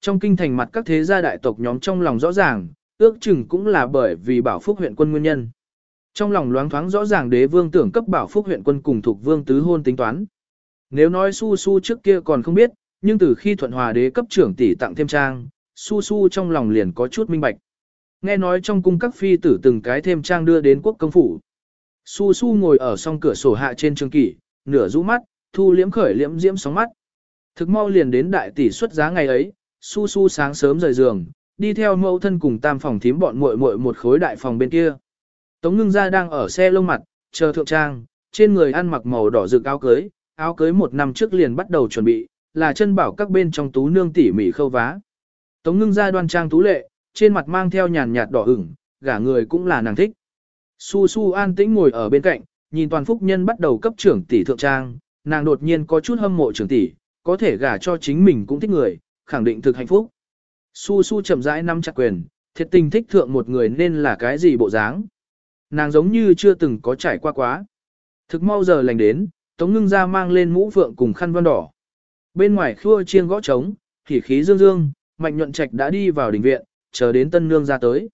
Trong kinh thành mặt các thế gia đại tộc nhóm trong lòng rõ ràng, ước chừng cũng là bởi vì bảo phúc huyện quân nguyên nhân. Trong lòng loáng thoáng rõ ràng đế vương tưởng cấp bảo phúc huyện quân cùng thuộc vương tứ hôn tính toán. Nếu nói su su trước kia còn không biết, nhưng từ khi thuận hòa đế cấp trưởng tỷ tặng thêm trang, su su trong lòng liền có chút minh bạch. Nghe nói trong cung các phi tử từng cái thêm trang đưa đến quốc công phủ. Su su ngồi ở song cửa sổ hạ trên trường kỷ, nửa rũ mắt, thu liễm khởi liễm diễm sóng mắt. Thực mau liền đến đại tỷ xuất giá ngày ấy, su su sáng sớm rời giường, đi theo mẫu thân cùng tam phòng thím bọn muội muội một khối đại phòng bên kia. Tống ngưng ra đang ở xe lông mặt, chờ thượng trang, trên người ăn mặc màu đỏ rực áo cưới, áo cưới một năm trước liền bắt đầu chuẩn bị, là chân bảo các bên trong tú nương tỉ mỉ khâu vá. Tống ngưng ra đoan trang tú lệ, trên mặt mang theo nhàn nhạt đỏ ửng, gả người cũng là nàng thích. Su Su an tĩnh ngồi ở bên cạnh, nhìn toàn phúc nhân bắt đầu cấp trưởng tỷ thượng trang, nàng đột nhiên có chút hâm mộ trưởng tỷ, có thể gả cho chính mình cũng thích người, khẳng định thực hạnh phúc. Su Su chậm rãi nắm chặt quyền, thiệt tình thích thượng một người nên là cái gì bộ dáng. Nàng giống như chưa từng có trải qua quá. Thực mau giờ lành đến, Tống ngưng ra mang lên mũ phượng cùng khăn văn đỏ. Bên ngoài khua chiêng gõ trống, khỉ khí dương dương, mạnh nhuận trạch đã đi vào đình viện, chờ đến tân nương ra tới.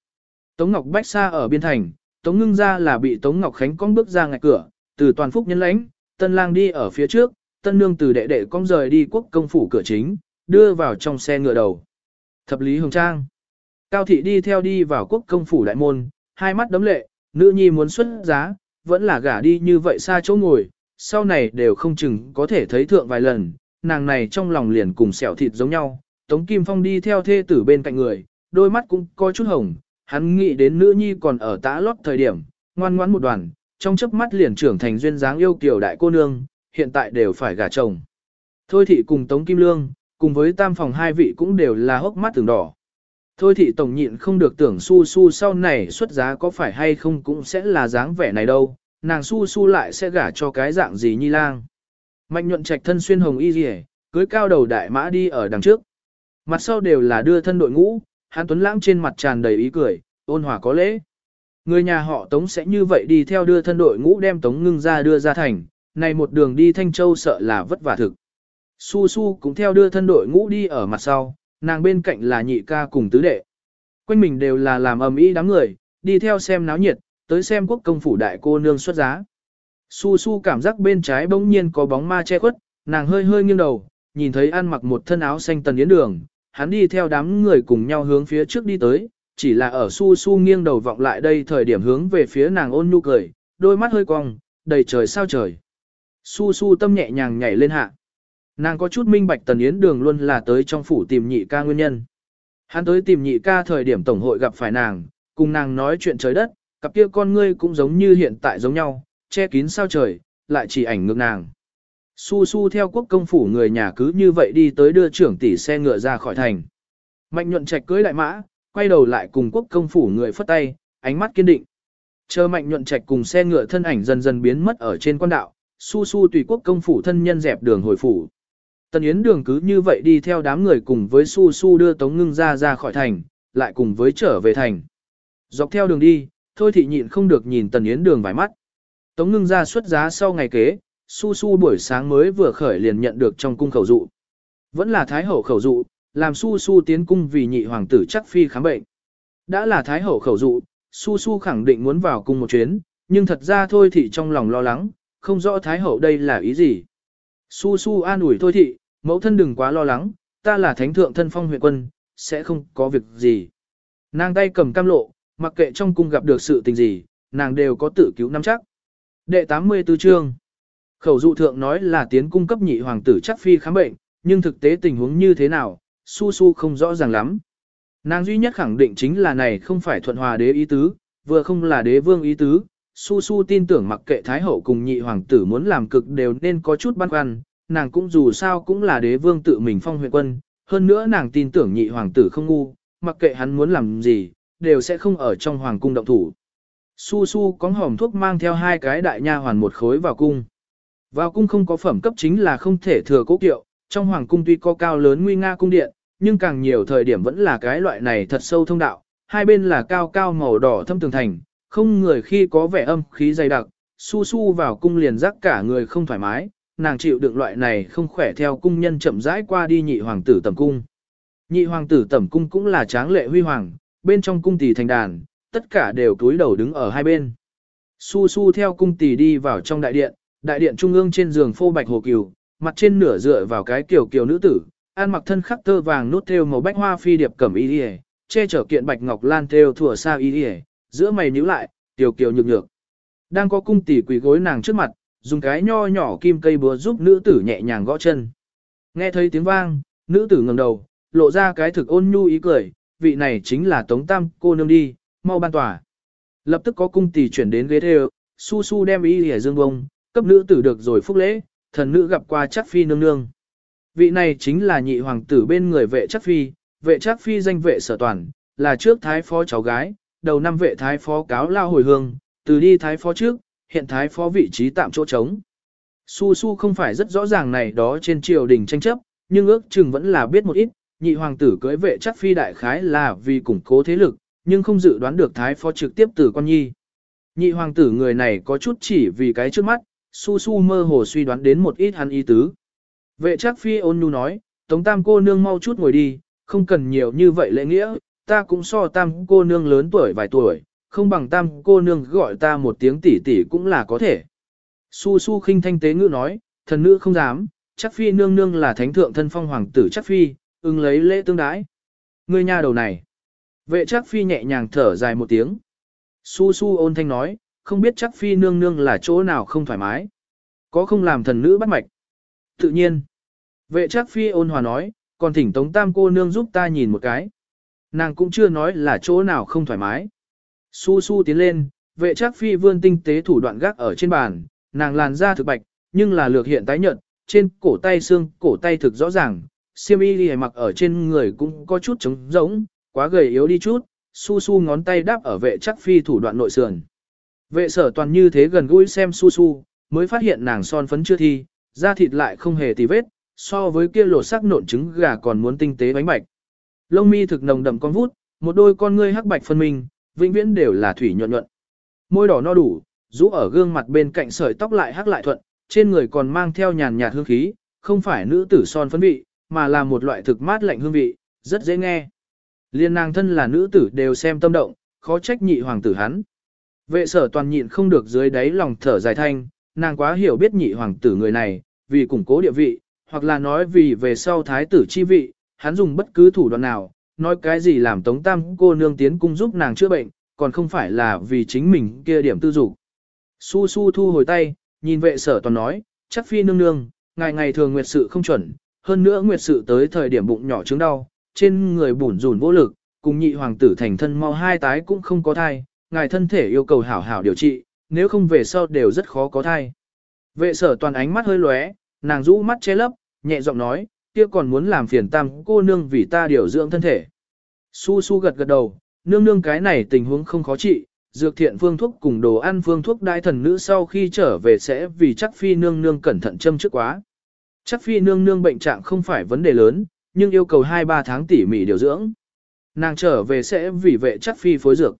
Tống Ngọc Bách xa ở biên thành, Tống ngưng ra là bị Tống Ngọc Khánh cong bước ra ngạch cửa, từ toàn phúc nhân lãnh, tân lang đi ở phía trước, tân nương từ đệ đệ cong rời đi quốc công phủ cửa chính, đưa vào trong xe ngựa đầu. Thập lý hồng trang. Cao thị đi theo đi vào quốc công phủ đại môn, hai mắt đấm lệ, nữ nhi muốn xuất giá, vẫn là gả đi như vậy xa chỗ ngồi, sau này đều không chừng có thể thấy thượng vài lần, nàng này trong lòng liền cùng xẻo thịt giống nhau. Tống Kim Phong đi theo thê tử bên cạnh người, đôi mắt cũng có chút hồng, hắn nghĩ đến nữ nhi còn ở tã lót thời điểm, ngoan ngoãn một đoàn, trong chớp mắt liền trưởng thành duyên dáng yêu kiều đại cô nương, hiện tại đều phải gả chồng. Thôi thị cùng Tống Kim Lương, cùng với tam phòng hai vị cũng đều là hốc mắt từng đỏ. Thôi thị tổng nhịn không được tưởng su su sau này xuất giá có phải hay không cũng sẽ là dáng vẻ này đâu, nàng su su lại sẽ gả cho cái dạng gì nhi lang. Mạnh nhuận trạch thân xuyên hồng y rìa, cưới cao đầu đại mã đi ở đằng trước. Mặt sau đều là đưa thân đội ngũ, hán tuấn lãng trên mặt tràn đầy ý cười, ôn hòa có lễ. Người nhà họ Tống sẽ như vậy đi theo đưa thân đội ngũ đem Tống ngưng ra đưa ra thành, này một đường đi Thanh Châu sợ là vất vả thực. Su Su cũng theo đưa thân đội ngũ đi ở mặt sau, nàng bên cạnh là nhị ca cùng tứ đệ. Quanh mình đều là làm ầm ĩ đám người, đi theo xem náo nhiệt, tới xem quốc công phủ đại cô nương xuất giá. Su Su cảm giác bên trái bỗng nhiên có bóng ma che khuất, nàng hơi hơi nghiêng đầu, nhìn thấy ăn mặc một thân áo xanh tần yến đường, hắn đi theo đám người cùng nhau hướng phía trước đi tới, chỉ là ở Su Su nghiêng đầu vọng lại đây thời điểm hướng về phía nàng ôn nhu cười, đôi mắt hơi cong, đầy trời sao trời. Su Su tâm nhẹ nhàng nhảy lên hạ. Nàng có chút minh bạch tần yến đường luôn là tới trong phủ tìm nhị ca nguyên nhân. Hắn tới tìm nhị ca thời điểm tổng hội gặp phải nàng, cùng nàng nói chuyện trời đất, cặp kia con ngươi cũng giống như hiện tại giống nhau, che kín sao trời, lại chỉ ảnh ngược nàng. Su su theo quốc công phủ người nhà cứ như vậy đi tới đưa trưởng tỷ xe ngựa ra khỏi thành. Mạnh nhuận trạch cưới đại mã, quay đầu lại cùng quốc công phủ người phất tay, ánh mắt kiên định. Chờ mạnh nhuận trạch cùng xe ngựa thân ảnh dần dần biến mất ở trên quan đạo, su su tùy quốc công phủ thân nhân dẹp đường hồi phủ. Tần Yến đường cứ như vậy đi theo đám người cùng với su su đưa Tống Ngưng ra ra khỏi thành, lại cùng với trở về thành. Dọc theo đường đi, thôi thị nhịn không được nhìn Tần Yến đường vài mắt. Tống ngưng ra xuất giá sau ngày kế, su su buổi sáng mới vừa khởi liền nhận được trong cung khẩu dụ. Vẫn là thái hậu khẩu dụ, làm su su tiến cung vì nhị hoàng tử chắc phi khám bệnh. Đã là thái hậu khẩu dụ, su su khẳng định muốn vào cung một chuyến, nhưng thật ra thôi thị trong lòng lo lắng, không rõ thái hậu đây là ý gì. Su su an ủi thôi thị, mẫu thân đừng quá lo lắng, ta là thánh thượng thân phong huyện quân, sẽ không có việc gì. Nàng tay cầm cam lộ, mặc kệ trong cung gặp được sự tình gì, nàng đều có tự cứu nắm chắc. Đệ 84 chương Khẩu dụ thượng nói là tiến cung cấp nhị hoàng tử chắc phi khám bệnh, nhưng thực tế tình huống như thế nào, su su không rõ ràng lắm. Nàng duy nhất khẳng định chính là này không phải thuận hòa đế ý tứ, vừa không là đế vương ý tứ, su su tin tưởng mặc kệ thái hậu cùng nhị hoàng tử muốn làm cực đều nên có chút băn khoăn, nàng cũng dù sao cũng là đế vương tự mình phong huyện quân, hơn nữa nàng tin tưởng nhị hoàng tử không ngu, mặc kệ hắn muốn làm gì, đều sẽ không ở trong hoàng cung động thủ. Su su có hòm thuốc mang theo hai cái đại nha hoàn một khối vào cung. Vào cung không có phẩm cấp chính là không thể thừa cố kiệu, trong hoàng cung tuy có cao lớn nguy nga cung điện, nhưng càng nhiều thời điểm vẫn là cái loại này thật sâu thông đạo, hai bên là cao cao màu đỏ thâm tường thành, không người khi có vẻ âm khí dày đặc, su su vào cung liền rắc cả người không thoải mái, nàng chịu đựng loại này không khỏe theo cung nhân chậm rãi qua đi nhị hoàng tử tẩm cung. Nhị hoàng tử tẩm cung cũng là tráng lệ huy hoàng, bên trong cung tỷ thành đàn, tất cả đều túi đầu đứng ở hai bên. Su su theo cung tỷ đi vào trong đại điện, đại điện trung ương trên giường phô bạch hồ kiều, mặt trên nửa dựa vào cái kiều kiều nữ tử, ăn mặc thân khắc tơ vàng nút thêu màu bách hoa phi điệp cẩm y che chở kiện bạch ngọc lan thêu thủa sa y giữa mày nhíu lại, tiểu kiều nhược nhược. Đang có cung tỷ quỳ gối nàng trước mặt, dùng cái nho nhỏ kim cây búa giúp nữ tử nhẹ nhàng gõ chân. Nghe thấy tiếng vang, nữ tử ngẩng đầu, lộ ra cái thực ôn nhu ý cười, vị này chính là Tống Tam cô nương đi, mau ban tòa. Lập tức có cung tỷ chuyển đến ghế thêu, su su đem ý lìa dương bông, cấp nữ tử được rồi phúc lễ, thần nữ gặp qua chắc phi nương nương. Vị này chính là nhị hoàng tử bên người vệ chắc phi, vệ chắc phi danh vệ sở toàn, là trước thái phó cháu gái, đầu năm vệ thái phó cáo lao hồi hương, từ đi thái phó trước, hiện thái phó vị trí tạm chỗ trống. Su Su không phải rất rõ ràng này đó trên triều đình tranh chấp, nhưng ước chừng vẫn là biết một ít, nhị hoàng tử cưới vệ chắc phi đại khái là vì củng cố thế lực, nhưng không dự đoán được thái phó trực tiếp từ con nhi. Nhị hoàng tử người này có chút chỉ vì cái trước mắt, Su Su mơ hồ suy đoán đến một ít hắn ý tứ. Vệ chắc phi ôn nhu nói, Tống Tam cô nương mau chút ngồi đi, không cần nhiều như vậy lễ nghĩa, ta cũng so Tam cô nương lớn tuổi vài tuổi, không bằng Tam cô nương gọi ta một tiếng tỷ tỷ cũng là có thể. Su Su khinh thanh tế ngữ nói, thần nữ không dám, chắc phi nương nương là thánh thượng thân phong hoàng tử chắc phi, ưng lấy lễ tương đái. Ngươi nhà đầu này. Vệ chắc phi nhẹ nhàng thở dài một tiếng. Su Su ôn thanh nói, không biết chắc phi nương nương là chỗ nào không thoải mái. Có không làm thần nữ bắt mạch. Tự nhiên. Vệ chắc phi ôn hòa nói, còn thỉnh tống tam cô nương giúp ta nhìn một cái. Nàng cũng chưa nói là chỗ nào không thoải mái. Su su tiến lên, vệ trác phi vươn tinh tế thủ đoạn gác ở trên bàn, nàng làn da thực bạch, nhưng là lược hiện tái nhợt, trên cổ tay xương, cổ tay thực rõ ràng, xiêm y lìa mặc ở trên người cũng có chút trống rỗng, quá gầy yếu đi chút, su su ngón tay đáp ở vệ trác phi thủ đoạn nội sườn. Vệ sở toàn như thế gần gũi xem su su, mới phát hiện nàng son phấn chưa thi, da thịt lại không hề tì vết, so với kia lột sắc nộn trứng gà còn muốn tinh tế bánh bạch. Lông mi thực nồng đậm con vút, một đôi con ngươi hắc bạch phân minh, vĩnh viễn đều là thủy nhuận nhuận. Môi đỏ no đủ, rũ ở gương mặt bên cạnh sợi tóc lại hắc lại thuận, trên người còn mang theo nhàn nhạt hương khí, không phải nữ tử son phấn vị, mà là một loại thực mát lạnh hương vị, rất dễ nghe. Liên nàng thân là nữ tử đều xem tâm động, khó trách nhị hoàng tử hắn. Vệ sở toàn nhịn không được dưới đáy lòng thở dài thanh, nàng quá hiểu biết nhị hoàng tử người này, vì củng cố địa vị, hoặc là nói vì về sau thái tử chi vị, hắn dùng bất cứ thủ đoạn nào, nói cái gì làm tống tam cô nương tiến cung giúp nàng chữa bệnh, còn không phải là vì chính mình kia điểm tư dục. Su su thu hồi tay, nhìn vệ sở toàn nói, chắc phi nương nương, ngày ngày thường nguyệt sự không chuẩn, hơn nữa nguyệt sự tới thời điểm bụng nhỏ chứng đau, trên người bủn rủn vô lực, cùng nhị hoàng tử thành thân mau hai tái cũng không có thai, ngài thân thể yêu cầu hảo hảo điều trị, nếu không về sau đều rất khó có thai. Vệ sở toàn ánh mắt hơi lóe, nàng rũ mắt che lấp, nhẹ giọng nói, kia còn muốn làm phiền tam cô nương vì ta điều dưỡng thân thể. Su su gật gật đầu, nương nương cái này tình huống không khó trị, dược thiện phương thuốc cùng đồ ăn phương thuốc đại thần nữ sau khi trở về sẽ vì chắc phi nương nương cẩn thận châm trước quá. Chắc phi nương nương bệnh trạng không phải vấn đề lớn, nhưng yêu cầu 2-3 tháng tỉ mỉ điều dưỡng. Nàng trở về sẽ vì vệ chắc phi phối dược.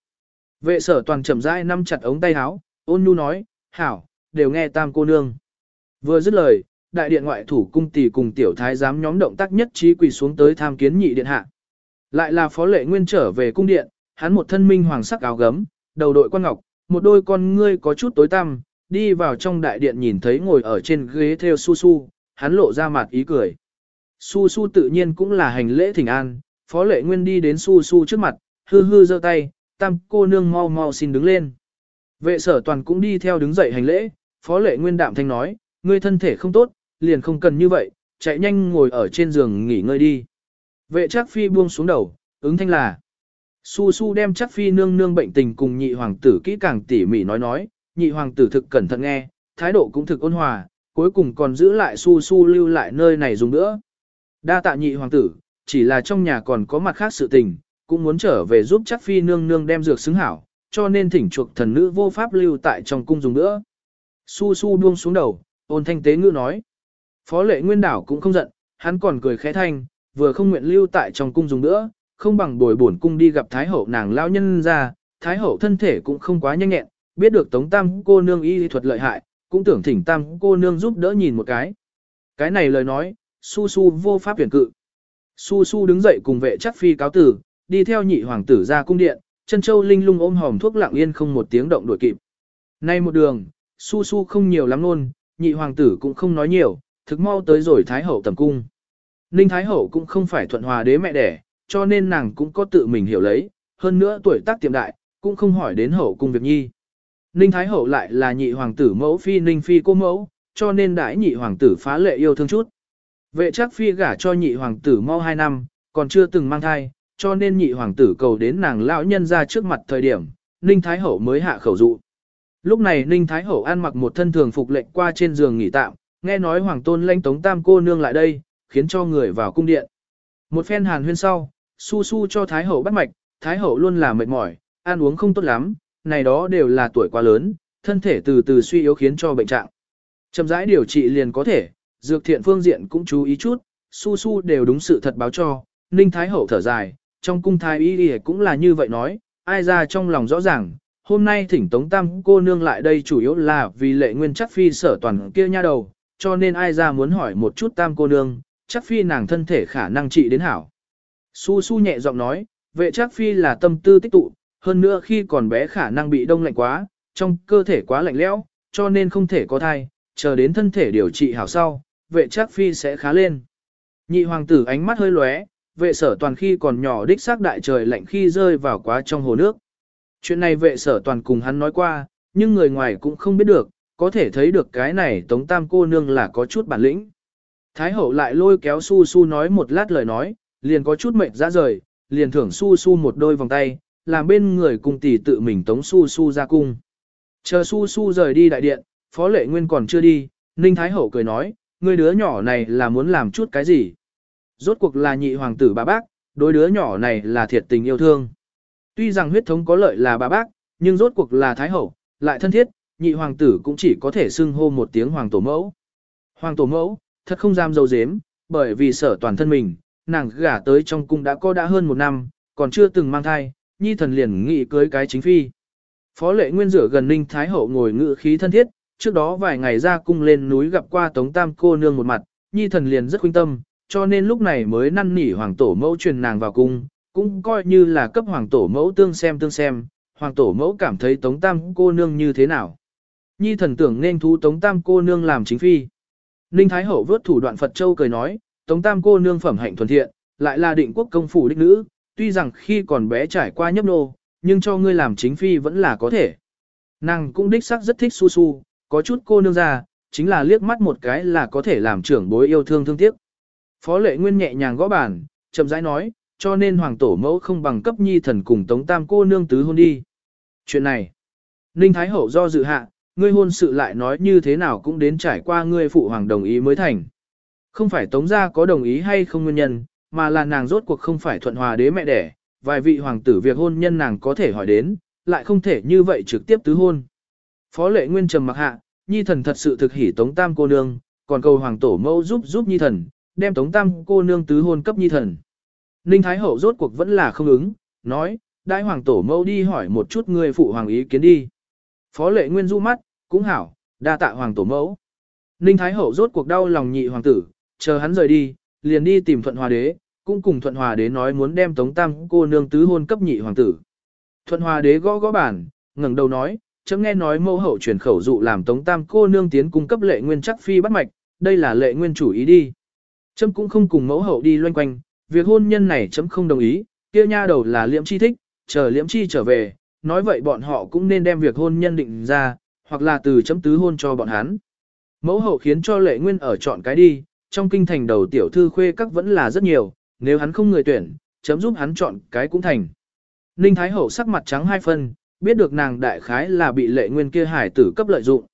Vệ sở toàn chậm rãi năm chặt ống tay áo, ôn nhu nói, hảo, đều nghe tam cô nương. Vừa dứt lời, đại điện ngoại thủ cung tỷ cùng tiểu thái giám nhóm động tác nhất trí quỳ xuống tới tham kiến nhị điện hạ. Lại là phó lệ nguyên trở về cung điện, hắn một thân minh hoàng sắc áo gấm, đầu đội quan ngọc, một đôi con ngươi có chút tối tăm, đi vào trong đại điện nhìn thấy ngồi ở trên ghế theo su su, hắn lộ ra mặt ý cười. Su su tự nhiên cũng là hành lễ thỉnh an, phó lệ nguyên đi đến su su trước mặt, hư hư giơ tay, tam cô nương mau mau xin đứng lên. Vệ sở toàn cũng đi theo đứng dậy hành lễ, phó lệ nguyên đạm thanh nói, ngươi thân thể không tốt, liền không cần như vậy, chạy nhanh ngồi ở trên giường nghỉ ngơi đi. Vệ chắc phi buông xuống đầu, ứng thanh là. Su su đem chắc phi nương nương bệnh tình cùng nhị hoàng tử kỹ càng tỉ mỉ nói nói, nhị hoàng tử thực cẩn thận nghe, thái độ cũng thực ôn hòa, cuối cùng còn giữ lại su su lưu lại nơi này dùng nữa. Đa tạ nhị hoàng tử, chỉ là trong nhà còn có mặt khác sự tình, cũng muốn trở về giúp chắc phi nương nương đem dược xứng hảo, cho nên thỉnh chuộc thần nữ vô pháp lưu tại trong cung dùng nữa. Su su buông xuống đầu, ôn thanh tế ngữ nói. Phó lệ nguyên đảo cũng không giận, hắn còn cười khẽ thanh, vừa không nguyện lưu tại trong cung dùng nữa, không bằng bồi bổn cung đi gặp Thái hậu nàng lao nhân ra, Thái hậu thân thể cũng không quá nhanh nhẹn, biết được Tống Tam cô nương y thuật lợi hại, cũng tưởng thỉnh Tam cô nương giúp đỡ nhìn một cái. Cái này lời nói, su su vô pháp tuyển cự. Su Su đứng dậy cùng vệ chắc phi cáo tử, đi theo nhị hoàng tử ra cung điện, chân châu linh lung ôm hòm thuốc lặng yên không một tiếng động đuổi kịp. Nay một đường, Su Su không nhiều lắm luôn, nhị hoàng tử cũng không nói nhiều, thực mau tới rồi Thái Hậu tầm cung. Ninh Thái Hậu cũng không phải thuận hòa đế mẹ đẻ, cho nên nàng cũng có tự mình hiểu lấy, hơn nữa tuổi tác tiệm đại, cũng không hỏi đến hậu cung việc nhi. Ninh Thái Hậu lại là nhị hoàng tử mẫu phi Ninh Phi cô mẫu, cho nên đãi nhị hoàng tử phá lệ yêu thương chút. Vệ chắc phi gả cho nhị hoàng tử mau 2 năm, còn chưa từng mang thai, cho nên nhị hoàng tử cầu đến nàng lão nhân ra trước mặt thời điểm, Ninh Thái Hậu mới hạ khẩu dụ. Lúc này Ninh Thái Hậu ăn mặc một thân thường phục lệnh qua trên giường nghỉ tạm, nghe nói hoàng tôn lãnh tống tam cô nương lại đây, khiến cho người vào cung điện. Một phen hàn huyên sau, su su cho Thái Hậu bắt mạch, Thái Hậu luôn là mệt mỏi, ăn uống không tốt lắm, này đó đều là tuổi quá lớn, thân thể từ từ suy yếu khiến cho bệnh trạng. Chậm rãi điều trị liền có thể, dược thiện phương diện cũng chú ý chút, su su đều đúng sự thật báo cho, Ninh Thái Hậu thở dài, trong cung thái y y cũng là như vậy nói, ai ra trong lòng rõ ràng, hôm nay thỉnh Tống Tam cô nương lại đây chủ yếu là vì lệ nguyên chắc phi sở toàn kia nha đầu, cho nên ai ra muốn hỏi một chút Tam cô nương, chắc phi nàng thân thể khả năng trị đến hảo. Su su nhẹ giọng nói, vệ chắc phi là tâm tư tích tụ, hơn nữa khi còn bé khả năng bị đông lạnh quá, trong cơ thể quá lạnh lẽo, cho nên không thể có thai, chờ đến thân thể điều trị hảo sau, vệ chắc phi sẽ khá lên. Nhị hoàng tử ánh mắt hơi lóe, vệ sở toàn khi còn nhỏ đích xác đại trời lạnh khi rơi vào quá trong hồ nước. Chuyện này vệ sở toàn cùng hắn nói qua, nhưng người ngoài cũng không biết được, có thể thấy được cái này tống tam cô nương là có chút bản lĩnh. Thái hậu lại lôi kéo su su nói một lát lời nói, liền có chút mệt ra rời, liền thưởng su su một đôi vòng tay, làm bên người cùng tỷ tự mình tống su su ra cung. Chờ su su rời đi đại điện, phó lệ nguyên còn chưa đi, Ninh Thái hậu cười nói, người đứa nhỏ này là muốn làm chút cái gì? Rốt cuộc là nhị hoàng tử bà bác, đối đứa nhỏ này là thiệt tình yêu thương. Tuy rằng huyết thống có lợi là bà bác, nhưng rốt cuộc là thái hậu, lại thân thiết, nhị hoàng tử cũng chỉ có thể xưng hô một tiếng hoàng tổ mẫu. Hoàng tổ mẫu, thật không dám dâu dếm, bởi vì sở toàn thân mình, nàng gả tới trong cung đã có đã hơn một năm, còn chưa từng mang thai, nhi thần liền nghị cưới cái chính phi. Phó lệ nguyên rửa gần ninh thái hậu ngồi ngự khí thân thiết, trước đó vài ngày ra cung lên núi gặp qua tống tam cô nương một mặt, nhi thần liền rất khuyên tâm, cho nên lúc này mới năn nỉ hoàng tổ mẫu truyền nàng vào cung, cũng coi như là cấp hoàng tổ mẫu tương xem tương xem, hoàng tổ mẫu cảm thấy tống tam cô nương như thế nào. Nhi thần tưởng nên thú tống tam cô nương làm chính phi. Ninh Thái Hậu vớt thủ đoạn Phật Châu cười nói, tống tam cô nương phẩm hạnh thuần thiện, lại là định quốc công phủ đích nữ, tuy rằng khi còn bé trải qua nhấp nô, nhưng cho ngươi làm chính phi vẫn là có thể. Nàng cũng đích sắc rất thích su su, có chút cô nương ra, chính là liếc mắt một cái là có thể làm trưởng bối yêu thương thương tiếc. Phó lệ nguyên nhẹ nhàng gõ bàn, chậm rãi nói, cho nên hoàng tổ mẫu không bằng cấp nhi thần cùng tống tam cô nương tứ hôn đi. Chuyện này, Ninh Thái Hậu do dự hạ, ngươi hôn sự lại nói như thế nào cũng đến trải qua ngươi phụ hoàng đồng ý mới thành. Không phải tống gia có đồng ý hay không nguyên nhân, mà là nàng rốt cuộc không phải thuận hòa đế mẹ đẻ, vài vị hoàng tử việc hôn nhân nàng có thể hỏi đến, lại không thể như vậy trực tiếp tứ hôn. Phó lệ nguyên trầm mặc hạ, nhi thần thật sự thực hỉ tống tam cô nương, còn cầu hoàng tổ mẫu giúp giúp nhi thần, đem tống tam cô nương tứ hôn cấp nhi thần. Ninh Thái Hậu rốt cuộc vẫn là không ứng, nói, đại hoàng tổ mẫu đi hỏi một chút người phụ hoàng ý kiến đi. Phó lệ nguyên du mắt, cũng hảo, đa tạ hoàng tổ mẫu. Ninh Thái Hậu rốt cuộc đau lòng nhị hoàng tử, chờ hắn rời đi, liền đi tìm thuận hòa đế, cũng cùng thuận hòa đế nói muốn đem tống tam cô nương tứ hôn cấp nhị hoàng tử. Thuận hòa đế gõ gõ bản, ngẩng đầu nói, chấm nghe nói mẫu hậu truyền khẩu dụ làm tống tam cô nương tiến cung cấp lệ nguyên chắc phi bắt mạch, đây là lệ nguyên chủ ý đi. Chấm cũng không cùng mẫu hậu đi loanh quanh, việc hôn nhân này chấm không đồng ý, kia nha đầu là liễm chi thích, chờ liễm chi trở về, nói vậy bọn họ cũng nên đem việc hôn nhân định ra, hoặc là từ chấm tứ hôn cho bọn hắn. Mẫu hậu khiến cho lệ nguyên ở chọn cái đi, trong kinh thành đầu tiểu thư khuê các vẫn là rất nhiều, nếu hắn không người tuyển, chấm giúp hắn chọn cái cũng thành. Ninh Thái Hậu sắc mặt trắng hai phân, biết được nàng đại khái là bị lệ nguyên kia hải tử cấp lợi dụng.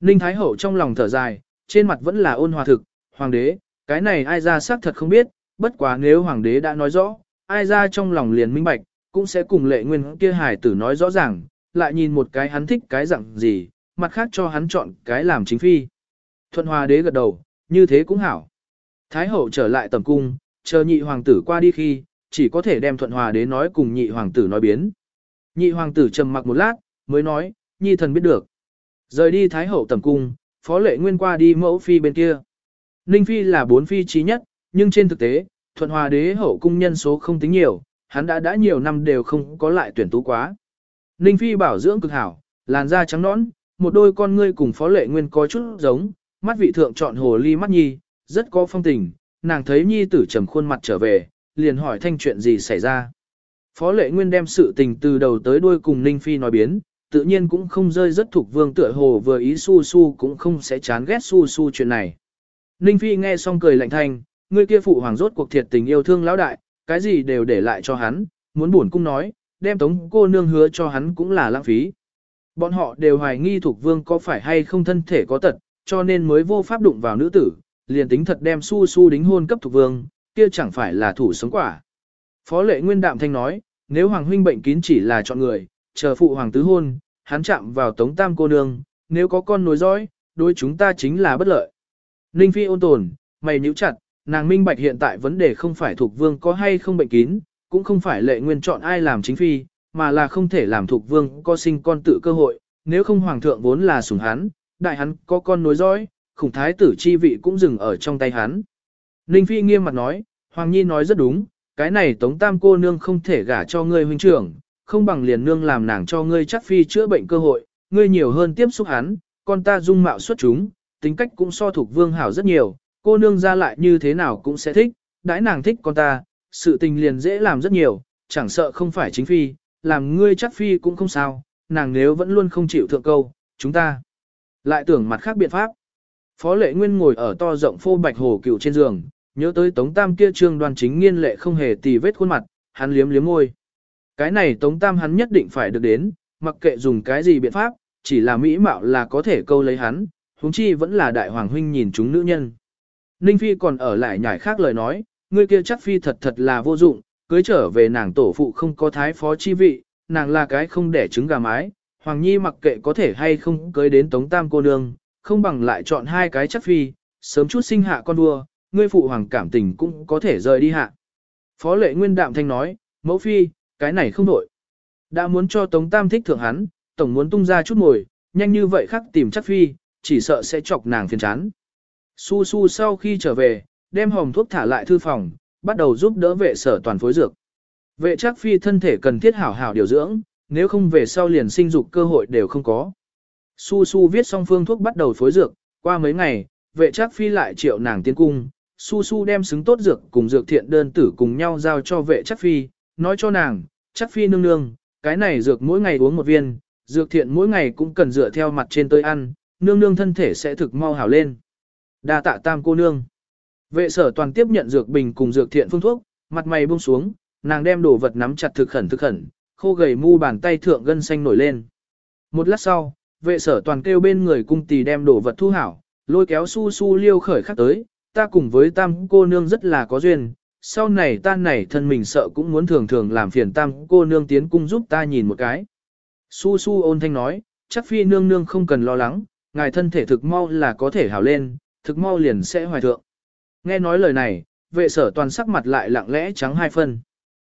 Ninh Thái Hậu trong lòng thở dài, trên mặt vẫn là ôn hòa thực, hoàng đế, cái này ai ra xác thật không biết, bất quá nếu hoàng đế đã nói rõ, ai ra trong lòng liền minh bạch, cũng sẽ cùng lệ nguyên kia hải tử nói rõ ràng, lại nhìn một cái hắn thích cái dạng gì, mặt khác cho hắn chọn cái làm chính phi. Thuận hòa đế gật đầu, như thế cũng hảo. Thái hậu trở lại tầm cung, chờ nhị hoàng tử qua đi khi, chỉ có thể đem thuận hòa đế nói cùng nhị hoàng tử nói biến. Nhị hoàng tử trầm mặc một lát, mới nói, nhi thần biết được. Rời đi thái hậu tầm cung, phó lệ nguyên qua đi mẫu phi bên kia. Ninh Phi là bốn phi trí nhất, nhưng trên thực tế, thuận hòa đế hậu cung nhân số không tính nhiều, hắn đã đã nhiều năm đều không có lại tuyển tú quá. Ninh Phi bảo dưỡng cực hảo, làn da trắng nõn, một đôi con ngươi cùng phó lệ nguyên có chút giống, mắt vị thượng chọn hồ ly mắt nhi, rất có phong tình, nàng thấy nhi tử trầm khuôn mặt trở về, liền hỏi thanh chuyện gì xảy ra. Phó lệ nguyên đem sự tình từ đầu tới đuôi cùng Ninh Phi nói biến, tự nhiên cũng không rơi rất thuộc vương tựa hồ vừa ý su su cũng không sẽ chán ghét su su chuyện này. Ninh Phi nghe xong cười lạnh thanh, người kia phụ hoàng rốt cuộc thiệt tình yêu thương lão đại, cái gì đều để lại cho hắn, muốn buồn cung nói, đem tống cô nương hứa cho hắn cũng là lãng phí. Bọn họ đều hoài nghi thuộc vương có phải hay không thân thể có tật, cho nên mới vô pháp đụng vào nữ tử, liền tính thật đem su su đính hôn cấp thuộc vương, kia chẳng phải là thủ sống quả. Phó lệ nguyên đạm thanh nói, nếu hoàng huynh bệnh kín chỉ là chọn người, chờ phụ hoàng tứ hôn, hắn chạm vào tống tam cô nương, nếu có con nối dõi, đối chúng ta chính là bất lợi. Ninh phi ôn tồn, mày nhíu chặt, nàng minh bạch hiện tại vấn đề không phải thuộc vương có hay không bệnh kín, cũng không phải lệ nguyên chọn ai làm chính phi, mà là không thể làm thuộc vương có sinh con tự cơ hội, nếu không hoàng thượng vốn là sủng hắn, đại hắn có con nối dõi, khủng thái tử chi vị cũng dừng ở trong tay hắn. Ninh Phi nghiêm mặt nói, Hoàng Nhi nói rất đúng, cái này tống tam cô nương không thể gả cho ngươi huynh trưởng, không bằng liền nương làm nàng cho ngươi chắc phi chữa bệnh cơ hội, ngươi nhiều hơn tiếp xúc hắn, con ta dung mạo xuất chúng, tính cách cũng so thuộc vương hảo rất nhiều, cô nương ra lại như thế nào cũng sẽ thích, đãi nàng thích con ta, sự tình liền dễ làm rất nhiều, chẳng sợ không phải chính phi, làm ngươi chắc phi cũng không sao, nàng nếu vẫn luôn không chịu thượng câu, chúng ta lại tưởng mặt khác biện pháp. Phó lệ nguyên ngồi ở to rộng phô bạch hồ cựu trên giường, nhớ tới tống tam kia trương đoàn chính nghiên lệ không hề tì vết khuôn mặt, hắn liếm liếm môi. Cái này tống tam hắn nhất định phải được đến, mặc kệ dùng cái gì biện pháp, chỉ là mỹ mạo là có thể câu lấy hắn, huống chi vẫn là đại hoàng huynh nhìn chúng nữ nhân. Ninh Phi còn ở lại nhảy khác lời nói, Ngươi kia chắc Phi thật thật là vô dụng, cưới trở về nàng tổ phụ không có thái phó chi vị, nàng là cái không đẻ trứng gà mái, Hoàng Nhi mặc kệ có thể hay không cưới đến Tống Tam cô nương, không bằng lại chọn hai cái chắc phi, sớm chút sinh hạ con đua, ngươi phụ hoàng cảm tình cũng có thể rời đi hạ. Phó lệ nguyên đạm thanh nói, mẫu phi, cái này không đổi. Đã muốn cho Tống Tam thích thượng hắn, tổng muốn tung ra chút mồi, nhanh như vậy khắc tìm chắc phi, chỉ sợ sẽ chọc nàng phiền chán. Su su sau khi trở về, đem hồng thuốc thả lại thư phòng, bắt đầu giúp đỡ vệ sở toàn phối dược. Vệ chắc phi thân thể cần thiết hảo hảo điều dưỡng, nếu không về sau liền sinh dục cơ hội đều không có. Su Su viết xong phương thuốc bắt đầu phối dược, qua mấy ngày, vệ chắc phi lại triệu nàng tiến cung, Su Su đem xứng tốt dược cùng dược thiện đơn tử cùng nhau giao cho vệ chắc phi, nói cho nàng, chắc phi nương nương, cái này dược mỗi ngày uống một viên, dược thiện mỗi ngày cũng cần dựa theo mặt trên tới ăn, nương nương thân thể sẽ thực mau hảo lên. đa tạ tam cô nương. Vệ sở toàn tiếp nhận dược bình cùng dược thiện phương thuốc, mặt mày buông xuống, nàng đem đồ vật nắm chặt thực khẩn thực khẩn, khô gầy mu bàn tay thượng gân xanh nổi lên. Một lát sau, vệ sở toàn kêu bên người cung tỳ đem đồ vật thu hảo, lôi kéo su su liêu khởi khắc tới, ta cùng với tam cô nương rất là có duyên, sau này ta này thân mình sợ cũng muốn thường thường làm phiền tam cô nương tiến cung giúp ta nhìn một cái. Su su ôn thanh nói, chắc phi nương nương không cần lo lắng, ngài thân thể thực mau là có thể hảo lên, thực mau liền sẽ hoài thượng. Nghe nói lời này, vệ sở toàn sắc mặt lại lặng lẽ trắng hai phân.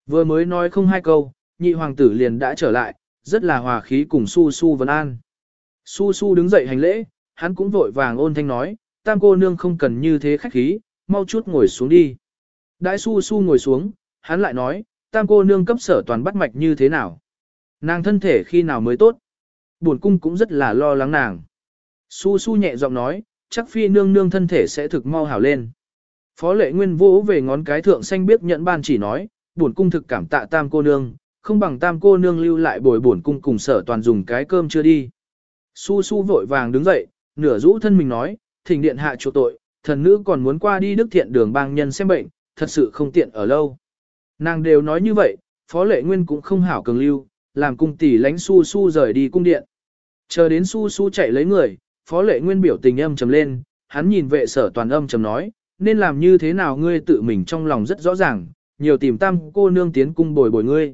Vừa mới nói không hai câu, nhị hoàng tử liền đã trở lại, rất là hòa khí cùng su su vấn an. Su su đứng dậy hành lễ, hắn cũng vội vàng ôn thanh nói, tam cô nương không cần như thế khách khí, mau chút ngồi xuống đi. Đại su su ngồi xuống, hắn lại nói, tam cô nương cấp sở toàn bắt mạch như thế nào. Nàng thân thể khi nào mới tốt. Buồn cung cũng rất là lo lắng nàng. Su su nhẹ giọng nói, chắc phi nương nương thân thể sẽ thực mau hảo lên. Phó lệ nguyên vỗ về ngón cái thượng xanh biết nhận ban chỉ nói, buồn cung thực cảm tạ tam cô nương, không bằng tam cô nương lưu lại bồi buồn cung cùng sở toàn dùng cái cơm chưa đi. Su su vội vàng đứng dậy, nửa rũ thân mình nói, thỉnh điện hạ chỗ tội, thần nữ còn muốn qua đi đức thiện đường bang nhân xem bệnh, thật sự không tiện ở lâu. Nàng đều nói như vậy, phó lệ nguyên cũng không hảo cường lưu, làm cung tỷ lánh su su rời đi cung điện. Chờ đến su su chạy lấy người, phó lệ nguyên biểu tình âm trầm lên, hắn nhìn vệ sở toàn âm trầm nói, nên làm như thế nào ngươi tự mình trong lòng rất rõ ràng, nhiều tìm tam cô nương tiến cung bồi bồi ngươi.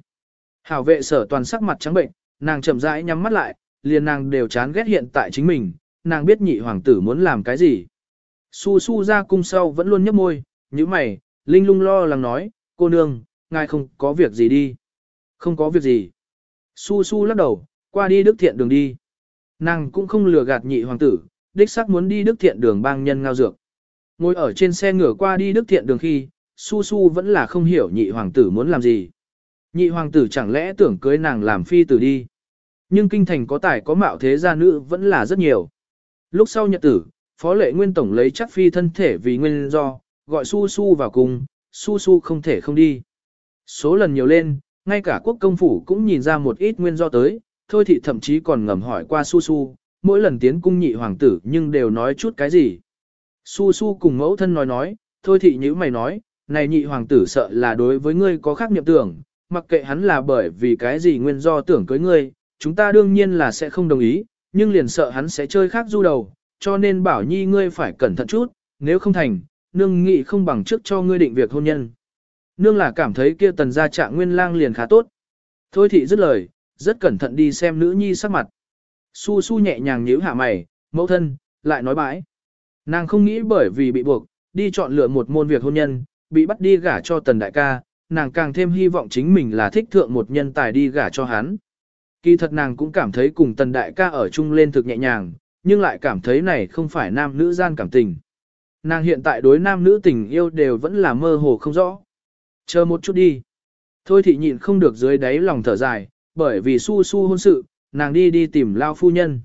Hảo vệ sở toàn sắc mặt trắng bệnh, nàng chậm rãi nhắm mắt lại, liền nàng đều chán ghét hiện tại chính mình, nàng biết nhị hoàng tử muốn làm cái gì. Su su ra cung sau vẫn luôn nhấp môi, như mày, linh lung lo lắng nói, cô nương, ngài không có việc gì đi. Không có việc gì. Su su lắc đầu, qua đi đức thiện đường đi. Nàng cũng không lừa gạt nhị hoàng tử, đích xác muốn đi đức thiện đường bang nhân ngao dược. Ngồi ở trên xe ngựa qua đi đức thiện đường khi, su su vẫn là không hiểu nhị hoàng tử muốn làm gì. Nhị hoàng tử chẳng lẽ tưởng cưới nàng làm phi tử đi. Nhưng kinh thành có tài có mạo thế gia nữ vẫn là rất nhiều. Lúc sau nhật tử, phó lệ nguyên tổng lấy chắc phi thân thể vì nguyên do, gọi su su vào cùng, su su không thể không đi. Số lần nhiều lên, ngay cả quốc công phủ cũng nhìn ra một ít nguyên do tới, thôi thì thậm chí còn ngầm hỏi qua su su, mỗi lần tiến cung nhị hoàng tử nhưng đều nói chút cái gì. Su su cùng mẫu thân nói nói, thôi thị như mày nói, này nhị hoàng tử sợ là đối với ngươi có khác niệm tưởng, mặc kệ hắn là bởi vì cái gì nguyên do tưởng cưới ngươi, chúng ta đương nhiên là sẽ không đồng ý, nhưng liền sợ hắn sẽ chơi khác du đầu, cho nên bảo nhi ngươi phải cẩn thận chút, nếu không thành, nương nghị không bằng trước cho ngươi định việc hôn nhân. Nương là cảm thấy kia tần gia trạng nguyên lang liền khá tốt. Thôi thị dứt lời, rất cẩn thận đi xem nữ nhi sắc mặt. Su su nhẹ nhàng nhíu hạ mày, mẫu thân, lại nói bãi. Nàng không nghĩ bởi vì bị buộc, đi chọn lựa một môn việc hôn nhân, bị bắt đi gả cho tần đại ca, nàng càng thêm hy vọng chính mình là thích thượng một nhân tài đi gả cho hắn. Kỳ thật nàng cũng cảm thấy cùng tần đại ca ở chung lên thực nhẹ nhàng, nhưng lại cảm thấy này không phải nam nữ gian cảm tình. Nàng hiện tại đối nam nữ tình yêu đều vẫn là mơ hồ không rõ. Chờ một chút đi. Thôi thị nhịn không được dưới đáy lòng thở dài, bởi vì su su hôn sự, nàng đi đi tìm Lao phu nhân.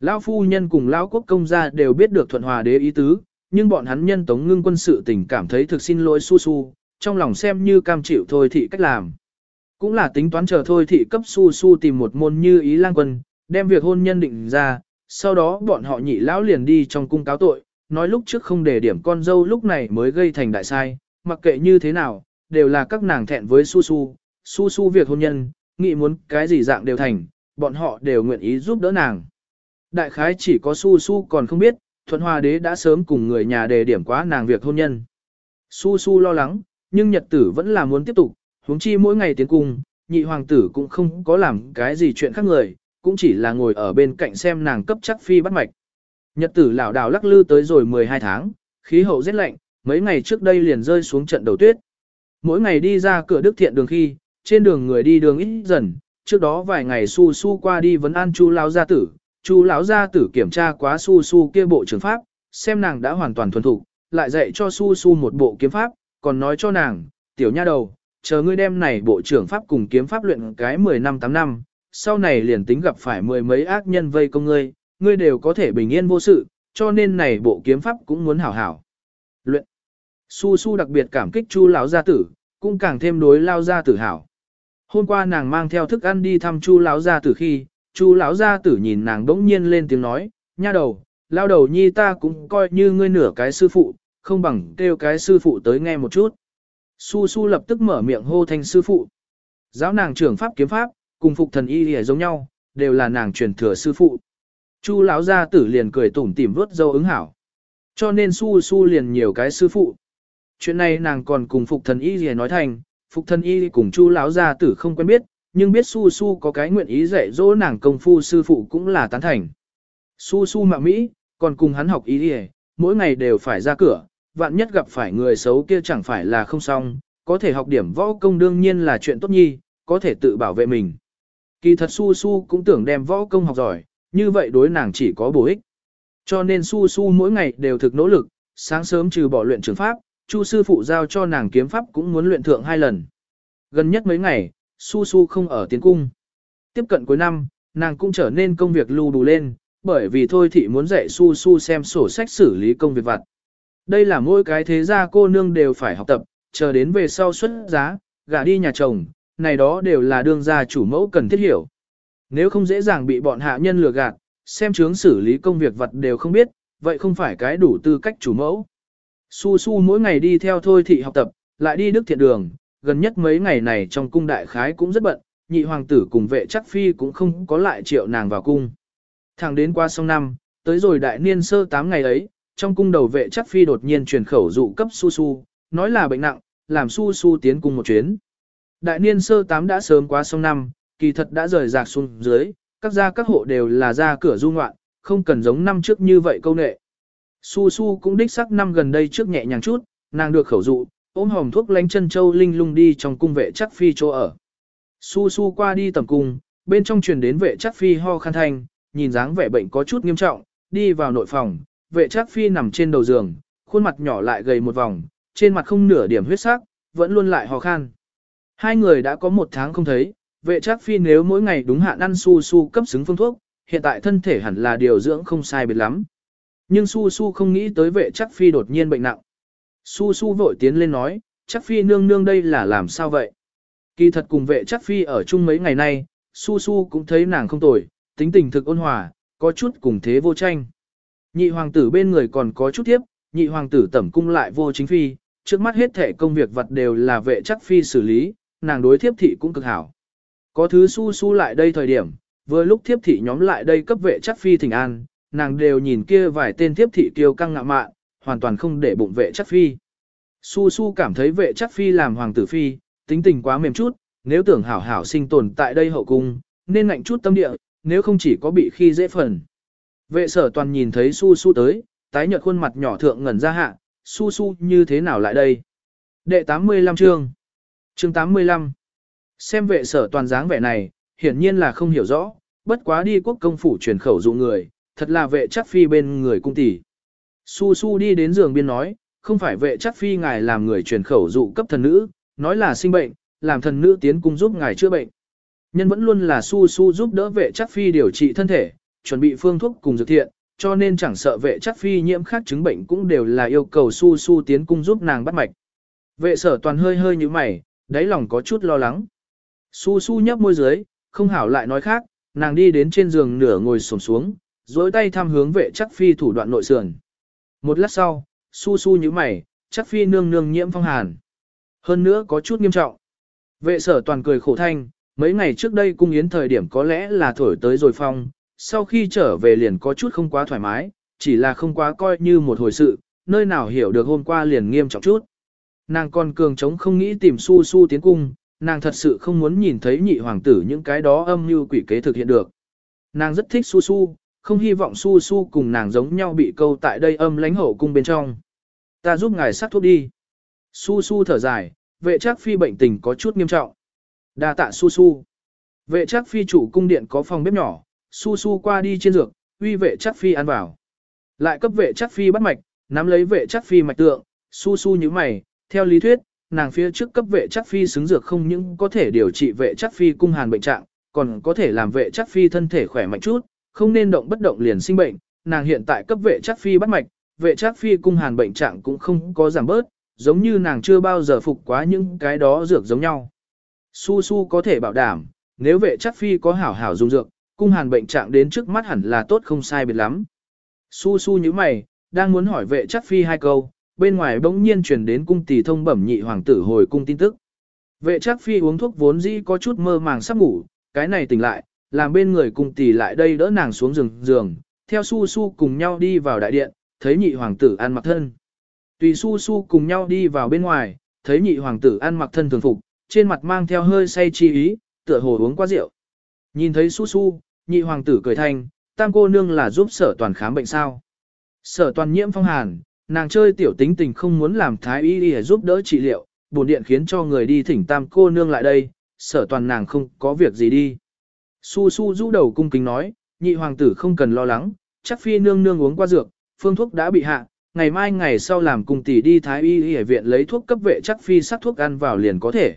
Lão phu nhân cùng lão quốc công gia đều biết được thuận hòa đế ý tứ, nhưng bọn hắn nhân tống ngưng quân sự tình cảm thấy thực xin lỗi su su, trong lòng xem như cam chịu thôi thị cách làm. Cũng là tính toán chờ thôi thị cấp su su tìm một môn như ý lang quân, đem việc hôn nhân định ra, sau đó bọn họ nhị lão liền đi trong cung cáo tội, nói lúc trước không để điểm con dâu lúc này mới gây thành đại sai, mặc kệ như thế nào, đều là các nàng thẹn với su su, su su việc hôn nhân, nghĩ muốn cái gì dạng đều thành, bọn họ đều nguyện ý giúp đỡ nàng. Đại khái chỉ có su su còn không biết, thuận hòa đế đã sớm cùng người nhà đề điểm quá nàng việc hôn nhân. Su su lo lắng, nhưng nhật tử vẫn là muốn tiếp tục, huống chi mỗi ngày tiến cung, nhị hoàng tử cũng không có làm cái gì chuyện khác người, cũng chỉ là ngồi ở bên cạnh xem nàng cấp chắc phi bắt mạch. Nhật tử lão đảo lắc lư tới rồi 12 tháng, khí hậu rất lạnh, mấy ngày trước đây liền rơi xuống trận đầu tuyết. Mỗi ngày đi ra cửa đức thiện đường khi, trên đường người đi đường ít dần, trước đó vài ngày su su qua đi vấn an chu lao gia tử, chu lão gia tử kiểm tra quá su su kia bộ trường pháp, xem nàng đã hoàn toàn thuần thục, lại dạy cho su su một bộ kiếm pháp, còn nói cho nàng, tiểu nha đầu, chờ ngươi đem này bộ trưởng pháp cùng kiếm pháp luyện cái 10 năm 8 năm, sau này liền tính gặp phải mười mấy ác nhân vây công ngươi, ngươi đều có thể bình yên vô sự, cho nên này bộ kiếm pháp cũng muốn hảo hảo. Luyện. Su Su đặc biệt cảm kích Chu lão gia tử, cũng càng thêm đối lao gia tử hảo. Hôm qua nàng mang theo thức ăn đi thăm Chu lão gia tử khi, Chu lão gia tử nhìn nàng đống nhiên lên tiếng nói, nha đầu, lao đầu nhi ta cũng coi như ngươi nửa cái sư phụ, không bằng kêu cái sư phụ tới nghe một chút. Su Su lập tức mở miệng hô thanh sư phụ. Giáo nàng trưởng pháp kiếm pháp, cùng phục thần y lìa giống nhau, đều là nàng truyền thừa sư phụ. Chu lão gia tử liền cười tủm tỉm vuốt dâu ứng hảo. Cho nên Su Su liền nhiều cái sư phụ. Chuyện này nàng còn cùng phục thần y lìa nói thành, phục thần y cùng Chu lão gia tử không quen biết, nhưng biết Su Su có cái nguyện ý dạy dỗ nàng công phu sư phụ cũng là tán thành. Su Su mạo Mỹ, còn cùng hắn học ý lìa, mỗi ngày đều phải ra cửa, vạn nhất gặp phải người xấu kia chẳng phải là không xong, có thể học điểm võ công đương nhiên là chuyện tốt nhi, có thể tự bảo vệ mình. Kỳ thật Su Su cũng tưởng đem võ công học giỏi, như vậy đối nàng chỉ có bổ ích. Cho nên Su Su mỗi ngày đều thực nỗ lực, sáng sớm trừ bỏ luyện trường pháp, Chu sư phụ giao cho nàng kiếm pháp cũng muốn luyện thượng hai lần. Gần nhất mấy ngày, Su Su không ở tiến cung. Tiếp cận cuối năm, nàng cũng trở nên công việc lưu đủ lên, bởi vì thôi thị muốn dạy Su Su xem sổ sách xử lý công việc vặt. Đây là mỗi cái thế gia cô nương đều phải học tập, chờ đến về sau xuất giá, gả đi nhà chồng, này đó đều là đương gia chủ mẫu cần thiết hiểu. Nếu không dễ dàng bị bọn hạ nhân lừa gạt, xem chướng xử lý công việc vật đều không biết, vậy không phải cái đủ tư cách chủ mẫu. Su su mỗi ngày đi theo thôi thị học tập, lại đi đức thiện đường, gần nhất mấy ngày này trong cung đại khái cũng rất bận, nhị hoàng tử cùng vệ chắc phi cũng không có lại triệu nàng vào cung. Thẳng đến qua sông năm, tới rồi đại niên sơ 8 ngày ấy, trong cung đầu vệ chắc phi đột nhiên truyền khẩu dụ cấp su su, nói là bệnh nặng, làm su su tiến cung một chuyến. Đại niên sơ 8 đã sớm qua sông năm, kỳ thật đã rời rạc xuống dưới, các gia các hộ đều là ra cửa du ngoạn, không cần giống năm trước như vậy câu nệ. Su su cũng đích sắc năm gần đây trước nhẹ nhàng chút, nàng được khẩu dụ, ôm hồng thuốc lánh chân châu linh lung đi trong cung vệ chắc phi chỗ ở. Su su qua đi tầm cung, bên trong truyền đến vệ chắc phi ho khăn thanh, nhìn dáng vẻ bệnh có chút nghiêm trọng, đi vào nội phòng, vệ chắc phi nằm trên đầu giường, khuôn mặt nhỏ lại gầy một vòng, trên mặt không nửa điểm huyết sắc, vẫn luôn lại ho khan. Hai người đã có một tháng không thấy, vệ chắc phi nếu mỗi ngày đúng hạn ăn su su cấp xứng phương thuốc, hiện tại thân thể hẳn là điều dưỡng không sai biệt lắm. Nhưng su su không nghĩ tới vệ chắc phi đột nhiên bệnh nặng. Su su vội tiến lên nói, chắc phi nương nương đây là làm sao vậy? Kỳ thật cùng vệ chắc phi ở chung mấy ngày nay, su su cũng thấy nàng không tồi, tính tình thực ôn hòa, có chút cùng thế vô tranh. Nhị hoàng tử bên người còn có chút tiếp, nhị hoàng tử tẩm cung lại vô chính phi, trước mắt hết thể công việc vật đều là vệ chắc phi xử lý, nàng đối thiếp thị cũng cực hảo. Có thứ su su lại đây thời điểm, vừa lúc thiếp thị nhóm lại đây cấp vệ chắc phi thỉnh an, nàng đều nhìn kia vài tên thiếp thị kiêu căng ngạ mạn, hoàn toàn không để bụng vệ chắc phi. Su su cảm thấy vệ chắc phi làm hoàng tử phi, tính tình quá mềm chút, nếu tưởng hảo hảo sinh tồn tại đây hậu cung, nên ngạnh chút tâm địa, nếu không chỉ có bị khi dễ phần. Vệ sở toàn nhìn thấy su su tới, tái nhợt khuôn mặt nhỏ thượng ngẩn ra hạ, su su như thế nào lại đây? Đệ 85 chương Chương 85 Xem vệ sở toàn dáng vẻ này, hiển nhiên là không hiểu rõ, bất quá đi quốc công phủ truyền khẩu dụ người, thật là vệ chắc phi bên người cung tỷ. Su su đi đến giường biên nói, không phải vệ chắc phi ngài làm người truyền khẩu dụ cấp thần nữ, nói là sinh bệnh, làm thần nữ tiến cung giúp ngài chữa bệnh. Nhân vẫn luôn là su su giúp đỡ vệ chắc phi điều trị thân thể, chuẩn bị phương thuốc cùng dược thiện, cho nên chẳng sợ vệ chắc phi nhiễm khác chứng bệnh cũng đều là yêu cầu su su tiến cung giúp nàng bắt mạch. Vệ sở toàn hơi hơi như mày, đáy lòng có chút lo lắng. Su su nhấp môi dưới, không hảo lại nói khác, nàng đi đến trên giường nửa ngồi xổm xuống, dối tay thăm hướng vệ chắc phi thủ đoạn nội sườn. Một lát sau, su su như mày, chắc phi nương nương nhiễm phong hàn. Hơn nữa có chút nghiêm trọng. Vệ sở toàn cười khổ thanh, mấy ngày trước đây cung yến thời điểm có lẽ là thổi tới rồi phong, sau khi trở về liền có chút không quá thoải mái, chỉ là không quá coi như một hồi sự, nơi nào hiểu được hôm qua liền nghiêm trọng chút. Nàng còn cường chống không nghĩ tìm su su tiến cung, nàng thật sự không muốn nhìn thấy nhị hoàng tử những cái đó âm mưu quỷ kế thực hiện được. Nàng rất thích su su, không hy vọng su su cùng nàng giống nhau bị câu tại đây âm lãnh hậu cung bên trong. Ta giúp ngài sát thuốc đi. Su su thở dài, vệ trác phi bệnh tình có chút nghiêm trọng. đa tạ su su. Vệ trác phi chủ cung điện có phòng bếp nhỏ, su su qua đi trên dược, uy vệ trác phi ăn vào. Lại cấp vệ trác phi bắt mạch, nắm lấy vệ trác phi mạch tượng, su su như mày, theo lý thuyết, nàng phía trước cấp vệ chắc phi xứng dược không những có thể điều trị vệ chắc phi cung hàn bệnh trạng, còn có thể làm vệ chắc phi thân thể khỏe mạnh chút, không nên động bất động liền sinh bệnh, nàng hiện tại cấp vệ chắc phi bắt mạch, vệ chắc phi cung hàn bệnh trạng cũng không có giảm bớt, giống như nàng chưa bao giờ phục quá những cái đó dược giống nhau. Su su có thể bảo đảm, nếu vệ chắc phi có hảo hảo dùng dược, cung hàn bệnh trạng đến trước mắt hẳn là tốt không sai biệt lắm. Su su như mày, đang muốn hỏi vệ chắc phi hai câu, bên ngoài bỗng nhiên truyền đến cung tỷ thông bẩm nhị hoàng tử hồi cung tin tức. Vệ chắc phi uống thuốc vốn dĩ có chút mơ màng sắp ngủ, cái này tỉnh lại, làm bên người cùng tỷ lại đây đỡ nàng xuống giường giường, theo su su cùng nhau đi vào đại điện, thấy nhị hoàng tử ăn mặc thân. Tùy su su cùng nhau đi vào bên ngoài, thấy nhị hoàng tử ăn mặc thân thường phục, trên mặt mang theo hơi say chi ý, tựa hồ uống quá rượu. Nhìn thấy su su, nhị hoàng tử cười thanh, tam cô nương là giúp sở toàn khám bệnh sao. Sở toàn nhiễm phong hàn, nàng chơi tiểu tính tình không muốn làm thái y y giúp đỡ trị liệu, bổn điện khiến cho người đi thỉnh tam cô nương lại đây, sở toàn nàng không có việc gì đi. Su su rũ đầu cung kính nói, nhị hoàng tử không cần lo lắng, chắc phi nương nương uống qua dược, phương thuốc đã bị hạ, ngày mai ngày sau làm cùng tỷ đi thái y y viện lấy thuốc cấp vệ chắc phi sắc thuốc ăn vào liền có thể.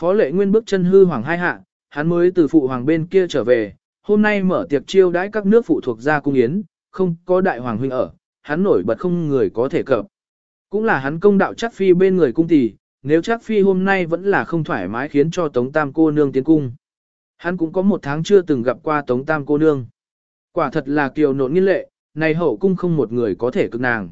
Phó lệ nguyên bước chân hư hoàng hai hạ, hắn mới từ phụ hoàng bên kia trở về, hôm nay mở tiệc chiêu đãi các nước phụ thuộc ra cung yến, không có đại hoàng huynh ở, hắn nổi bật không người có thể cập. Cũng là hắn công đạo chắc phi bên người cung tỷ, nếu chắc phi hôm nay vẫn là không thoải mái khiến cho Tống Tam cô nương tiến cung. Hắn cũng có một tháng chưa từng gặp qua Tống Tam cô nương. Quả thật là kiều nộn nghiên lệ, này hậu cung không một người có thể cực nàng.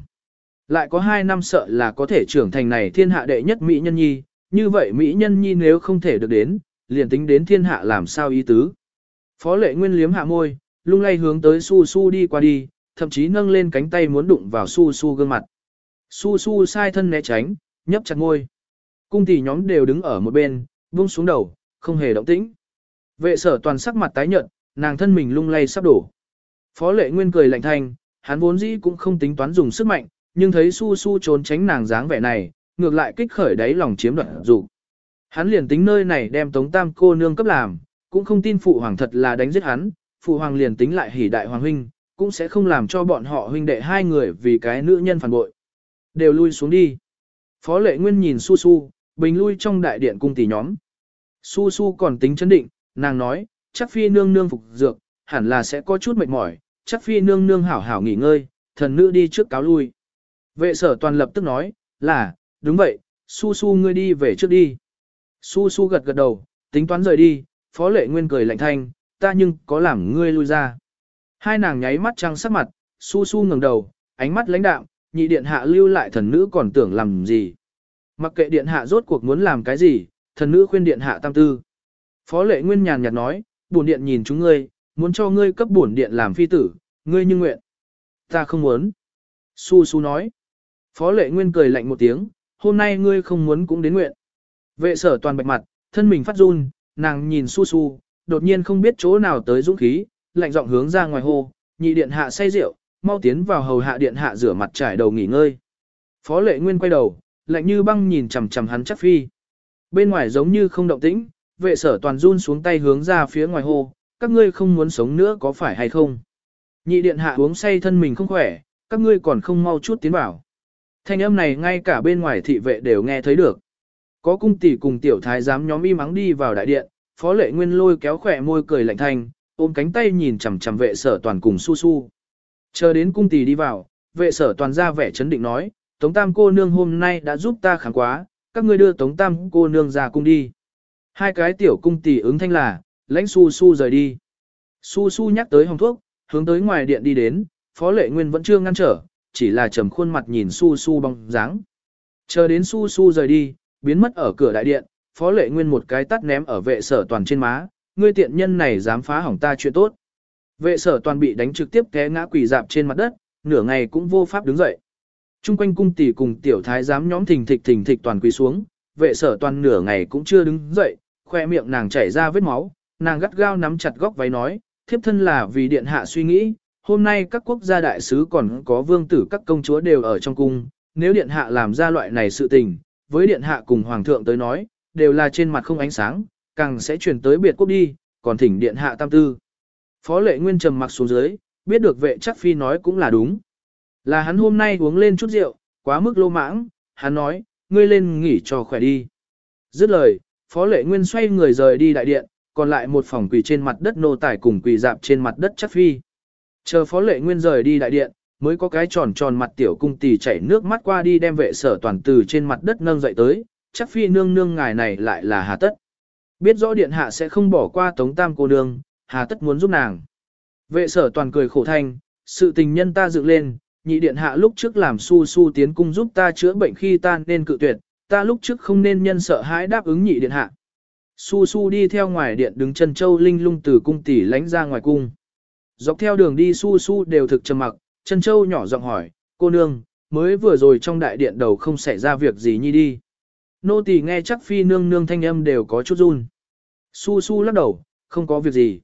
Lại có hai năm sợ là có thể trưởng thành này thiên hạ đệ nhất Mỹ Nhân Nhi, như vậy Mỹ Nhân Nhi nếu không thể được đến, liền tính đến thiên hạ làm sao ý tứ. Phó lệ nguyên liếm hạ môi, lung lay hướng tới su su đi qua đi, thậm chí nâng lên cánh tay muốn đụng vào su su gương mặt. Su su sai thân né tránh, nhấp chặt môi. Cung tỷ nhóm đều đứng ở một bên, buông xuống đầu, không hề động tĩnh. Vệ sở toàn sắc mặt tái nhợt, nàng thân mình lung lay sắp đổ. Phó lệ nguyên cười lạnh thanh, hắn vốn dĩ cũng không tính toán dùng sức mạnh, nhưng thấy su su trốn tránh nàng dáng vẻ này, ngược lại kích khởi đáy lòng chiếm đoạt dục. Hắn liền tính nơi này đem tống tam cô nương cấp làm, cũng không tin phụ hoàng thật là đánh giết hắn, phụ hoàng liền tính lại hỉ đại hoàng huynh, cũng sẽ không làm cho bọn họ huynh đệ hai người vì cái nữ nhân phản bội. Đều lui xuống đi. Phó lệ nguyên nhìn su su, bình lui trong đại điện cung tỷ nhóm. Su su còn tính chấn định, nàng nói, chắc phi nương nương phục dược, hẳn là sẽ có chút mệt mỏi, chắc phi nương nương hảo hảo nghỉ ngơi, thần nữ đi trước cáo lui. Vệ sở toàn lập tức nói, là, đúng vậy, su su ngươi đi về trước đi. Su su gật gật đầu, tính toán rời đi, phó lệ nguyên cười lạnh thanh, ta nhưng có làm ngươi lui ra. Hai nàng nháy mắt trăng sắc mặt, su su ngẩng đầu, ánh mắt lãnh đạm, nhị điện hạ lưu lại thần nữ còn tưởng làm gì. Mặc kệ điện hạ rốt cuộc muốn làm cái gì, thần nữ khuyên điện hạ tam tư. Phó lệ nguyên nhàn nhạt nói, bổn điện nhìn chúng ngươi, muốn cho ngươi cấp bổn điện làm phi tử, ngươi như nguyện. Ta không muốn. Su su nói. Phó lệ nguyên cười lạnh một tiếng, hôm nay ngươi không muốn cũng đến nguyện. Vệ sở toàn bạch mặt, thân mình phát run, nàng nhìn su su, đột nhiên không biết chỗ nào tới dũng khí, lạnh giọng hướng ra ngoài hồ, nhị điện hạ say rượu, mau tiến vào hầu hạ điện hạ rửa mặt trải đầu nghỉ ngơi. Phó lệ nguyên quay đầu, lạnh như băng nhìn chằm chằm hắn chắc phi. Bên ngoài giống như không động tĩnh, vệ sở toàn run xuống tay hướng ra phía ngoài hô, các ngươi không muốn sống nữa có phải hay không? Nhị điện hạ uống say thân mình không khỏe, các ngươi còn không mau chút tiến vào. Thanh âm này ngay cả bên ngoài thị vệ đều nghe thấy được. Có cung tỷ cùng tiểu thái giám nhóm y mắng đi vào đại điện, phó lệ nguyên lôi kéo khỏe môi cười lạnh thanh, ôm cánh tay nhìn chằm chằm vệ sở toàn cùng su su. Chờ đến cung tỷ đi vào, vệ sở toàn ra vẻ chấn định nói, Tống Tam cô nương hôm nay đã giúp ta kháng quá, các ngươi đưa Tống Tam cô nương ra cung đi. Hai cái tiểu cung tỷ ứng thanh là, lãnh su su rời đi. Su su nhắc tới hồng thuốc, hướng tới ngoài điện đi đến, phó lệ nguyên vẫn chưa ngăn trở, chỉ là trầm khuôn mặt nhìn su su bóng dáng. Chờ đến su su rời đi, biến mất ở cửa đại điện, phó lệ nguyên một cái tắt ném ở vệ sở toàn trên má, ngươi tiện nhân này dám phá hỏng ta chuyện tốt. Vệ sở toàn bị đánh trực tiếp té ngã quỳ dạp trên mặt đất, nửa ngày cũng vô pháp đứng dậy. Trung quanh cung tỷ cùng tiểu thái giám nhóm thình thịch thình thịch toàn quỳ xuống, vệ sở toàn nửa ngày cũng chưa đứng dậy, khoe miệng nàng chảy ra vết máu, nàng gắt gao nắm chặt góc váy nói, thiếp thân là vì điện hạ suy nghĩ, hôm nay các quốc gia đại sứ còn có vương tử các công chúa đều ở trong cung, nếu điện hạ làm ra loại này sự tình, với điện hạ cùng hoàng thượng tới nói, đều là trên mặt không ánh sáng, càng sẽ chuyển tới biệt quốc đi, còn thỉnh điện hạ tam tư. Phó lệ nguyên trầm mặc xuống dưới, biết được vệ chắc phi nói cũng là đúng. Là hắn hôm nay uống lên chút rượu, quá mức lô mãng, hắn nói, ngươi lên nghỉ cho khỏe đi. Dứt lời, phó lệ nguyên xoay người rời đi đại điện, còn lại một phòng quỳ trên mặt đất nô tải cùng quỳ dạp trên mặt đất chắc phi. Chờ phó lệ nguyên rời đi đại điện, mới có cái tròn tròn mặt tiểu cung tỷ chảy nước mắt qua đi đem vệ sở toàn từ trên mặt đất nâng dậy tới, chắc phi nương nương ngài này lại là hà tất. Biết rõ điện hạ sẽ không bỏ qua tống tam cô nương, hà tất muốn giúp nàng. Vệ sở toàn cười khổ thanh, sự tình nhân ta dựng lên, nhị điện hạ lúc trước làm su su tiến cung giúp ta chữa bệnh khi ta nên cự tuyệt, ta lúc trước không nên nhân sợ hãi đáp ứng nhị điện hạ. Su su đi theo ngoài điện đứng chân châu linh lung từ cung tỷ lánh ra ngoài cung. Dọc theo đường đi su su đều thực trầm mặc, chân châu nhỏ giọng hỏi, cô nương, mới vừa rồi trong đại điện đầu không xảy ra việc gì nhi đi. Nô tỳ nghe chắc phi nương nương thanh âm đều có chút run. Su su lắc đầu, không có việc gì.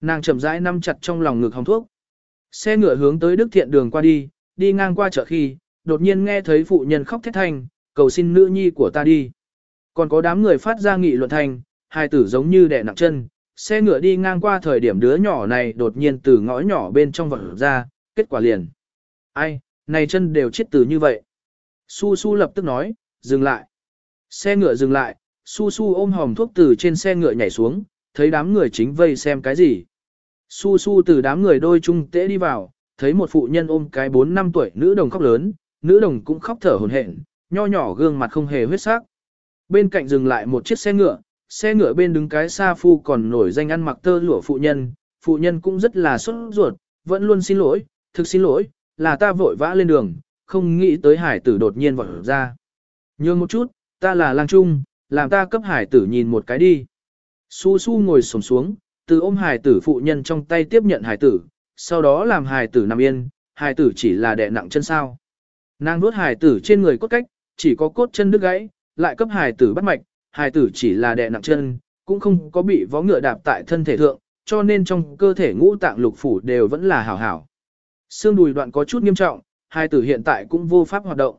Nàng chậm rãi nắm chặt trong lòng ngực hồng thuốc. Xe ngựa hướng tới Đức Thiện đường qua đi, đi ngang qua chợ khi, đột nhiên nghe thấy phụ nhân khóc thét thanh, cầu xin nữ nhi của ta đi. Còn có đám người phát ra nghị luận thành, hai tử giống như đẻ nặng chân, xe ngựa đi ngang qua thời điểm đứa nhỏ này đột nhiên từ ngõ nhỏ bên trong vật ra, kết quả liền. Ai, này chân đều chết từ như vậy. Su Su lập tức nói, dừng lại. Xe ngựa dừng lại, Su Su ôm hòm thuốc từ trên xe ngựa nhảy xuống, thấy đám người chính vây xem cái gì. Su Su từ đám người đôi chung tễ đi vào, thấy một phụ nhân ôm cái 4 năm tuổi nữ đồng khóc lớn, nữ đồng cũng khóc thở hổn hển, nho nhỏ gương mặt không hề huyết sắc. Bên cạnh dừng lại một chiếc xe ngựa, xe ngựa bên đứng cái xa phu còn nổi danh ăn mặc tơ lụa phụ nhân, phụ nhân cũng rất là sốt ruột, vẫn luôn xin lỗi, thực xin lỗi, là ta vội vã lên đường, không nghĩ tới hải tử đột nhiên vọt ra. Nhường một chút, ta là lang trung, làm ta cấp hải tử nhìn một cái đi. Su su ngồi sổm xuống, từ ôm hải tử phụ nhân trong tay tiếp nhận hải tử, sau đó làm hải tử nằm yên, hải tử chỉ là đè nặng chân sao. Nàng nuốt hải tử trên người cốt cách, chỉ có cốt chân đứt gãy, lại cấp hài tử bắt mạch, hài tử chỉ là đè nặng chân, cũng không có bị vó ngựa đạp tại thân thể thượng, cho nên trong cơ thể ngũ tạng lục phủ đều vẫn là hảo hảo. Xương đùi đoạn có chút nghiêm trọng, hài tử hiện tại cũng vô pháp hoạt động.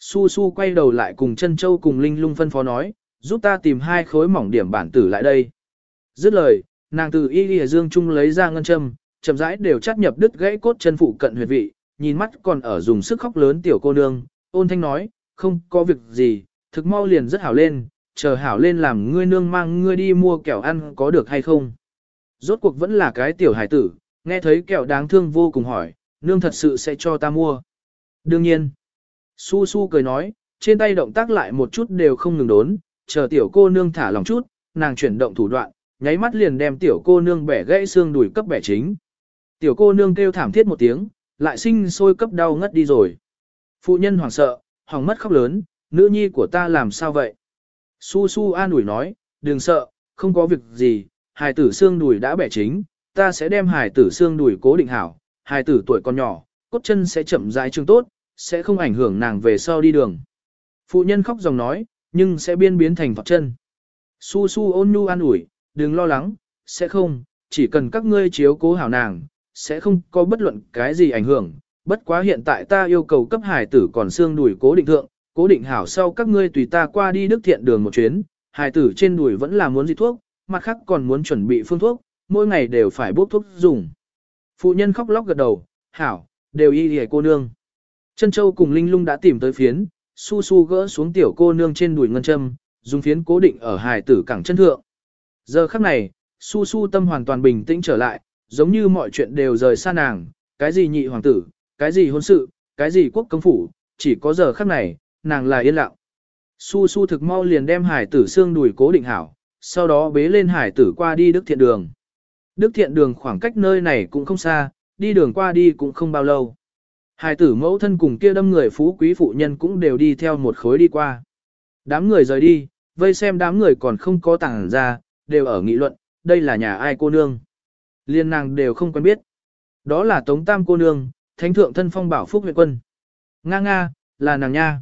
Su Su quay đầu lại cùng chân châu cùng Linh Lung phân phó nói, giúp ta tìm hai khối mỏng điểm bản tử lại đây. Dứt lời, nàng từ y lìa dương trung lấy ra ngân châm, chậm rãi đều chắt nhập đứt gãy cốt chân phụ cận huyệt vị, nhìn mắt còn ở dùng sức khóc lớn tiểu cô nương, ôn thanh nói, không có việc gì, thực mau liền rất hảo lên, chờ hảo lên làm ngươi nương mang ngươi đi mua kẹo ăn có được hay không. Rốt cuộc vẫn là cái tiểu hải tử, nghe thấy kẹo đáng thương vô cùng hỏi, nương thật sự sẽ cho ta mua. Đương nhiên, su su cười nói, trên tay động tác lại một chút đều không ngừng đốn, chờ tiểu cô nương thả lòng chút, nàng chuyển động thủ đoạn, nháy mắt liền đem tiểu cô nương bẻ gãy xương đùi cấp bẻ chính. Tiểu cô nương kêu thảm thiết một tiếng, lại sinh sôi cấp đau ngất đi rồi. Phụ nhân hoảng sợ, hỏng mất khóc lớn, nữ nhi của ta làm sao vậy? Su su an ủi nói, đừng sợ, không có việc gì, hài tử xương đùi đã bẻ chính, ta sẽ đem hài tử xương đùi cố định hảo, hài tử tuổi còn nhỏ, cốt chân sẽ chậm rãi trương tốt, sẽ không ảnh hưởng nàng về sau đi đường. Phụ nhân khóc dòng nói, nhưng sẽ biên biến thành vọt chân. Su su ôn nhu an ủi, đừng lo lắng, sẽ không, chỉ cần các ngươi chiếu cố hảo nàng, sẽ không có bất luận cái gì ảnh hưởng. Bất quá hiện tại ta yêu cầu cấp hải tử còn xương đùi cố định thượng, cố định hảo sau các ngươi tùy ta qua đi đức thiện đường một chuyến, hải tử trên đùi vẫn là muốn di thuốc, mặt khác còn muốn chuẩn bị phương thuốc, mỗi ngày đều phải bốc thuốc dùng. Phụ nhân khóc lóc gật đầu, hảo, đều y hề cô nương. Chân châu cùng Linh lung đã tìm tới phiến, su su gỡ xuống tiểu cô nương trên đùi ngân châm, dùng phiến cố định ở hài tử cẳng chân thượng. Giờ khắc này, su su tâm hoàn toàn bình tĩnh trở lại, giống như mọi chuyện đều rời xa nàng, cái gì nhị hoàng tử, cái gì hôn sự, cái gì quốc công phủ, chỉ có giờ khắc này, nàng là yên lặng. Su su thực mau liền đem hải tử xương đùi cố định hảo, sau đó bế lên hải tử qua đi Đức Thiện Đường. Đức Thiện Đường khoảng cách nơi này cũng không xa, đi đường qua đi cũng không bao lâu. Hải tử mẫu thân cùng kia đâm người phú quý phụ nhân cũng đều đi theo một khối đi qua. Đám người rời đi, vây xem đám người còn không có tảng ra, đều ở nghị luận, đây là nhà ai cô nương. Liên nàng đều không quen biết. Đó là Tống Tam cô nương, thánh thượng thân phong bảo phúc huyện quân. Nga nga, là nàng nha.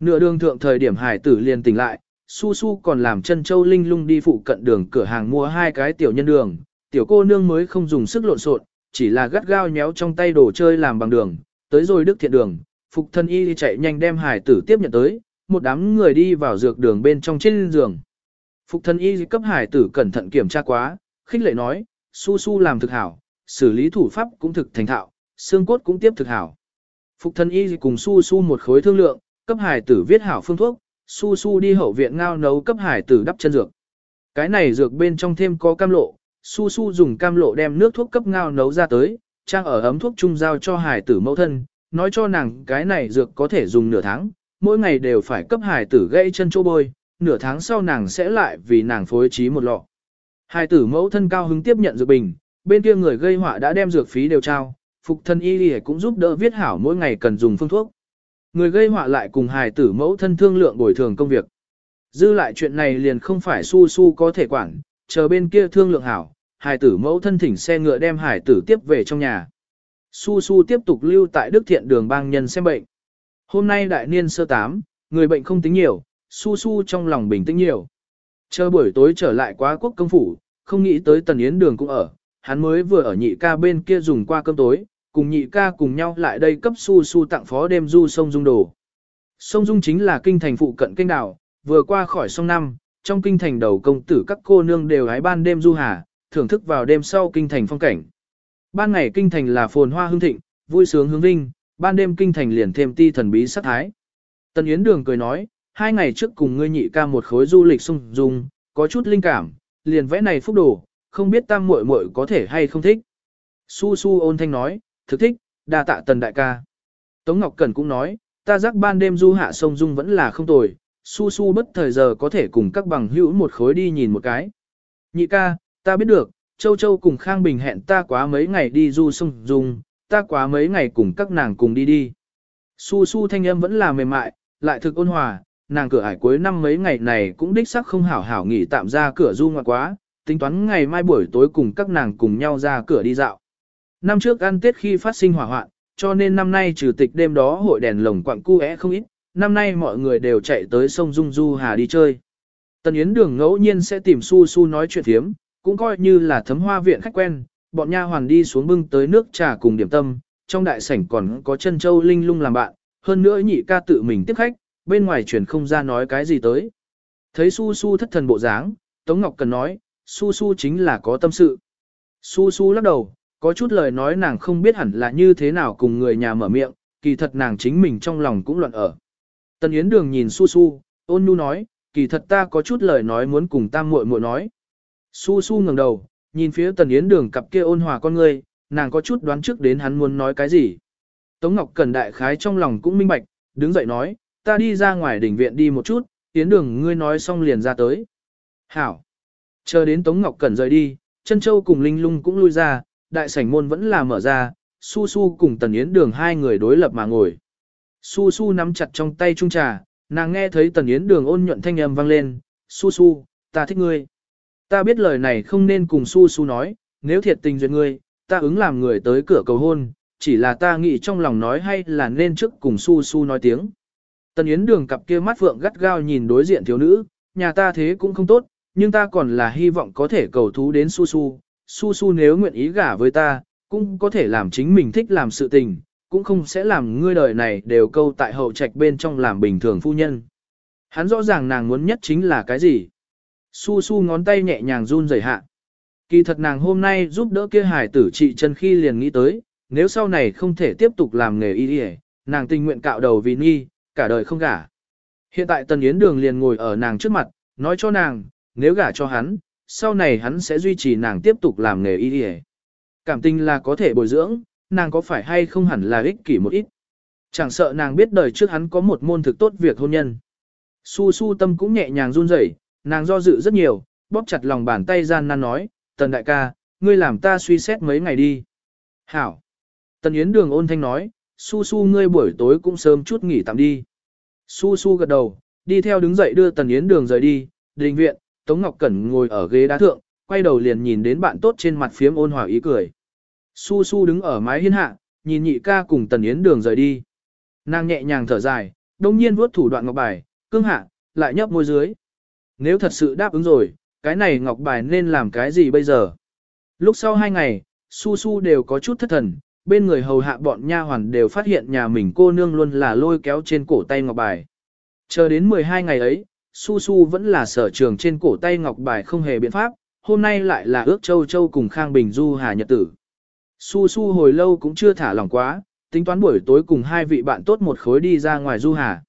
Nửa đường thượng thời điểm hải tử liền tỉnh lại, su su còn làm chân châu linh lung đi phụ cận đường cửa hàng mua hai cái tiểu nhân đường. Tiểu cô nương mới không dùng sức lộn xộn, chỉ là gắt gao nhéo trong tay đồ chơi làm bằng đường, tới rồi đức thiện đường, phục thân y chạy nhanh đem hải tử tiếp nhận tới, một đám người đi vào dược đường bên trong trên giường. Phục thân y cấp hải tử cẩn thận kiểm tra quá, khích lệ nói, su su làm thực hảo, xử lý thủ pháp cũng thực thành thạo, xương cốt cũng tiếp thực hảo. Phục thân y cùng su su một khối thương lượng, cấp hải tử viết hảo phương thuốc, su su đi hậu viện ngao nấu cấp hải tử đắp chân dược. Cái này dược bên trong thêm có cam lộ, su su dùng cam lộ đem nước thuốc cấp ngao nấu ra tới, trang ở ấm thuốc trung giao cho hải tử mẫu thân, nói cho nàng cái này dược có thể dùng nửa tháng, mỗi ngày đều phải cấp hải tử gãy chân chỗ bôi, nửa tháng sau nàng sẽ lại vì nàng phối trí một lọ. Hải tử mẫu thân cao hứng tiếp nhận dược bình, bên kia người gây họa đã đem dược phí đều trao, phục thân y lìa cũng giúp đỡ viết hảo mỗi ngày cần dùng phương thuốc. Người gây họa lại cùng hài tử mẫu thân thương lượng bồi thường công việc. Dư lại chuyện này liền không phải su su có thể quản, chờ bên kia thương lượng hảo, hài tử mẫu thân thỉnh xe ngựa đem hài tử tiếp về trong nhà. Su su tiếp tục lưu tại Đức Thiện đường bang nhân xem bệnh. Hôm nay đại niên sơ tám, người bệnh không tính nhiều, su su trong lòng bình tĩnh nhiều. Chờ buổi tối trở lại quá quốc công phủ, không nghĩ tới tần yến đường cũng ở, hắn mới vừa ở nhị ca bên kia dùng qua cơm tối, cùng nhị ca cùng nhau lại đây cấp su su tặng phó đêm du sông dung đồ. Sông dung chính là kinh thành phụ cận kênh đảo, vừa qua khỏi sông năm, trong kinh thành đầu công tử các cô nương đều hái ban đêm du hà, thưởng thức vào đêm sau kinh thành phong cảnh. Ban ngày kinh thành là phồn hoa hương thịnh, vui sướng hướng vinh, ban đêm kinh thành liền thêm ti thần bí sát thái. Tần Yến Đường cười nói, hai ngày trước cùng ngươi nhị ca một khối du lịch sung dung, có chút linh cảm, liền vẽ này phúc đồ, không biết tam muội muội có thể hay không thích. Su Su ôn thanh nói, thực thích, đa tạ tần đại ca. Tống Ngọc Cẩn cũng nói, ta giác ban đêm du hạ sông dung vẫn là không tồi, su su bất thời giờ có thể cùng các bằng hữu một khối đi nhìn một cái. Nhị ca, ta biết được, Châu Châu cùng Khang Bình hẹn ta quá mấy ngày đi du sông dung, ta quá mấy ngày cùng các nàng cùng đi đi. Su su thanh âm vẫn là mềm mại, lại thực ôn hòa, nàng cửa ải cuối năm mấy ngày này cũng đích sắc không hảo hảo nghỉ tạm ra cửa du ngoạn quá, tính toán ngày mai buổi tối cùng các nàng cùng nhau ra cửa đi dạo. Năm trước ăn Tết khi phát sinh hỏa hoạn, cho nên năm nay trừ tịch đêm đó hội đèn lồng quặng cu é không ít, năm nay mọi người đều chạy tới sông Dung Du Hà đi chơi. Tần Yến Đường ngẫu nhiên sẽ tìm Su Su nói chuyện thiếm, cũng coi như là thấm hoa viện khách quen, bọn nha hoàn đi xuống bưng tới nước trà cùng điểm tâm, trong đại sảnh còn có chân châu linh lung làm bạn, hơn nữa nhị ca tự mình tiếp khách, bên ngoài truyền không ra nói cái gì tới. Thấy Su Su thất thần bộ dáng, Tống Ngọc Cần nói, Su Su chính là có tâm sự. Su Su lắc đầu, có chút lời nói nàng không biết hẳn là như thế nào cùng người nhà mở miệng, kỳ thật nàng chính mình trong lòng cũng loạn ở. Tần Yến Đường nhìn Su Su, ôn nhu nói, kỳ thật ta có chút lời nói muốn cùng tam muội muội nói. Su Su ngẩng đầu, nhìn phía Tần Yến Đường cặp kia ôn hòa con ngươi, nàng có chút đoán trước đến hắn muốn nói cái gì. Tống Ngọc Cẩn đại khái trong lòng cũng minh bạch, đứng dậy nói, ta đi ra ngoài đỉnh viện đi một chút, Yến Đường ngươi nói xong liền ra tới. Hảo. Chờ đến Tống Ngọc Cẩn rời đi, chân châu cùng Linh Lung cũng lui ra, đại sảnh môn vẫn là mở ra, Su Su cùng Tần Yến Đường hai người đối lập mà ngồi. Su Su nắm chặt trong tay chung trà, nàng nghe thấy Tần Yến Đường ôn nhuận thanh âm vang lên, Su Su, ta thích ngươi. Ta biết lời này không nên cùng Su Su nói, nếu thiệt tình duyệt ngươi, ta ứng làm người tới cửa cầu hôn, chỉ là ta nghĩ trong lòng nói hay là nên trước cùng Su Su nói tiếng. Tần Yến Đường cặp kia mắt vượng gắt gao nhìn đối diện thiếu nữ, nhà ta thế cũng không tốt, nhưng ta còn là hy vọng có thể cầu thú đến Su Su. Su Su nếu nguyện ý gả với ta, cũng có thể làm chính mình thích làm sự tình, cũng không sẽ làm ngươi đời này đều câu tại hậu trạch bên trong làm bình thường phu nhân. Hắn rõ ràng nàng muốn nhất chính là cái gì. Su su ngón tay nhẹ nhàng run rẩy hạ. Kỳ thật nàng hôm nay giúp đỡ kia hải tử trị chân khi liền nghĩ tới, nếu sau này không thể tiếp tục làm nghề y y, nàng tình nguyện cạo đầu vì nghi, cả đời không gả. Hiện tại Tần Yến Đường liền ngồi ở nàng trước mặt, nói cho nàng, nếu gả cho hắn, sau này hắn sẽ duy trì nàng tiếp tục làm nghề y y. Cảm tình là có thể bồi dưỡng, nàng có phải hay không hẳn là ích kỷ một ít. Chẳng sợ nàng biết đời trước hắn có một môn thực tốt việc hôn nhân. Su su tâm cũng nhẹ nhàng run rẩy, nàng do dự rất nhiều, bóp chặt lòng bàn tay gian nan nói, tần đại ca, ngươi làm ta suy xét mấy ngày đi. Hảo. Tần Yến Đường ôn thanh nói, su su ngươi buổi tối cũng sớm chút nghỉ tạm đi. Su su gật đầu, đi theo đứng dậy đưa Tần Yến Đường rời đi, đình viện, Tống Ngọc Cẩn ngồi ở ghế đá thượng, quay đầu liền nhìn đến bạn tốt trên mặt phiếm ôn hòa ý cười. Su su đứng ở mái hiên hạ, nhìn nhị ca cùng Tần Yến Đường rời đi. Nàng nhẹ nhàng thở dài, đông nhiên vuốt thủ đoạn ngọc bài, cương hạ, lại nhấp môi dưới. Nếu thật sự đáp ứng rồi, cái này ngọc bài nên làm cái gì bây giờ? Lúc sau hai ngày, su su đều có chút thất thần, bên người hầu hạ bọn nha hoàn đều phát hiện nhà mình cô nương luôn là lôi kéo trên cổ tay ngọc bài. Chờ đến 12 ngày ấy, su su vẫn là sở trường trên cổ tay ngọc bài không hề biện pháp, hôm nay lại là ước châu châu cùng Khang Bình Du Hà Nhật Tử. Su su hồi lâu cũng chưa thả lòng quá, tính toán buổi tối cùng hai vị bạn tốt một khối đi ra ngoài Du Hà.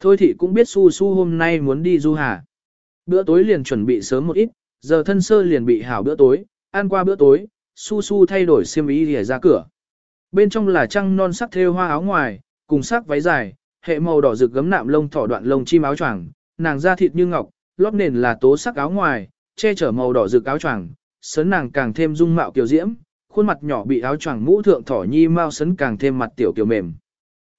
Thôi thì cũng biết su su hôm nay muốn đi Du Hà. Bữa tối liền chuẩn bị sớm một ít, giờ thân sơ liền bị hảo bữa tối, ăn qua bữa tối, su su thay đổi xiêm y để ra cửa. Bên trong là trăng non sắc thêu hoa áo ngoài, cùng sắc váy dài, hệ màu đỏ rực gấm nạm lông thỏ đoạn lông chim áo choàng, nàng da thịt như ngọc, lót nền là tố sắc áo ngoài, che chở màu đỏ rực áo choàng, sấn nàng càng thêm dung mạo kiều diễm, khuôn mặt nhỏ bị áo choàng mũ thượng thỏ nhi mau sấn càng thêm mặt tiểu kiều mềm.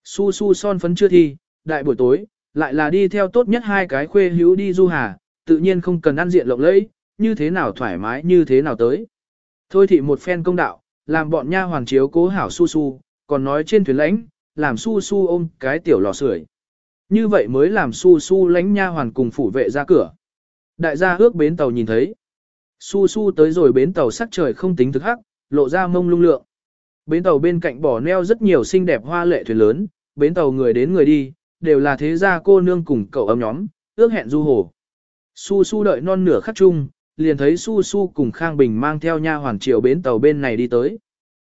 Su su son phấn chưa thi, đại buổi tối, lại là đi theo tốt nhất hai cái khuê hữu đi du hà, tự nhiên không cần ăn diện lộng lẫy, như thế nào thoải mái như thế nào tới. Thôi thì một phen công đạo, làm bọn nha hoàng chiếu cố hảo su su, còn nói trên thuyền lãnh, làm su su ôm cái tiểu lò sưởi. Như vậy mới làm su su lãnh nha hoàn cùng phủ vệ ra cửa. Đại gia ước bến tàu nhìn thấy. Su su tới rồi bến tàu sắc trời không tính thực hắc, lộ ra mông lung lượng. Bến tàu bên cạnh bỏ neo rất nhiều xinh đẹp hoa lệ thuyền lớn, bến tàu người đến người đi, đều là thế gia cô nương cùng cậu ấm nhóm, ước hẹn du hồ. Su su đợi non nửa khắc chung, liền thấy Su su cùng Khang Bình mang theo nha hoàn triệu bến tàu bên này đi tới.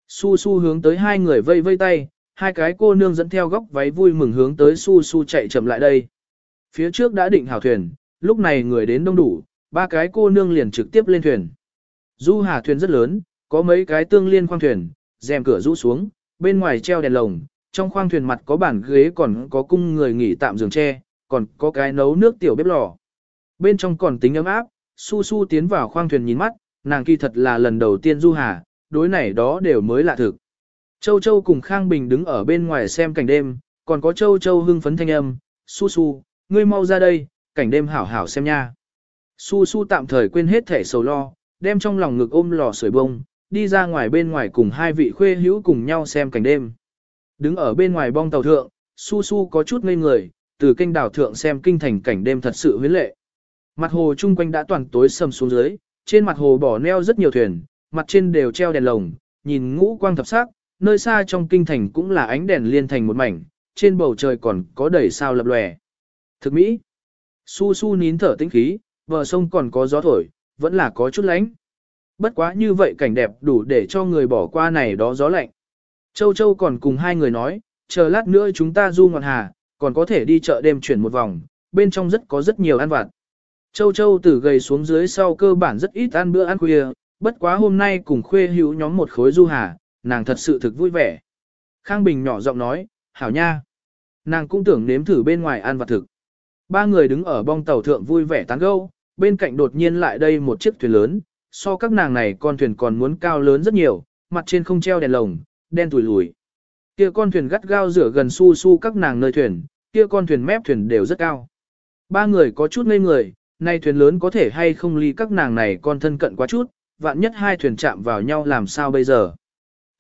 Su su hướng tới hai người vây vây tay, hai cái cô nương dẫn theo góc váy vui mừng hướng tới Su su chạy chậm lại đây. Phía trước đã định hảo thuyền, lúc này người đến đông đủ, ba cái cô nương liền trực tiếp lên thuyền. Du hà thuyền rất lớn, có mấy cái tương liên khoang thuyền, rèm cửa rũ xuống, bên ngoài treo đèn lồng, trong khoang thuyền mặt có bàn ghế còn có cung người nghỉ tạm giường tre, còn có cái nấu nước tiểu bếp lò. Bên trong còn tính ấm áp, su su tiến vào khoang thuyền nhìn mắt, nàng kỳ thật là lần đầu tiên du hà, đối này đó đều mới lạ thực. Châu Châu cùng Khang Bình đứng ở bên ngoài xem cảnh đêm, còn có Châu Châu hưng phấn thanh âm, su su, ngươi mau ra đây, cảnh đêm hảo hảo xem nha. Su su tạm thời quên hết thể sầu lo, đem trong lòng ngực ôm lò sưởi bông, đi ra ngoài bên ngoài cùng hai vị khuê hữu cùng nhau xem cảnh đêm. Đứng ở bên ngoài bong tàu thượng, su su có chút ngây người, từ kênh đảo thượng xem kinh thành cảnh đêm thật sự huyến lệ. Mặt hồ chung quanh đã toàn tối sầm xuống dưới, trên mặt hồ bỏ neo rất nhiều thuyền, mặt trên đều treo đèn lồng, nhìn ngũ quang thập sắc, nơi xa trong kinh thành cũng là ánh đèn liên thành một mảnh, trên bầu trời còn có đầy sao lập lòe. Thực mỹ, su su nín thở tĩnh khí, bờ sông còn có gió thổi, vẫn là có chút lánh. Bất quá như vậy cảnh đẹp đủ để cho người bỏ qua này đó gió lạnh. Châu Châu còn cùng hai người nói, chờ lát nữa chúng ta du ngọn hà, còn có thể đi chợ đêm chuyển một vòng, bên trong rất có rất nhiều ăn vặt. Châu Châu từ gầy xuống dưới sau cơ bản rất ít ăn bữa ăn khuya, bất quá hôm nay cùng khuê hữu nhóm một khối du hà, nàng thật sự thực vui vẻ. Khang Bình nhỏ giọng nói, hảo nha. Nàng cũng tưởng nếm thử bên ngoài ăn vặt thực. Ba người đứng ở bong tàu thượng vui vẻ tán gẫu, bên cạnh đột nhiên lại đây một chiếc thuyền lớn, so các nàng này con thuyền còn muốn cao lớn rất nhiều, mặt trên không treo đèn lồng, đen tủi lùi. Kia con thuyền gắt gao rửa gần su su các nàng nơi thuyền, kia con thuyền mép thuyền đều rất cao. Ba người có chút ngây người, nay thuyền lớn có thể hay không ly các nàng này con thân cận quá chút, vạn nhất hai thuyền chạm vào nhau làm sao bây giờ.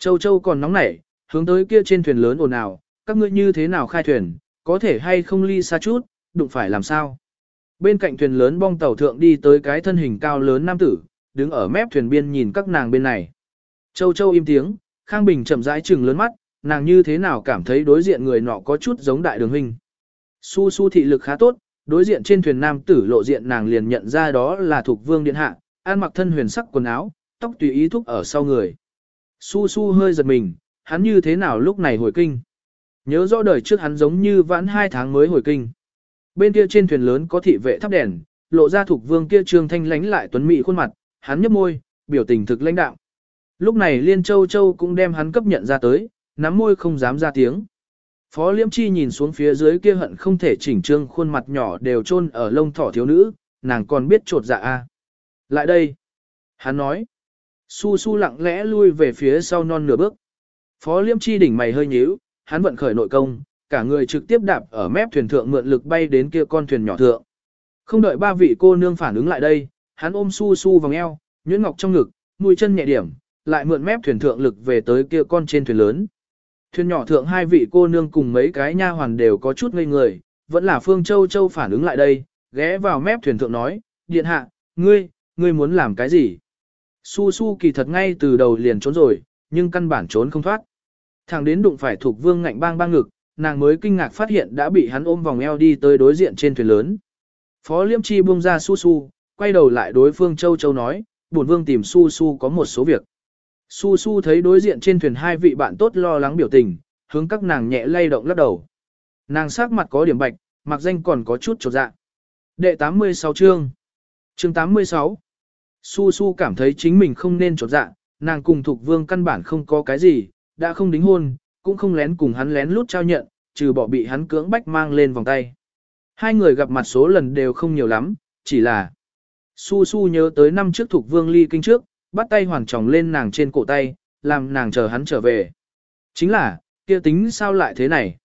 Châu Châu còn nóng nảy, hướng tới kia trên thuyền lớn ồn ào, các ngươi như thế nào khai thuyền, có thể hay không ly xa chút, đụng phải làm sao. Bên cạnh thuyền lớn bong tàu thượng đi tới cái thân hình cao lớn nam tử, đứng ở mép thuyền biên nhìn các nàng bên này. Châu Châu im tiếng, Khang Bình chậm rãi trừng lớn mắt, nàng như thế nào cảm thấy đối diện người nọ có chút giống đại đường huynh. Su su thị lực khá tốt, đối diện trên thuyền nam tử lộ diện nàng liền nhận ra đó là thuộc vương điện hạ, an mặc thân huyền sắc quần áo, tóc tùy ý thúc ở sau người. Su su hơi giật mình, hắn như thế nào lúc này hồi kinh. Nhớ rõ đời trước hắn giống như vãn hai tháng mới hồi kinh. Bên kia trên thuyền lớn có thị vệ thắp đèn, lộ ra thuộc vương kia trương thanh lánh lại tuấn mỹ khuôn mặt, hắn nhấp môi, biểu tình thực lãnh đạo. Lúc này Liên Châu Châu cũng đem hắn cấp nhận ra tới, nắm môi không dám ra tiếng. Phó Liễm Chi nhìn xuống phía dưới kia hận không thể chỉnh trương khuôn mặt nhỏ đều chôn ở lông thỏ thiếu nữ, nàng còn biết trột dạ a. Lại đây. Hắn nói. Su su lặng lẽ lui về phía sau non nửa bước. Phó Liêm Chi đỉnh mày hơi nhíu, hắn vận khởi nội công, cả người trực tiếp đạp ở mép thuyền thượng mượn lực bay đến kia con thuyền nhỏ thượng. Không đợi ba vị cô nương phản ứng lại đây, hắn ôm su su vòng eo, nhuyễn ngọc trong ngực, mũi chân nhẹ điểm, lại mượn mép thuyền thượng lực về tới kia con trên thuyền lớn. Thuyền nhỏ thượng hai vị cô nương cùng mấy cái nha hoàn đều có chút ngây người, vẫn là Phương Châu Châu phản ứng lại đây, ghé vào mép thuyền thượng nói, điện hạ, ngươi, ngươi muốn làm cái gì? Su su kỳ thật ngay từ đầu liền trốn rồi, nhưng căn bản trốn không thoát. Thằng đến đụng phải thuộc vương ngạnh bang bang ngực, nàng mới kinh ngạc phát hiện đã bị hắn ôm vòng eo đi tới đối diện trên thuyền lớn. Phó Liêm Chi buông ra su su, quay đầu lại đối phương Châu Châu nói, bổn vương tìm su su có một số việc. Su su thấy đối diện trên thuyền hai vị bạn tốt lo lắng biểu tình, hướng các nàng nhẹ lay động lắc đầu. Nàng sắc mặt có điểm bạch, mặc danh còn có chút trột dạ. Đệ 86 chương Chương 86 Su su cảm thấy chính mình không nên trột dạ, nàng cùng Thục vương căn bản không có cái gì, đã không đính hôn, cũng không lén cùng hắn lén lút trao nhận, trừ bỏ bị hắn cưỡng bách mang lên vòng tay. Hai người gặp mặt số lần đều không nhiều lắm, chỉ là Su Su nhớ tới năm trước Thục vương ly kinh trước, bắt tay hoàn tròng lên nàng trên cổ tay, làm nàng chờ hắn trở về. Chính là, kia tính sao lại thế này?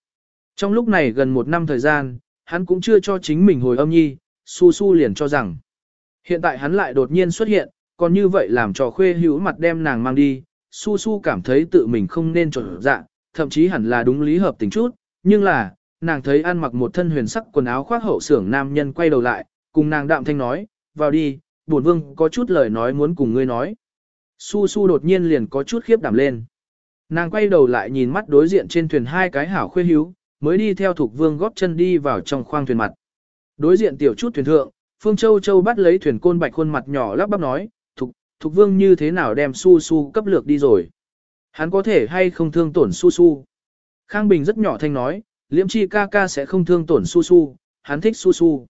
Trong lúc này gần một năm thời gian, hắn cũng chưa cho chính mình hồi âm nhi, Su Su liền cho rằng. Hiện tại hắn lại đột nhiên xuất hiện, còn như vậy làm cho khuê hữu mặt đem nàng mang đi, Su Su cảm thấy tự mình không nên trộn dạng, thậm chí hẳn là đúng lý hợp tình chút, nhưng là, nàng thấy ăn mặc một thân huyền sắc quần áo khoác hậu xưởng nam nhân quay đầu lại, cùng nàng đạm thanh nói, vào đi, bổn vương có chút lời nói muốn cùng ngươi nói. Su su đột nhiên liền có chút khiếp đảm lên. Nàng quay đầu lại nhìn mắt đối diện trên thuyền hai cái hảo khuê hữu, mới đi theo thuộc vương góp chân đi vào trong khoang thuyền mặt. Đối diện tiểu chút thuyền thượng, Phương Châu Châu bắt lấy thuyền côn bạch khuôn mặt nhỏ lắp bắp nói, thục, thục vương như thế nào đem su su cấp lược đi rồi. Hắn có thể hay không thương tổn su su. Khang Bình rất nhỏ thanh nói, liễm chi ca ca sẽ không thương tổn su su, hắn thích su su.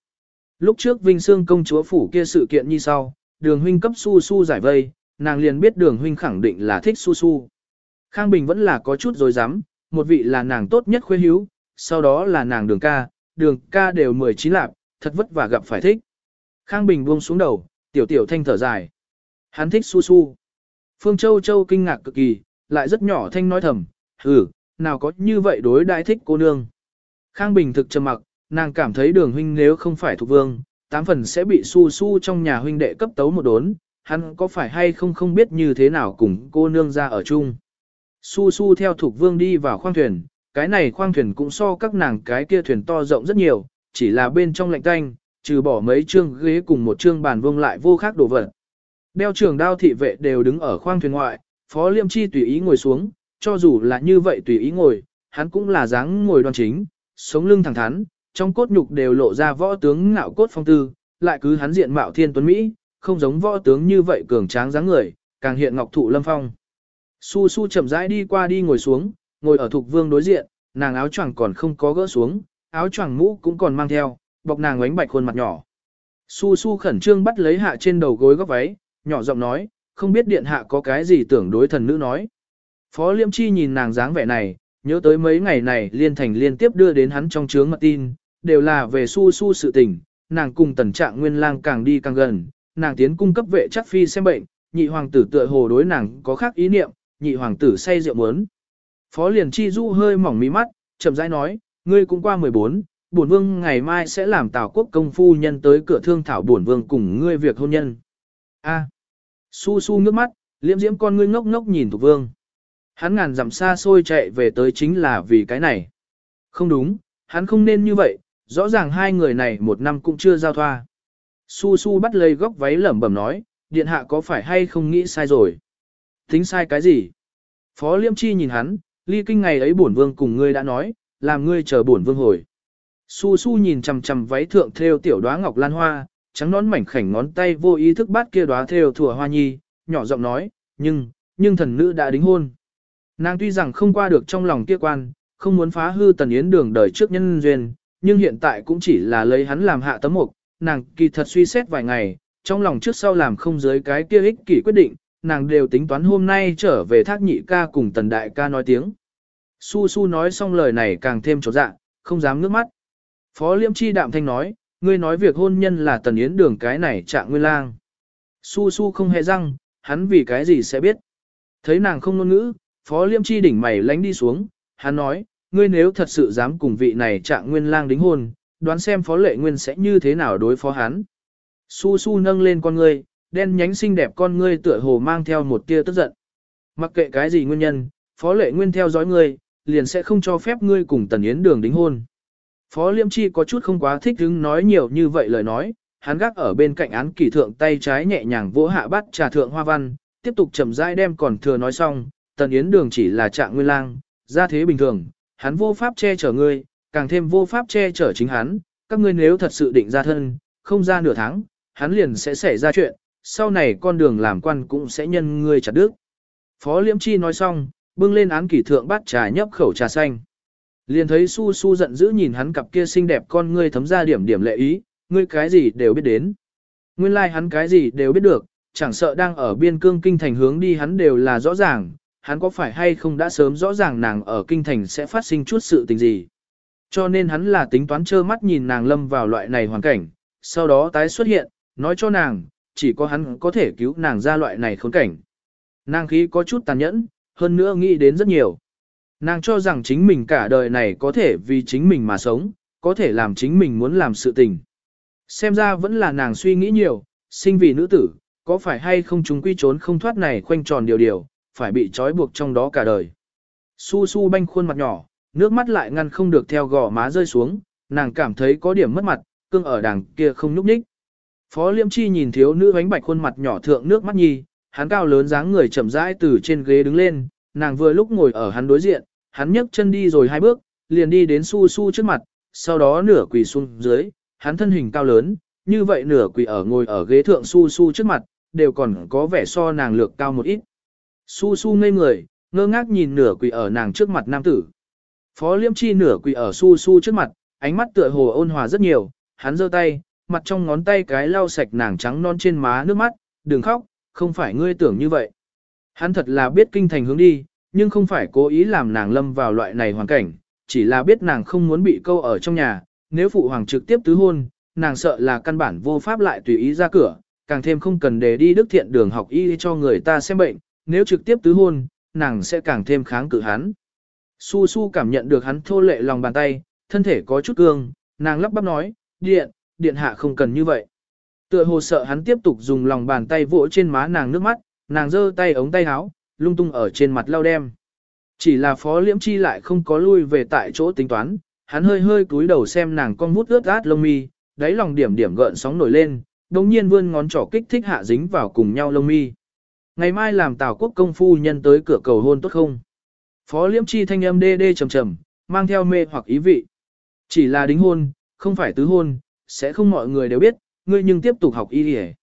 Lúc trước Vinh Sương công chúa phủ kia sự kiện như sau, đường huynh cấp su su giải vây, nàng liền biết đường huynh khẳng định là thích su su. Khang Bình vẫn là có chút dối dám, một vị là nàng tốt nhất khuê hữu, sau đó là nàng đường ca, đường ca đều 19 lạp, thật vất vả gặp phải thích. Khang Bình buông xuống đầu, tiểu tiểu thanh thở dài. Hắn thích su su. Phương Châu Châu kinh ngạc cực kỳ, lại rất nhỏ thanh nói thầm, ừ, nào có như vậy đối đại thích cô nương. Khang Bình thực trầm mặc, nàng cảm thấy đường huynh nếu không phải thuộc vương, tám phần sẽ bị su su trong nhà huynh đệ cấp tấu một đốn, hắn có phải hay không không biết như thế nào cùng cô nương ra ở chung. Su su theo thuộc vương đi vào khoang thuyền, cái này khoang thuyền cũng so các nàng cái kia thuyền to rộng rất nhiều, chỉ là bên trong lạnh tanh, trừ bỏ mấy chương ghế cùng một chương bàn vương lại vô khác đồ vật. Đeo trường đao thị vệ đều đứng ở khoang thuyền ngoại, Phó Liêm Chi tùy ý ngồi xuống, cho dù là như vậy tùy ý ngồi, hắn cũng là dáng ngồi đoan chính, sống lưng thẳng thắn, trong cốt nhục đều lộ ra võ tướng ngạo cốt phong tư, lại cứ hắn diện mạo thiên tuấn Mỹ, không giống võ tướng như vậy cường tráng dáng người, càng hiện ngọc thụ lâm phong. Su su chậm rãi đi qua đi ngồi xuống, ngồi ở thuộc vương đối diện, nàng áo choàng còn không có gỡ xuống, áo choàng mũ cũng còn mang theo, bọc nàng ánh bạch khuôn mặt nhỏ. Su su khẩn trương bắt lấy hạ trên đầu gối góc váy, nhỏ giọng nói, không biết điện hạ có cái gì tưởng đối thần nữ nói. Phó Liêm Chi nhìn nàng dáng vẻ này, nhớ tới mấy ngày này liên thành liên tiếp đưa đến hắn trong chướng mật tin, đều là về su su sự tình, nàng cùng tần trạng nguyên lang càng đi càng gần, nàng tiến cung cấp vệ chắc phi xem bệnh, nhị hoàng tử tựa hồ đối nàng có khác ý niệm, nhị hoàng tử say rượu muốn. Phó liền chi du hơi mỏng mí mắt, chậm rãi nói, ngươi cũng qua 14, bổn vương ngày mai sẽ làm tào quốc công phu nhân tới cửa thương thảo bổn vương cùng ngươi việc hôn nhân. A. Su su nước mắt, liễm diễm con ngươi ngốc ngốc nhìn thục vương. Hắn ngàn dặm xa xôi chạy về tới chính là vì cái này. Không đúng, hắn không nên như vậy, rõ ràng hai người này một năm cũng chưa giao thoa. Su su bắt lấy góc váy lẩm bẩm nói, điện hạ có phải hay không nghĩ sai rồi? Tính sai cái gì? Phó Liêm Chi nhìn hắn, ly kinh ngày ấy bổn vương cùng ngươi đã nói, làm ngươi chờ bổn vương hồi. Su su nhìn chằm chằm váy thượng thêu tiểu đóa ngọc lan hoa, trắng nón mảnh khảnh ngón tay vô ý thức bắt kia đóa thêu thủa hoa nhi, nhỏ giọng nói, nhưng, nhưng thần nữ đã đính hôn. Nàng tuy rằng không qua được trong lòng kia quan, không muốn phá hư tần yến đường đời trước nhân duyên, nhưng hiện tại cũng chỉ là lấy hắn làm hạ tấm mục, nàng kỳ thật suy xét vài ngày, trong lòng trước sau làm không giới cái kia ích kỷ quyết định, nàng đều tính toán hôm nay trở về thác nhị ca cùng tần đại ca nói tiếng. Su su nói xong lời này càng thêm trột dạ, không dám nước mắt. Phó liêm chi đạm thanh nói, ngươi nói việc hôn nhân là tần yến đường cái này trạng nguyên lang. Su su không hề răng, hắn vì cái gì sẽ biết. Thấy nàng không ngôn ngữ, phó liêm chi đỉnh mày lánh đi xuống, hắn nói, ngươi nếu thật sự dám cùng vị này trạng nguyên lang đính hôn, đoán xem phó lệ nguyên sẽ như thế nào đối phó hắn. Su su nâng lên con ngươi, đen nhánh xinh đẹp con ngươi tựa hồ mang theo một tia tức giận. Mặc kệ cái gì nguyên nhân, phó lệ nguyên theo dõi ngươi, liền sẽ không cho phép ngươi cùng tần yến đường đính hôn. Phó liêm chi có chút không quá thích hứng nói nhiều như vậy lời nói, hắn gác ở bên cạnh án kỷ thượng tay trái nhẹ nhàng vỗ hạ bắt trà thượng hoa văn, tiếp tục chậm rãi đem còn thừa nói xong, tần yến đường chỉ là trạng nguyên lang, ra thế bình thường, hắn vô pháp che chở ngươi, càng thêm vô pháp che chở chính hắn, các ngươi nếu thật sự định ra thân, không ra nửa tháng, hắn liền sẽ xảy ra chuyện, sau này con đường làm quan cũng sẽ nhân ngươi chặt đứt. Phó Liễm Chi nói xong, bưng lên án kỷ thượng bắt trà nhấp khẩu trà xanh. Liền thấy su su giận dữ nhìn hắn cặp kia xinh đẹp con ngươi thấm ra điểm điểm lệ ý, ngươi cái gì đều biết đến. Nguyên lai like hắn cái gì đều biết được, chẳng sợ đang ở biên cương kinh thành hướng đi hắn đều là rõ ràng, hắn có phải hay không đã sớm rõ ràng nàng ở kinh thành sẽ phát sinh chút sự tình gì. Cho nên hắn là tính toán trơ mắt nhìn nàng lâm vào loại này hoàn cảnh, sau đó tái xuất hiện, nói cho nàng, chỉ có hắn có thể cứu nàng ra loại này khốn cảnh. Nàng khí có chút tàn nhẫn, hơn nữa nghĩ đến rất nhiều. Nàng cho rằng chính mình cả đời này có thể vì chính mình mà sống, có thể làm chính mình muốn làm sự tình. Xem ra vẫn là nàng suy nghĩ nhiều, sinh vì nữ tử, có phải hay không chúng quy trốn không thoát này khoanh tròn điều điều, phải bị trói buộc trong đó cả đời. Su su banh khuôn mặt nhỏ, nước mắt lại ngăn không được theo gò má rơi xuống, nàng cảm thấy có điểm mất mặt, cương ở đằng kia không nhúc nhích. Phó Liêm Chi nhìn thiếu nữ bánh bạch khuôn mặt nhỏ thượng nước mắt nhi, hắn cao lớn dáng người chậm rãi từ trên ghế đứng lên, nàng vừa lúc ngồi ở hắn đối diện, hắn nhấc chân đi rồi hai bước, liền đi đến su su trước mặt, sau đó nửa quỳ xuống dưới, hắn thân hình cao lớn, như vậy nửa quỳ ở ngồi ở ghế thượng su su trước mặt, đều còn có vẻ so nàng lược cao một ít. Su su ngây người, ngơ ngác nhìn nửa quỳ ở nàng trước mặt nam tử. Phó Liêm Chi nửa quỳ ở su su trước mặt, ánh mắt tựa hồ ôn hòa rất nhiều, hắn giơ tay, mặt trong ngón tay cái lau sạch nàng trắng non trên má nước mắt, đừng khóc, không phải ngươi tưởng như vậy. Hắn thật là biết kinh thành hướng đi, nhưng không phải cố ý làm nàng lâm vào loại này hoàn cảnh, chỉ là biết nàng không muốn bị câu ở trong nhà, nếu phụ hoàng trực tiếp tứ hôn, nàng sợ là căn bản vô pháp lại tùy ý ra cửa, càng thêm không cần để đi đức thiện đường học y cho người ta xem bệnh, nếu trực tiếp tứ hôn, nàng sẽ càng thêm kháng cự hắn. Su Su cảm nhận được hắn thô lệ lòng bàn tay, thân thể có chút cương, nàng lắp bắp nói, điện, điện hạ không cần như vậy. Tựa hồ sợ hắn tiếp tục dùng lòng bàn tay vỗ trên má nàng nước mắt, nàng giơ tay ống tay áo, lung tung ở trên mặt lau đem. Chỉ là phó liễm chi lại không có lui về tại chỗ tính toán, hắn hơi hơi cúi đầu xem nàng con mút ướt át lông mi, đáy lòng điểm điểm gợn sóng nổi lên, đồng nhiên vươn ngón trỏ kích thích hạ dính vào cùng nhau lông mi. Ngày mai làm tào quốc công phu nhân tới cửa cầu hôn tốt không? Phó liễm chi thanh âm đê đê trầm trầm, mang theo mê hoặc ý vị. Chỉ là đính hôn, không phải tứ hôn, sẽ không mọi người đều biết, ngươi nhưng tiếp tục học y hề.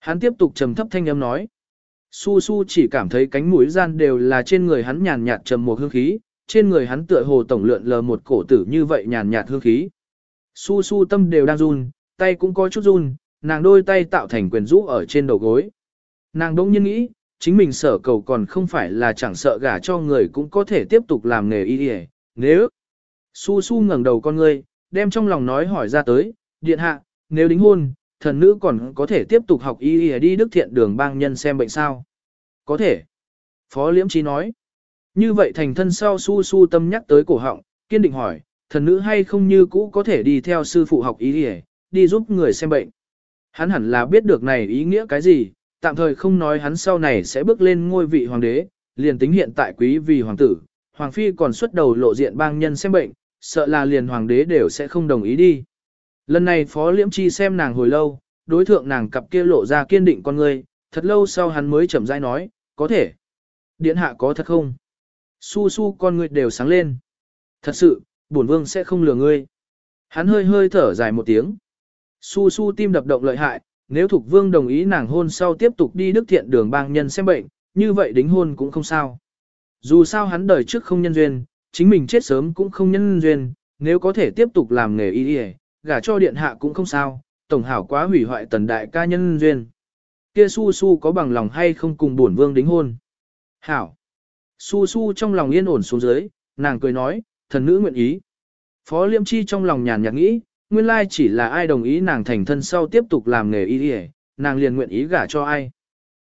Hắn tiếp tục trầm thấp thanh âm nói. Su su chỉ cảm thấy cánh mũi gian đều là trên người hắn nhàn nhạt trầm một hương khí, trên người hắn tựa hồ tổng lượn lờ một cổ tử như vậy nhàn nhạt hương khí. Su su tâm đều đang run, tay cũng có chút run, nàng đôi tay tạo thành quyền rũ ở trên đầu gối. Nàng đông nhiên nghĩ, chính mình sở cầu còn không phải là chẳng sợ gả cho người cũng có thể tiếp tục làm nghề y y nếu. Su su ngẩng đầu con ngươi, đem trong lòng nói hỏi ra tới, điện hạ, nếu đính hôn, thần nữ còn có thể tiếp tục học y y đi đức thiện đường bang nhân xem bệnh sao? Có thể. Phó Liễm Trí nói. Như vậy thành thân sau su su tâm nhắc tới cổ họng, kiên định hỏi, thần nữ hay không như cũ có thể đi theo sư phụ học y y, đi giúp người xem bệnh. Hắn hẳn là biết được này ý nghĩa cái gì, tạm thời không nói hắn sau này sẽ bước lên ngôi vị hoàng đế, liền tính hiện tại quý vì hoàng tử, hoàng phi còn xuất đầu lộ diện bang nhân xem bệnh, sợ là liền hoàng đế đều sẽ không đồng ý đi. Lần này Phó Liễm Chi xem nàng hồi lâu, đối thượng nàng cặp kia lộ ra kiên định con người, thật lâu sau hắn mới chậm rãi nói, có thể. Điện hạ có thật không? Su su con người đều sáng lên. Thật sự, bổn vương sẽ không lừa ngươi. Hắn hơi hơi thở dài một tiếng. Su su tim đập động lợi hại, nếu Thục Vương đồng ý nàng hôn sau tiếp tục đi đức thiện đường bang nhân xem bệnh, như vậy đính hôn cũng không sao. Dù sao hắn đời trước không nhân duyên, chính mình chết sớm cũng không nhân duyên, nếu có thể tiếp tục làm nghề y y, gả cho điện hạ cũng không sao, tổng hảo quá hủy hoại tần đại ca nhân duyên. Kia su su có bằng lòng hay không cùng bổn vương đính hôn? Hảo. Su su trong lòng yên ổn xuống dưới, nàng cười nói, thần nữ nguyện ý. Phó Liêm Chi trong lòng nhàn nhạt nghĩ, nguyên lai chỉ là ai đồng ý nàng thành thân sau tiếp tục làm nghề y y, nàng liền nguyện ý gả cho ai.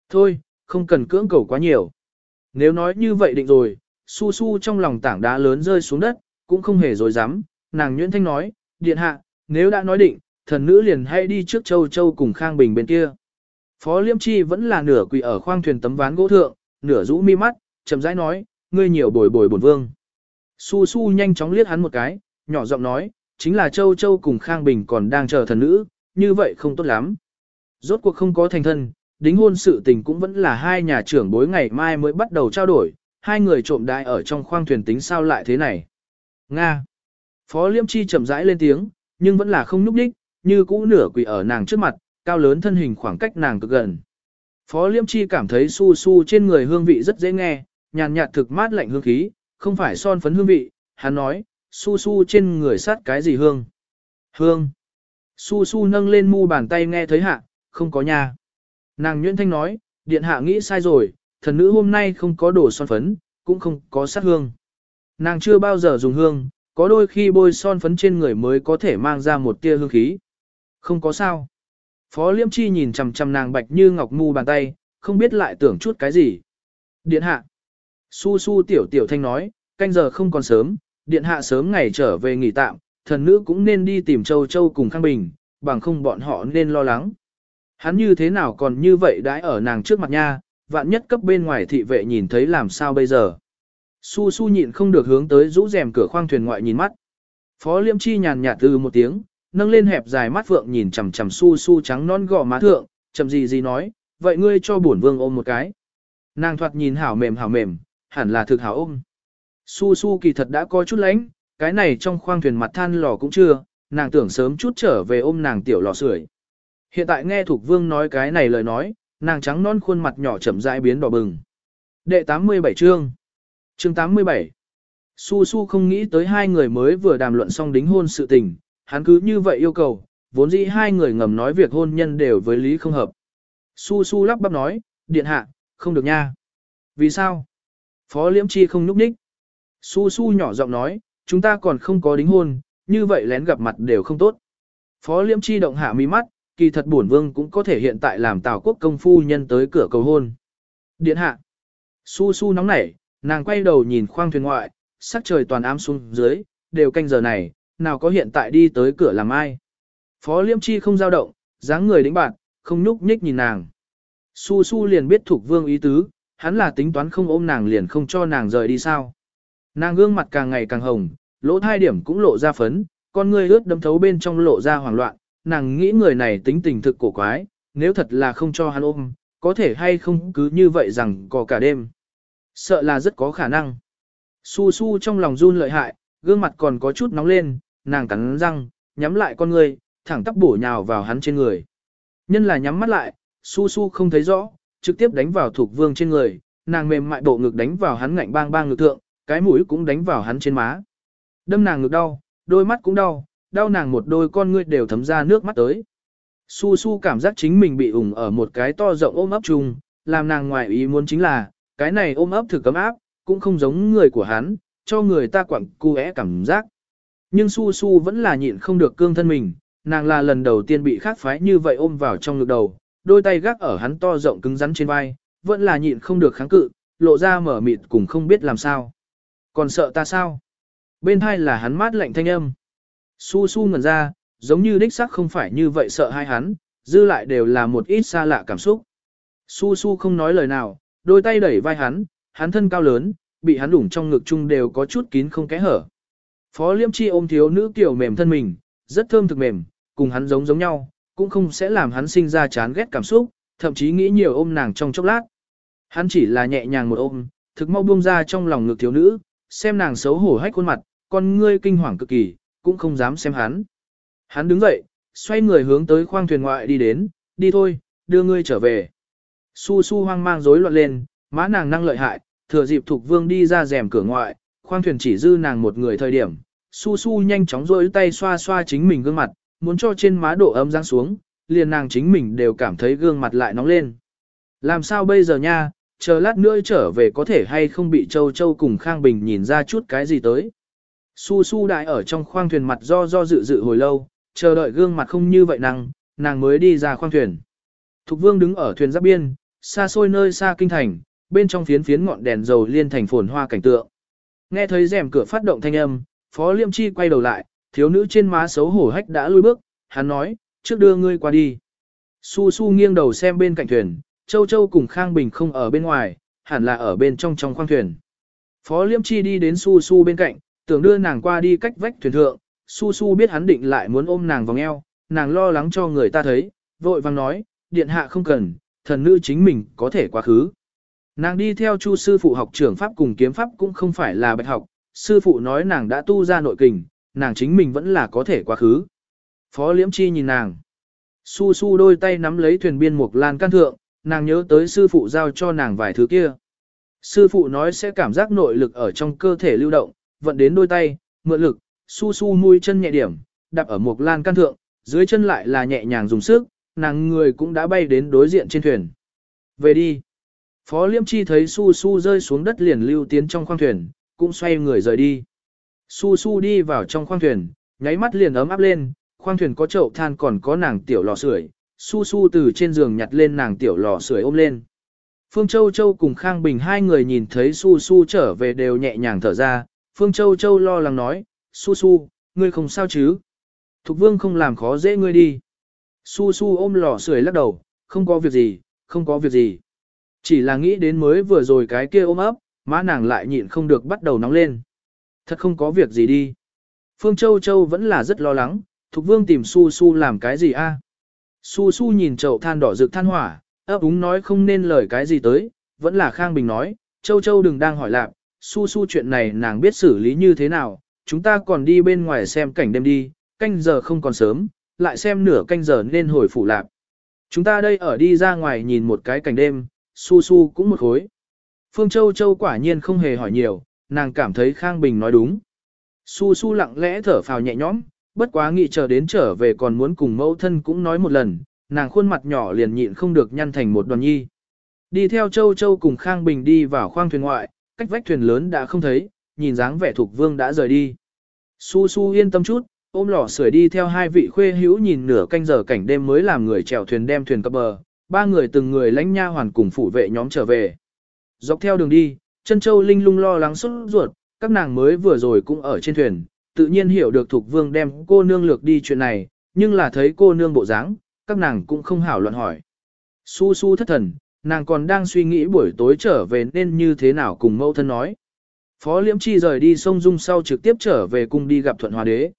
Thôi, không cần cưỡng cầu quá nhiều. Nếu nói như vậy định rồi, su su trong lòng tảng đá lớn rơi xuống đất, cũng không hề dối dám, nàng nhuyễn thanh nói, điện hạ, nếu đã nói định, thần nữ liền hay đi trước châu châu cùng Khang Bình bên kia. Phó Liêm Chi vẫn là nửa quỳ ở khoang thuyền tấm ván gỗ thượng, nửa rũ mi mắt, chậm rãi nói, ngươi nhiều bồi bồi bổn vương. Su su nhanh chóng liếc hắn một cái, nhỏ giọng nói, chính là Châu Châu cùng Khang Bình còn đang chờ thần nữ, như vậy không tốt lắm. Rốt cuộc không có thành thân, đính hôn sự tình cũng vẫn là hai nhà trưởng bối ngày mai mới bắt đầu trao đổi, hai người trộm đại ở trong khoang thuyền tính sao lại thế này. Nga. Phó Liêm Chi chậm rãi lên tiếng, nhưng vẫn là không nhúc đích, như cũ nửa quỳ ở nàng trước mặt, cao lớn thân hình khoảng cách nàng cực gần. Phó Liêm Chi cảm thấy su su trên người hương vị rất dễ nghe, nhàn nhạt thực mát lạnh hương khí, không phải son phấn hương vị, hắn nói, su su trên người sát cái gì hương? Hương. Su su nâng lên mu bàn tay nghe thấy hạ, không có nha. Nàng nhuyễn thanh nói, điện hạ nghĩ sai rồi, thần nữ hôm nay không có đồ son phấn, cũng không có sát hương. Nàng chưa bao giờ dùng hương, có đôi khi bôi son phấn trên người mới có thể mang ra một tia hương khí. Không có sao. Phó Liêm Chi nhìn chằm chằm nàng bạch như ngọc mu bàn tay, không biết lại tưởng chút cái gì. Điện hạ. Su su tiểu tiểu thanh nói, canh giờ không còn sớm, điện hạ sớm ngày trở về nghỉ tạm, thần nữ cũng nên đi tìm Châu Châu cùng Khang Bình, bằng không bọn họ nên lo lắng. Hắn như thế nào còn như vậy đãi ở nàng trước mặt nha, vạn nhất cấp bên ngoài thị vệ nhìn thấy làm sao bây giờ. Su su nhịn không được hướng tới rũ rèm cửa khoang thuyền ngoại nhìn mắt. Phó Liêm Chi nhàn nhạt từ một tiếng, nâng lên hẹp dài mắt phượng nhìn chằm chằm su su trắng non gò má thượng, chậm gì gì nói, vậy ngươi cho bổn vương ôm một cái. Nàng thoạt nhìn hảo mềm hảo mềm, hẳn là thực hảo ôm. Su su kỳ thật đã có chút lánh, cái này trong khoang thuyền mặt than lò cũng chưa, nàng tưởng sớm chút trở về ôm nàng tiểu lò sưởi. Hiện tại nghe Thục Vương nói cái này lời nói, nàng trắng non khuôn mặt nhỏ chậm rãi biến đỏ bừng. Đệ 87 chương Chương 87 Su Su không nghĩ tới hai người mới vừa đàm luận xong đính hôn sự tình, hắn cứ như vậy yêu cầu, vốn dĩ hai người ngầm nói việc hôn nhân đều với lý không hợp. Su Su lắp bắp nói, điện hạ, không được nha. Vì sao? Phó Liễm Chi không núp ních. Su Su nhỏ giọng nói, chúng ta còn không có đính hôn, như vậy lén gặp mặt đều không tốt. Phó Liễm Chi động hạ mi mắt, kỳ thật bổn vương cũng có thể hiện tại làm Tào Quốc công phu nhân tới cửa cầu hôn. Điện hạ. Su Su nóng nảy, nàng quay đầu nhìn khoang thuyền ngoại, sắc trời toàn ám xuống dưới, đều canh giờ này, nào có hiện tại đi tới cửa làm ai. Phó Liễm Chi không dao động, dáng người đĩnh bạn, không nhúc nhích nhìn nàng. Su Su liền biết thuộc vương ý tứ, hắn là tính toán không ôm nàng liền không cho nàng rời đi sao. Nàng gương mặt càng ngày càng hồng, lỗ thai điểm cũng lộ ra phấn, con người ướt đấm thấu bên trong lộ ra hoảng loạn, nàng nghĩ người này tính tình thực cổ quái, nếu thật là không cho hắn ôm, có thể hay không cứ như vậy rằng có cả đêm. Sợ là rất có khả năng. Su su trong lòng run lợi hại, gương mặt còn có chút nóng lên, nàng cắn răng, nhắm lại con ngươi, thẳng tắp bổ nhào vào hắn trên người. Nhân là nhắm mắt lại, su su không thấy rõ, trực tiếp đánh vào thuộc vương trên người, nàng mềm mại bộ ngực đánh vào hắn ngạnh bang bang ngực thượng, cái mũi cũng đánh vào hắn trên má. Đâm nàng ngực đau, đôi mắt cũng đau, đau nàng một đôi con ngươi đều thấm ra nước mắt tới. Su su cảm giác chính mình bị ủng ở một cái to rộng ôm ấp chung, làm nàng ngoài ý muốn chính là, cái này ôm ấp thử cấm áp, cũng không giống người của hắn, cho người ta quặng cu é cảm giác. Nhưng su su vẫn là nhịn không được cương thân mình, nàng là lần đầu tiên bị khác phái như vậy ôm vào trong ngực đầu, đôi tay gác ở hắn to rộng cứng rắn trên vai, vẫn là nhịn không được kháng cự, lộ ra mở mịt cùng không biết làm sao. Còn sợ ta sao? Bên hai là hắn mát lạnh thanh âm. Su su ngẩn ra, giống như đích sắc không phải như vậy sợ hai hắn, dư lại đều là một ít xa lạ cảm xúc. Su su không nói lời nào, đôi tay đẩy vai hắn, hắn thân cao lớn, bị hắn đủng trong ngực chung đều có chút kín không kẽ hở. Phó liêm chi ôm thiếu nữ kiểu mềm thân mình, rất thơm thực mềm, cùng hắn giống giống nhau, cũng không sẽ làm hắn sinh ra chán ghét cảm xúc, thậm chí nghĩ nhiều ôm nàng trong chốc lát. Hắn chỉ là nhẹ nhàng một ôm, thực mau buông ra trong lòng ngực thiếu nữ, xem nàng xấu hổ hách khuôn mặt, con ngươi kinh hoàng cực kỳ, cũng không dám xem hắn. Hắn đứng dậy, xoay người hướng tới khoang thuyền ngoại đi đến, đi thôi, đưa ngươi trở về. Su su hoang mang rối loạn lên, má nàng năng lợi hại, thừa dịp Thục Vương đi ra rèm cửa ngoại, khoang thuyền chỉ dư nàng một người thời điểm. Su su nhanh chóng rối tay xoa xoa chính mình gương mặt, muốn cho trên má độ ấm giáng xuống, liền nàng chính mình đều cảm thấy gương mặt lại nóng lên. Làm sao bây giờ nha, chờ lát nữa trở về có thể hay không bị Châu Châu cùng Khang Bình nhìn ra chút cái gì tới. Su su đại ở trong khoang thuyền mặt do do dự dự hồi lâu, chờ đợi gương mặt không như vậy nàng, nàng mới đi ra khoang thuyền. Thục vương đứng ở thuyền giáp biên, xa xôi nơi xa kinh thành, bên trong phiến phiến ngọn đèn dầu liên thành phồn hoa cảnh tượng. Nghe thấy rèm cửa phát động thanh âm, Phó Liêm Chi quay đầu lại, thiếu nữ trên má xấu hổ hách đã lui bước, hắn nói, trước đưa ngươi qua đi. Su Su nghiêng đầu xem bên cạnh thuyền, Châu Châu cùng Khang Bình không ở bên ngoài, hẳn là ở bên trong trong khoang thuyền. Phó Liêm Chi đi đến Su Su bên cạnh, tưởng đưa nàng qua đi cách vách thuyền thượng, Su Su biết hắn định lại muốn ôm nàng vòng eo, nàng lo lắng cho người ta thấy, vội vàng nói, điện hạ không cần, thần nữ chính mình có thể quá khứ. Nàng đi theo chu sư phụ học trưởng pháp cùng kiếm pháp cũng không phải là bạch học, sư phụ nói nàng đã tu ra nội kình, nàng chính mình vẫn là có thể quá khứ. Phó liễm chi nhìn nàng. Su su đôi tay nắm lấy thuyền biên mục lan can thượng, nàng nhớ tới sư phụ giao cho nàng vài thứ kia. Sư phụ nói sẽ cảm giác nội lực ở trong cơ thể lưu động, vận đến đôi tay, mượn lực, su su nuôi chân nhẹ điểm, đạp ở mục lan can thượng, dưới chân lại là nhẹ nhàng dùng sức, nàng người cũng đã bay đến đối diện trên thuyền. Về đi. Phó Liêm Chi thấy Su Su rơi xuống đất liền lưu tiến trong khoang thuyền, cũng xoay người rời đi. Su Su đi vào trong khoang thuyền, nháy mắt liền ấm áp lên, khoang thuyền có chậu than còn có nàng tiểu lò sưởi. Su Su từ trên giường nhặt lên nàng tiểu lò sưởi ôm lên. Phương Châu Châu cùng Khang Bình hai người nhìn thấy Su Su trở về đều nhẹ nhàng thở ra. Phương Châu Châu lo lắng nói, Su Su, ngươi không sao chứ? Thục Vương không làm khó dễ ngươi đi. Su Su ôm lò sưởi lắc đầu, không có việc gì, không có việc gì. Chỉ là nghĩ đến mới vừa rồi cái kia ôm ấp, má nàng lại nhịn không được bắt đầu nóng lên. Thật không có việc gì đi. Phương Châu Châu vẫn là rất lo lắng, Thục Vương tìm Su Su làm cái gì a? Su Su nhìn chậu than đỏ rực than hỏa, ấp úng nói không nên lời cái gì tới, vẫn là Khang Bình nói, Châu Châu đừng đang hỏi lạc, Su Su chuyện này nàng biết xử lý như thế nào, chúng ta còn đi bên ngoài xem cảnh đêm đi, canh giờ không còn sớm, lại xem nửa canh giờ nên hồi phủ lạc. Chúng ta đây ở đi ra ngoài nhìn một cái cảnh đêm, su su cũng một khối. Phương Châu Châu quả nhiên không hề hỏi nhiều, nàng cảm thấy Khang Bình nói đúng. Su su lặng lẽ thở phào nhẹ nhõm, bất quá nghĩ chờ đến trở về còn muốn cùng mẫu thân cũng nói một lần, nàng khuôn mặt nhỏ liền nhịn không được nhăn thành một đoàn nhi. Đi theo Châu Châu cùng Khang Bình đi vào khoang thuyền ngoại, cách vách thuyền lớn đã không thấy, nhìn dáng vẻ thuộc vương đã rời đi. Su su yên tâm chút, ôm lò sưởi đi theo hai vị khuê hữu nhìn nửa canh giờ cảnh đêm mới làm người chèo thuyền đem thuyền cập bờ, ba người từng người lãnh nha hoàn cùng phủ vệ nhóm trở về. Dọc theo đường đi, chân châu linh lung lo lắng xuất ruột, các nàng mới vừa rồi cũng ở trên thuyền, tự nhiên hiểu được Thục vương đem cô nương lược đi chuyện này, nhưng là thấy cô nương bộ dáng, các nàng cũng không hảo luận hỏi. Su su thất thần, nàng còn đang suy nghĩ buổi tối trở về nên như thế nào cùng mẫu thân nói. Phó Liễm Chi rời đi sông Dung sau trực tiếp trở về cung đi gặp Thuận Hòa Đế.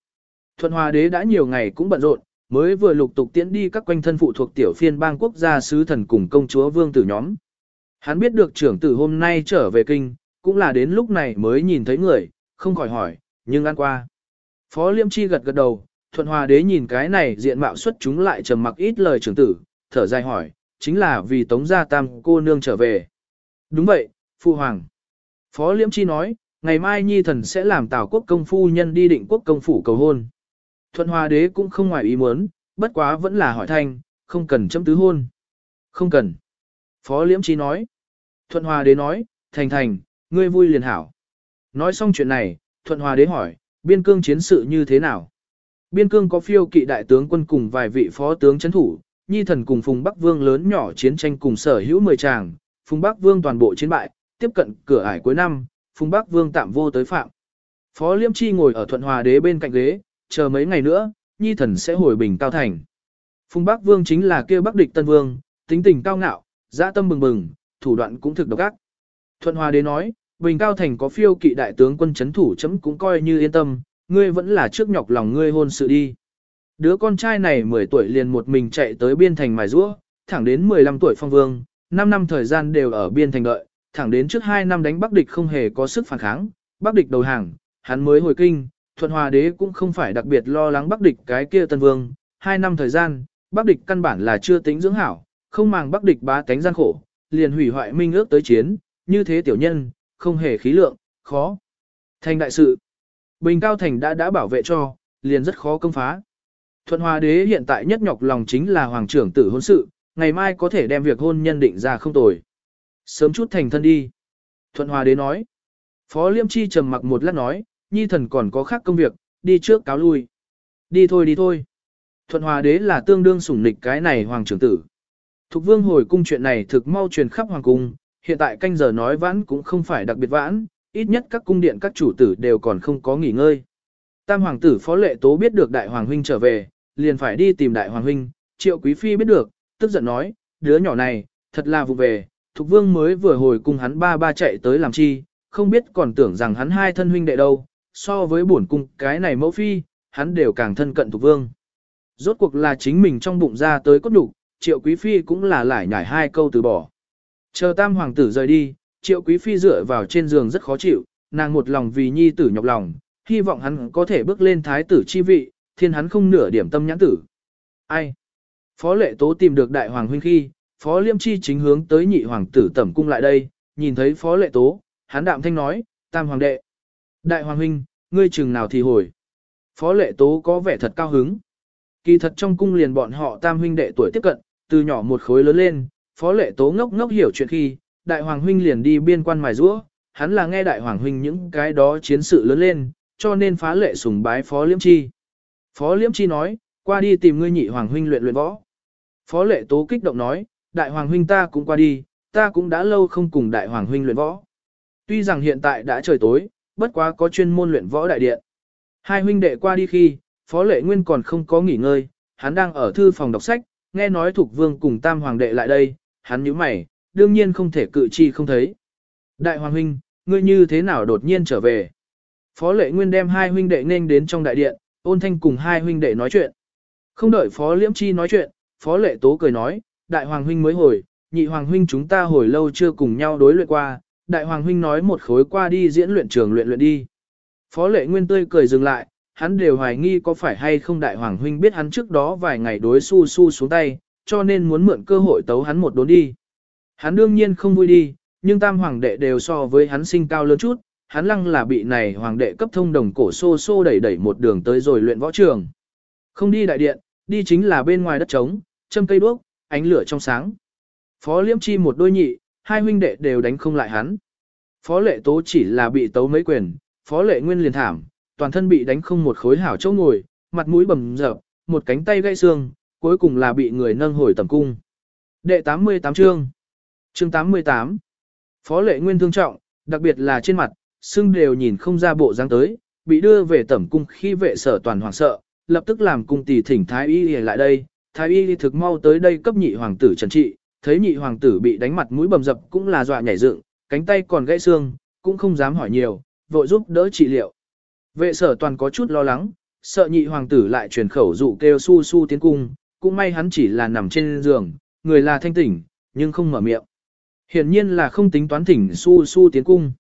Thuận Hòa Đế đã nhiều ngày cũng bận rộn, mới vừa lục tục tiễn đi các quanh thân phụ thuộc tiểu phiên bang quốc gia sứ thần cùng công chúa vương tử nhóm. Hắn biết được trưởng tử hôm nay trở về kinh, cũng là đến lúc này mới nhìn thấy người, không khỏi hỏi, nhưng ăn qua. Phó Liêm Chi gật gật đầu, Thuận Hòa Đế nhìn cái này diện mạo xuất chúng lại trầm mặc ít lời trưởng tử, thở dài hỏi, chính là vì Tống Gia Tam cô nương trở về. Đúng vậy, Phu Hoàng. Phó Liêm Chi nói, ngày mai nhi thần sẽ làm tào quốc công phu nhân đi định quốc công phủ cầu hôn. Thuận hòa đế cũng không ngoài ý muốn, bất quá vẫn là hỏi thanh, không cần chấm tứ hôn. Không cần. Phó liễm chi nói. Thuận hòa đế nói, thành thành, ngươi vui liền hảo. Nói xong chuyện này, thuận hòa đế hỏi, biên cương chiến sự như thế nào? Biên cương có phiêu kỵ đại tướng quân cùng vài vị phó tướng chấn thủ, nhi thần cùng Phùng Bắc Vương lớn nhỏ chiến tranh cùng sở hữu 10 tràng, Phùng Bắc Vương toàn bộ chiến bại, tiếp cận cửa ải cuối năm, Phùng Bắc Vương tạm vô tới phạm. Phó Liêm Chi ngồi ở thuận hòa đế bên cạnh ghế, chờ mấy ngày nữa, nhi thần sẽ hồi bình cao thành. Phùng Bắc Vương chính là kia Bắc địch Tân Vương, tính tình cao ngạo, dã tâm bừng bừng, thủ đoạn cũng thực độc ác. Thuận hòa đế nói, bình cao thành có phiêu kỵ đại tướng quân chấn thủ chấm cũng coi như yên tâm, ngươi vẫn là trước nhọc lòng ngươi hôn sự đi. Đứa con trai này 10 tuổi liền một mình chạy tới biên thành mài rũa, thẳng đến 15 tuổi phong vương, 5 năm thời gian đều ở biên thành đợi, thẳng đến trước 2 năm đánh Bắc địch không hề có sức phản kháng, Bắc địch đầu hàng, hắn mới hồi kinh, thuận hòa đế cũng không phải đặc biệt lo lắng Bắc địch cái kia tân vương, hai năm thời gian, Bắc địch căn bản là chưa tính dưỡng hảo, không màng Bắc địch bá tánh gian khổ, liền hủy hoại minh ước tới chiến, như thế tiểu nhân, không hề khí lượng, khó. Thành đại sự, Bình Cao Thành đã đã bảo vệ cho, liền rất khó công phá. Thuận Hòa Đế hiện tại nhất nhọc lòng chính là hoàng trưởng tử hôn sự, ngày mai có thể đem việc hôn nhân định ra không tồi. Sớm chút thành thân đi. Thuận Hòa Đế nói. Phó Liêm Chi trầm mặc một lát nói, nhi thần còn có khác công việc, đi trước cáo lui. Đi thôi đi thôi. Thuận Hòa Đế là tương đương sủng nịch cái này hoàng trưởng tử. Thục vương hồi cung chuyện này thực mau truyền khắp hoàng cung, hiện tại canh giờ nói vãn cũng không phải đặc biệt vãn, ít nhất các cung điện các chủ tử đều còn không có nghỉ ngơi. Tam hoàng tử phó lệ tố biết được đại hoàng huynh trở về, liền phải đi tìm đại hoàng huynh, triệu quý phi biết được, tức giận nói, đứa nhỏ này, thật là vụ về, thục vương mới vừa hồi cùng hắn ba ba chạy tới làm chi, không biết còn tưởng rằng hắn hai thân huynh đệ đâu, so với bổn cung cái này mẫu phi, hắn đều càng thân cận thuộc vương. Rốt cuộc là chính mình trong bụng ra tới cốt đủ, triệu quý phi cũng là lải nhải hai câu từ bỏ. Chờ tam hoàng tử rời đi, triệu quý phi dựa vào trên giường rất khó chịu, nàng một lòng vì nhi tử nhọc lòng, hy vọng hắn có thể bước lên thái tử chi vị, thiên hắn không nửa điểm tâm nhãn tử. Ai? Phó lệ tố tìm được đại hoàng huynh khi, phó liêm chi chính hướng tới nhị hoàng tử tẩm cung lại đây, nhìn thấy phó lệ tố, hắn đạm thanh nói, tam hoàng đệ. Đại hoàng huynh, ngươi chừng nào thì hồi. Phó lệ tố có vẻ thật cao hứng. Kỳ thật trong cung liền bọn họ tam huynh đệ tuổi tiếp cận, từ nhỏ một khối lớn lên, phó lệ tố ngốc ngốc hiểu chuyện khi, đại hoàng huynh liền đi biên quan mài rũa, hắn là nghe đại hoàng huynh những cái đó chiến sự lớn lên, cho nên phá lệ sùng bái phó liễm chi. Phó liễm chi nói, qua đi tìm ngươi nhị hoàng huynh luyện luyện võ. Phó lệ tố kích động nói, đại hoàng huynh ta cũng qua đi, ta cũng đã lâu không cùng đại hoàng huynh luyện võ. Tuy rằng hiện tại đã trời tối, bất quá có chuyên môn luyện võ đại điện. Hai huynh đệ qua đi khi, phó lệ nguyên còn không có nghỉ ngơi, hắn đang ở thư phòng đọc sách, nghe nói Thục vương cùng tam hoàng đệ lại đây, hắn nhíu mày, đương nhiên không thể cự chi không thấy. Đại hoàng huynh, ngươi như thế nào đột nhiên trở về? Phó lệ nguyên đem hai huynh đệ nên đến trong đại điện, ôn thanh cùng hai huynh đệ nói chuyện. Không đợi phó liễm chi nói chuyện, phó lệ tố cười nói, đại hoàng huynh mới hồi, nhị hoàng huynh chúng ta hồi lâu chưa cùng nhau đối luyện qua, đại hoàng huynh nói một khối qua đi diễn luyện trường luyện luyện đi. Phó lệ nguyên tươi cười dừng lại, hắn đều hoài nghi có phải hay không đại hoàng huynh biết hắn trước đó vài ngày đối su su xuống tay, cho nên muốn mượn cơ hội tấu hắn một đốn đi. Hắn đương nhiên không vui đi, nhưng tam hoàng đệ đều so với hắn sinh cao lớn chút, hắn lăng là bị này hoàng đệ cấp thông đồng cổ xô xô đẩy đẩy một đường tới rồi luyện võ trường. Không đi đại điện, đi chính là bên ngoài đất trống, châm cây đuốc, ánh lửa trong sáng. Phó liêm chi một đôi nhị, hai huynh đệ đều đánh không lại hắn. Phó lệ tố chỉ là bị tấu mấy quyền, phó lệ nguyên liền thảm, toàn thân bị đánh không một khối hảo chỗ ngồi, mặt mũi bầm dập, một cánh tay gãy xương, cuối cùng là bị người nâng hồi tầm cung. Đệ 88 chương Chương 88 Phó lệ nguyên thương trọng, đặc biệt là trên mặt, xương đều nhìn không ra bộ dáng tới, bị đưa về tẩm cung khi vệ sở toàn hoàng sợ, lập tức làm cung tỷ thỉnh thái y lại đây, thái y thực mau tới đây cấp nhị hoàng tử trần trị, thấy nhị hoàng tử bị đánh mặt mũi bầm dập cũng là dọa nhảy dựng, cánh tay còn gãy xương, cũng không dám hỏi nhiều, vội giúp đỡ trị liệu. Vệ sở toàn có chút lo lắng, sợ nhị hoàng tử lại truyền khẩu dụ kêu su su tiến cung, cũng may hắn chỉ là nằm trên giường, người là thanh tỉnh, nhưng không mở miệng. Hiển nhiên là không tính toán thỉnh su su tiến cung.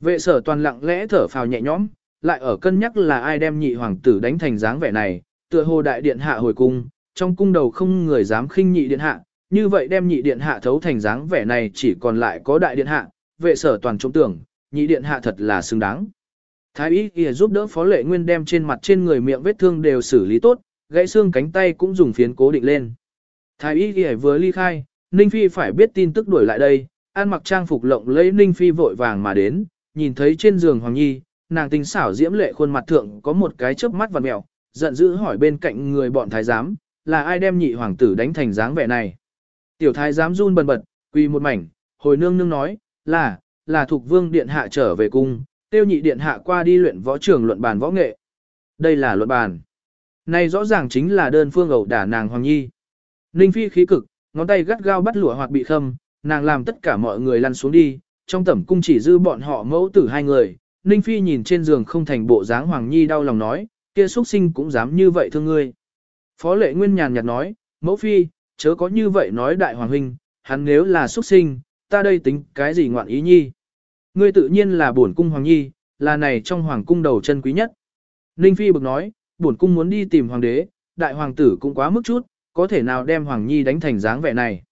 Vệ sở toàn lặng lẽ thở phào nhẹ nhõm, lại ở cân nhắc là ai đem nhị hoàng tử đánh thành dáng vẻ này, tựa hồ đại điện hạ hồi cung, trong cung đầu không người dám khinh nhị điện hạ, như vậy đem nhị điện hạ thấu thành dáng vẻ này chỉ còn lại có đại điện hạ, vệ sở toàn trông tưởng, nhị điện hạ thật là xứng đáng. Thái y kia giúp đỡ phó lệ nguyên đem trên mặt trên người miệng vết thương đều xử lý tốt, gãy xương cánh tay cũng dùng phiến cố định lên. Thái y kia vừa ly khai, Ninh Phi phải biết tin tức đuổi lại đây, an mặc trang phục lộng lấy Ninh Phi vội vàng mà đến, nhìn thấy trên giường Hoàng Nhi, nàng tinh xảo diễm lệ khuôn mặt thượng có một cái chớp mắt và mèo, giận dữ hỏi bên cạnh người bọn thái giám, là ai đem nhị hoàng tử đánh thành dáng vẻ này. Tiểu thái giám run bần bật, quỳ một mảnh, hồi nương nương nói, là, là thuộc vương điện hạ trở về cung, tiêu nhị điện hạ qua đi luyện võ trường luận bàn võ nghệ. Đây là luận bàn. Này rõ ràng chính là đơn phương ẩu đả nàng Hoàng Nhi. Ninh Phi khí cực, ngón tay gắt gao bắt lụa hoặc bị khâm, nàng làm tất cả mọi người lăn xuống đi, trong tẩm cung chỉ dư bọn họ mẫu tử hai người. Ninh Phi nhìn trên giường không thành bộ dáng Hoàng Nhi đau lòng nói, kia xuất sinh cũng dám như vậy thương ngươi. Phó lệ nguyên nhàn nhạt nói, mẫu Phi, chớ có như vậy nói đại hoàng huynh, hắn nếu là xuất sinh, ta đây tính cái gì ngoạn ý nhi. Ngươi tự nhiên là bổn cung Hoàng Nhi, là này trong hoàng cung đầu chân quý nhất. Ninh Phi bực nói, bổn cung muốn đi tìm hoàng đế, đại hoàng tử cũng quá mức chút, có thể nào đem Hoàng Nhi đánh thành dáng vẻ này.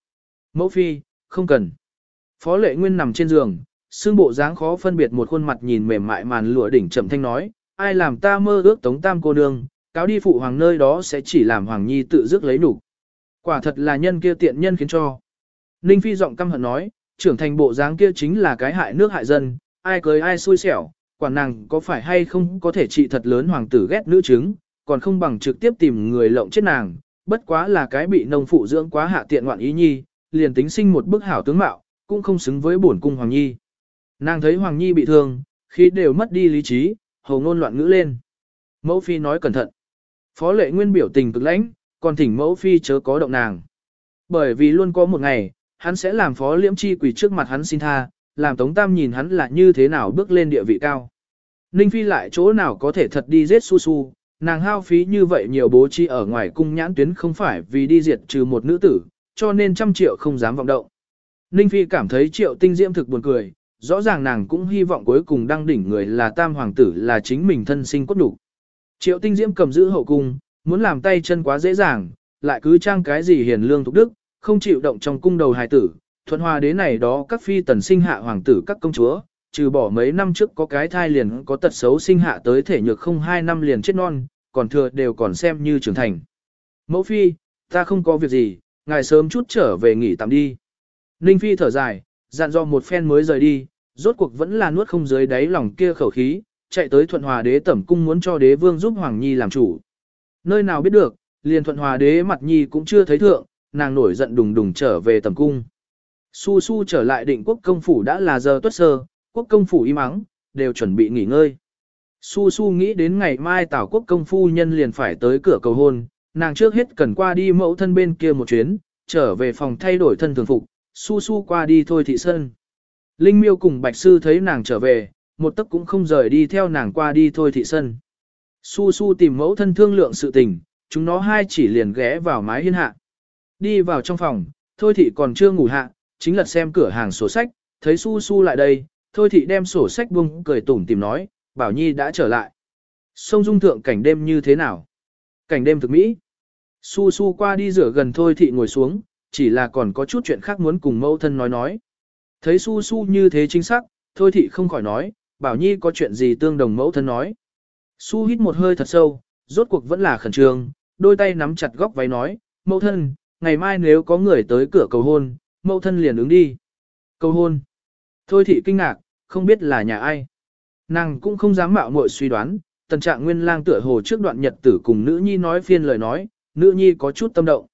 Mẫu Phi, không cần. Phó lệ nguyên nằm trên giường, xương bộ dáng khó phân biệt một khuôn mặt nhìn mềm mại màn lụa đỉnh chậm thanh nói, ai làm ta mơ ước tống tam cô nương, cáo đi phụ hoàng nơi đó sẽ chỉ làm Hoàng Nhi tự dứt lấy đủ. Quả thật là nhân kia tiện nhân khiến cho. Ninh Phi giọng căm hận nói, trưởng thành bộ dáng kia chính là cái hại nước hại dân, ai cưới ai xui xẻo, quả nàng có phải hay không có thể trị thật lớn hoàng tử ghét nữ chứng, còn không bằng trực tiếp tìm người lộng chết nàng, bất quá là cái bị nông phụ dưỡng quá hạ tiện ngoạn ý nhi, liền tính sinh một bức hảo tướng mạo, cũng không xứng với bổn cung Hoàng Nhi. Nàng thấy Hoàng Nhi bị thương, khi đều mất đi lý trí, hầu ngôn loạn ngữ lên. Mẫu phi nói cẩn thận. Phó lệ nguyên biểu tình cực lãnh, còn thỉnh mẫu phi chớ có động nàng. Bởi vì luôn có một ngày, hắn sẽ làm phó liễm chi quỷ trước mặt hắn xin tha, làm Tống Tam nhìn hắn là như thế nào bước lên địa vị cao. Ninh Phi lại chỗ nào có thể thật đi giết su su, nàng hao phí như vậy nhiều bố trí ở ngoài cung nhãn tuyến không phải vì đi diệt trừ một nữ tử, cho nên trăm triệu không dám vọng động. Ninh Phi cảm thấy triệu tinh diễm thực buồn cười, rõ ràng nàng cũng hy vọng cuối cùng đăng đỉnh người là tam hoàng tử là chính mình thân sinh cốt đủ. Triệu tinh diễm cầm giữ hậu cung, muốn làm tay chân quá dễ dàng, lại cứ trang cái gì hiền lương thục đức, không chịu động trong cung đầu hài tử, thuận hòa đế này đó các phi tần sinh hạ hoàng tử các công chúa, trừ bỏ mấy năm trước có cái thai liền có tật xấu sinh hạ tới thể nhược không hai năm liền chết non, còn thừa đều còn xem như trưởng thành. Mẫu phi, ta không có việc gì, ngài sớm chút trở về nghỉ tạm đi. Ninh phi thở dài, dặn dò một phen mới rời đi, rốt cuộc vẫn là nuốt không dưới đáy lòng kia khẩu khí, chạy tới thuận hòa đế tẩm cung muốn cho đế vương giúp Hoàng Nhi làm chủ. Nơi nào biết được, liền thuận hòa đế mặt Nhi cũng chưa thấy thượng, nàng nổi giận đùng đùng trở về tẩm cung. Su su trở lại định quốc công phủ đã là giờ tuất sơ, quốc công phủ im ắng, đều chuẩn bị nghỉ ngơi. Su Su nghĩ đến ngày mai tảo quốc công phu nhân liền phải tới cửa cầu hôn, nàng trước hết cần qua đi mẫu thân bên kia một chuyến, trở về phòng thay đổi thân thường phục, Su Su qua đi thôi thị sơn. Linh miêu cùng Bạch Sư thấy nàng trở về, một tấc cũng không rời đi theo nàng qua đi thôi thị sân. Su Su tìm mẫu thân thương lượng sự tình, chúng nó hai chỉ liền ghé vào mái hiên hạ. Đi vào trong phòng, thôi thị còn chưa ngủ hạ, chính là xem cửa hàng sổ sách, thấy Su Su lại đây, thôi thị đem sổ sách buông cười tủm tìm nói, Bảo Nhi đã trở lại. Sông dung thượng cảnh đêm như thế nào? Cảnh đêm thực mỹ. Su su qua đi rửa gần thôi thị ngồi xuống, chỉ là còn có chút chuyện khác muốn cùng mẫu thân nói nói. Thấy su su như thế chính xác, thôi thị không khỏi nói, Bảo Nhi có chuyện gì tương đồng mẫu thân nói. Su hít một hơi thật sâu, rốt cuộc vẫn là khẩn trương, đôi tay nắm chặt góc váy nói, mẫu thân, ngày mai nếu có người tới cửa cầu hôn, mẫu thân liền ứng đi. Cầu hôn. Thôi thị kinh ngạc, không biết là nhà ai. Nàng cũng không dám mạo muội suy đoán, tần trạng nguyên lang tựa hồ trước đoạn nhật tử cùng nữ nhi nói phiên lời nói, nữ nhi có chút tâm động.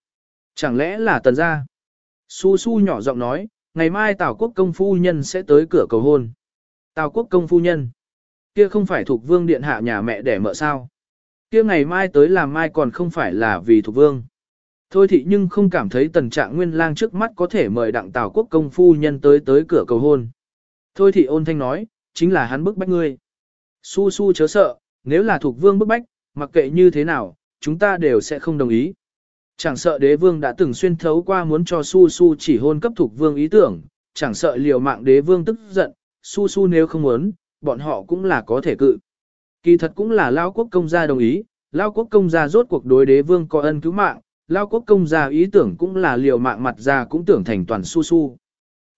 Chẳng lẽ là tần gia? Su su nhỏ giọng nói, ngày mai Tào quốc công phu nhân sẽ tới cửa cầu hôn. Tào quốc công phu nhân? Kia không phải thuộc vương điện hạ nhà mẹ để mợ sao? Kia ngày mai tới làm mai còn không phải là vì thuộc vương. Thôi thị nhưng không cảm thấy tần trạng nguyên lang trước mắt có thể mời đặng Tào quốc công phu nhân tới tới cửa cầu hôn. Thôi thị ôn thanh nói, chính là hắn bức bách ngươi. Su su chớ sợ, nếu là thuộc vương bức bách, mặc kệ như thế nào, chúng ta đều sẽ không đồng ý. Chẳng sợ đế vương đã từng xuyên thấu qua muốn cho su su chỉ hôn cấp thuộc vương ý tưởng, chẳng sợ liều mạng đế vương tức giận, su su nếu không muốn, bọn họ cũng là có thể cự. Kỳ thật cũng là Lao quốc công gia đồng ý, Lao quốc công gia rốt cuộc đối đế vương có ân cứu mạng, Lao quốc công gia ý tưởng cũng là liều mạng mặt ra cũng tưởng thành toàn su su.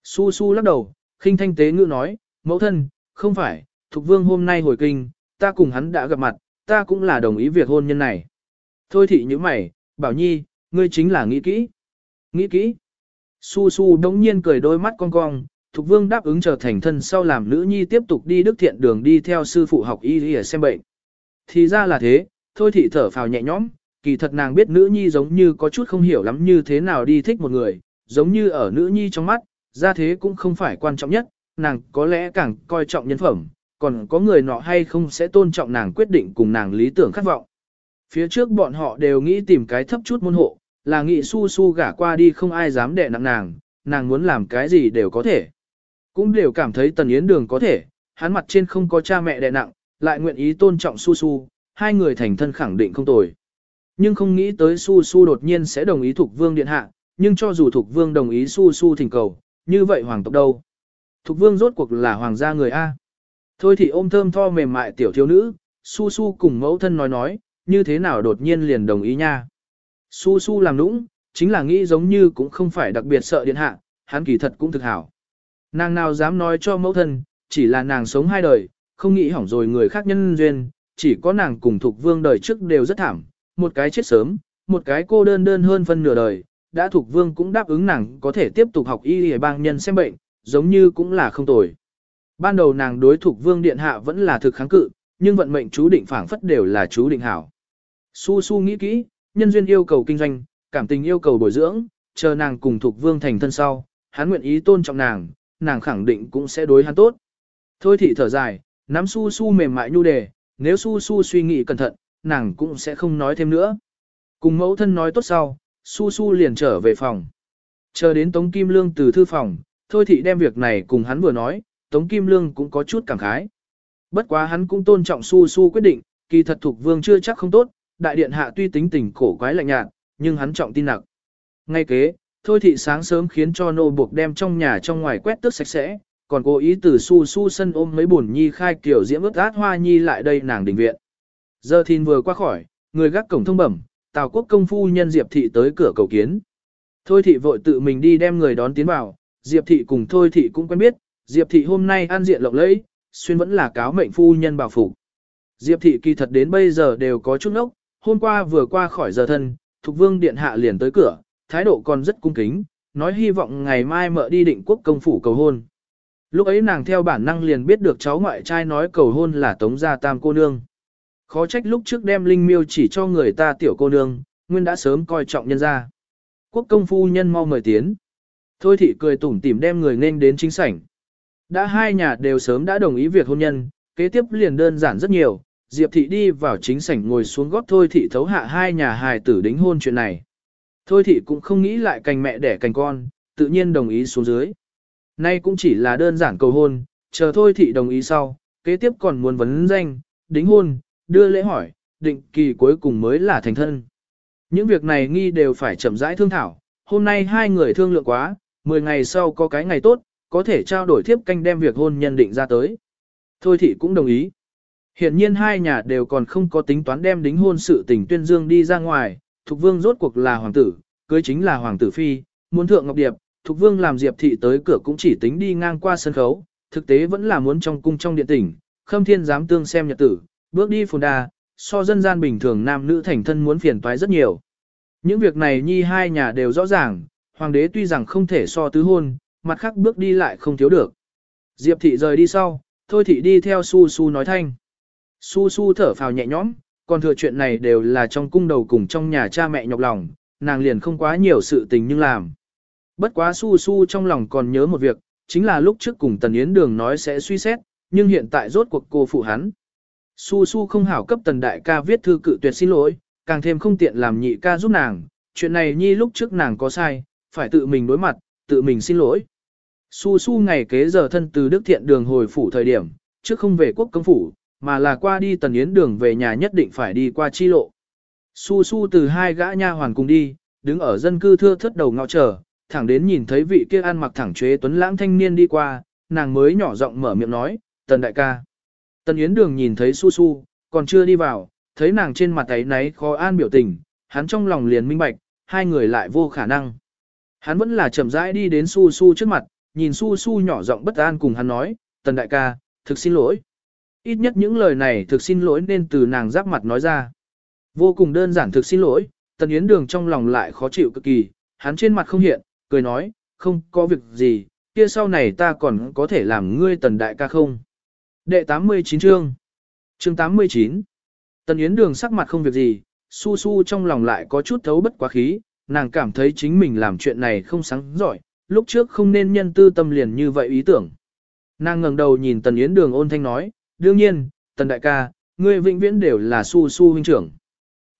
Su su lắc đầu, khinh thanh tế ngữ nói, mẫu thân, không phải, Thục Vương hôm nay hồi kinh, ta cùng hắn đã gặp mặt, ta cũng là đồng ý việc hôn nhân này. Thôi thị như mày, bảo nhi, ngươi chính là nghĩ kỹ. Nghĩ kỹ. Su su đống nhiên cười đôi mắt cong cong, Thục Vương đáp ứng trở thành thân sau làm nữ nhi tiếp tục đi đức thiện đường đi theo sư phụ học y để xem bệnh. Thì ra là thế, thôi thị thở phào nhẹ nhõm, kỳ thật nàng biết nữ nhi giống như có chút không hiểu lắm như thế nào đi thích một người, giống như ở nữ nhi trong mắt, ra thế cũng không phải quan trọng nhất, nàng có lẽ càng coi trọng nhân phẩm, còn có người nọ hay không sẽ tôn trọng nàng quyết định cùng nàng lý tưởng khát vọng. Phía trước bọn họ đều nghĩ tìm cái thấp chút môn hộ, là nghĩ su su gả qua đi không ai dám đè nặng nàng, nàng muốn làm cái gì đều có thể. Cũng đều cảm thấy Tần Yến Đường có thể, hắn mặt trên không có cha mẹ đè nặng, lại nguyện ý tôn trọng su su, hai người thành thân khẳng định không tồi. Nhưng không nghĩ tới su su đột nhiên sẽ đồng ý Thục vương điện hạ, nhưng cho dù Thục vương đồng ý su su thỉnh cầu, như vậy hoàng tộc đâu? Thục vương rốt cuộc là hoàng gia người A. Thôi thì ôm thơm tho mềm mại tiểu thiếu nữ, su su cùng mẫu thân nói nói, như thế nào đột nhiên liền đồng ý nha. Su su làm nũng, chính là nghĩ giống như cũng không phải đặc biệt sợ điện hạ, hắn kỳ thật cũng thực hảo. Nàng nào dám nói cho mẫu thân, chỉ là nàng sống hai đời, không nghĩ hỏng rồi người khác nhân duyên, chỉ có nàng cùng thuộc vương đời trước đều rất thảm, một cái chết sớm, một cái cô đơn đơn hơn phân nửa đời, đã thuộc vương cũng đáp ứng nàng có thể tiếp tục học y y bang nhân xem bệnh, giống như cũng là không tồi. Ban đầu nàng đối thuộc vương điện hạ vẫn là thực kháng cự, nhưng vận mệnh chú định phảng phất đều là chú định hảo. Su su nghĩ kỹ, nhân duyên yêu cầu kinh doanh, cảm tình yêu cầu bồi dưỡng, chờ nàng cùng thuộc vương thành thân sau, hắn nguyện ý tôn trọng nàng, nàng khẳng định cũng sẽ đối hắn tốt. Thôi thị thở dài, nắm su su mềm mại nhu đề, nếu su su suy nghĩ cẩn thận, nàng cũng sẽ không nói thêm nữa. Cùng mẫu thân nói tốt sau, su su liền trở về phòng. Chờ đến Tống Kim Lương từ thư phòng, thôi thị đem việc này cùng hắn vừa nói, Tống Kim Lương cũng có chút cảm khái. Bất quá hắn cũng tôn trọng su su quyết định, kỳ thật thuộc vương chưa chắc không tốt, đại điện hạ tuy tính tình cổ quái lạnh nhạt, nhưng hắn trọng tin nặng. Ngay kế, thôi thị sáng sớm khiến cho nô buộc đem trong nhà trong ngoài quét tước sạch sẽ, còn cố ý từ su su sân ôm mấy bổn nhi khai kiểu diễm ướt át hoa nhi lại đây nàng đình viện. Giờ thìn vừa qua khỏi, người gác cổng thông bẩm, Tào quốc công phu nhân Diệp thị tới cửa cầu kiến. Thôi thị vội tự mình đi đem người đón tiến vào, Diệp thị cùng Thôi thị cũng quen biết, Diệp thị hôm nay an diện lộng lẫy, xuyên vẫn là cáo mệnh phu nhân bảo phục. Diệp thị kỳ thật đến bây giờ đều có chút nốc, hôm qua vừa qua khỏi giờ thân, Thục Vương điện hạ liền tới cửa, thái độ còn rất cung kính, nói hy vọng ngày mai mợ đi định quốc công phủ cầu hôn. Lúc ấy nàng theo bản năng liền biết được cháu ngoại trai nói cầu hôn là tống gia tam cô nương. Khó trách lúc trước đem linh miêu chỉ cho người ta tiểu cô nương, nguyên đã sớm coi trọng nhân ra. Quốc công phu nhân mau mời tiến. Thôi thị cười tủm tỉm đem người nên đến chính sảnh. Đã hai nhà đều sớm đã đồng ý việc hôn nhân, kế tiếp liền đơn giản rất nhiều. Diệp thị đi vào chính sảnh ngồi xuống gót thôi thị thấu hạ hai nhà hài tử đính hôn chuyện này. Thôi thị cũng không nghĩ lại cành mẹ đẻ cành con, tự nhiên đồng ý xuống dưới. Nay cũng chỉ là đơn giản cầu hôn, chờ thôi thị đồng ý sau, kế tiếp còn muốn vấn danh, đính hôn, đưa lễ hỏi, định kỳ cuối cùng mới là thành thân. Những việc này nghi đều phải chậm rãi thương thảo, hôm nay hai người thương lượng quá, 10 ngày sau có cái ngày tốt, có thể trao đổi thiếp canh đem việc hôn nhân định ra tới. Thôi thị cũng đồng ý. Hiện nhiên hai nhà đều còn không có tính toán đem đính hôn sự tình tuyên dương đi ra ngoài, Thục Vương rốt cuộc là hoàng tử, cưới chính là hoàng tử phi, muốn thượng ngọc điệp, Thục Vương làm Diệp thị tới cửa cũng chỉ tính đi ngang qua sân khấu, thực tế vẫn là muốn trong cung trong điện tỉnh, Khâm Thiên dám tương xem nhật tử, bước đi phồn đa, so dân gian bình thường nam nữ thành thân muốn phiền toái rất nhiều. Những việc này nhi hai nhà đều rõ ràng, hoàng đế tuy rằng không thể so tứ hôn, mặt khác bước đi lại không thiếu được. Diệp thị rời đi sau, thôi thị đi theo su su nói thanh. Su su thở phào nhẹ nhõm, còn thừa chuyện này đều là trong cung đầu cùng trong nhà cha mẹ nhọc lòng, nàng liền không quá nhiều sự tình nhưng làm. Bất quá su su trong lòng còn nhớ một việc, chính là lúc trước cùng Tần Yến Đường nói sẽ suy xét, nhưng hiện tại rốt cuộc cô phụ hắn. Su su không hảo cấp tần đại ca viết thư cự tuyệt xin lỗi, càng thêm không tiện làm nhị ca giúp nàng, chuyện này nhi lúc trước nàng có sai, phải tự mình đối mặt, tự mình xin lỗi. Su su ngày kế giờ thân từ Đức Thiện đường hồi phủ thời điểm, trước không về quốc công phủ, mà là qua đi tần yến đường về nhà nhất định phải đi qua chi lộ. Su su từ hai gã nha hoàn cùng đi, đứng ở dân cư thưa thất đầu ngọ chờ, thẳng đến nhìn thấy vị kia ăn mặc thẳng chế tuấn lãng thanh niên đi qua, nàng mới nhỏ giọng mở miệng nói, tần đại ca. Tần Yến Đường nhìn thấy Su Su, còn chưa đi vào, thấy nàng trên mặt ấy náy khó an biểu tình, hắn trong lòng liền minh bạch, hai người lại vô khả năng. Hắn vẫn là chậm rãi đi đến Su Su trước mặt, nhìn Su Su nhỏ giọng bất an cùng hắn nói, Tần đại ca, thực xin lỗi. Ít nhất những lời này thực xin lỗi nên từ nàng giáp mặt nói ra. Vô cùng đơn giản thực xin lỗi, Tần Yến Đường trong lòng lại khó chịu cực kỳ, hắn trên mặt không hiện, cười nói, không có việc gì, kia sau này ta còn có thể làm ngươi tần đại ca không. Đệ 89 chương Chương 89 Tần Yến Đường sắc mặt không việc gì, su su trong lòng lại có chút thấu bất quá khí, nàng cảm thấy chính mình làm chuyện này không sáng giỏi, lúc trước không nên nhân tư tâm liền như vậy ý tưởng. Nàng ngẩng đầu nhìn Tần Yến Đường ôn thanh nói, đương nhiên, Tần Đại ca, ngươi vĩnh viễn đều là su su huynh trưởng.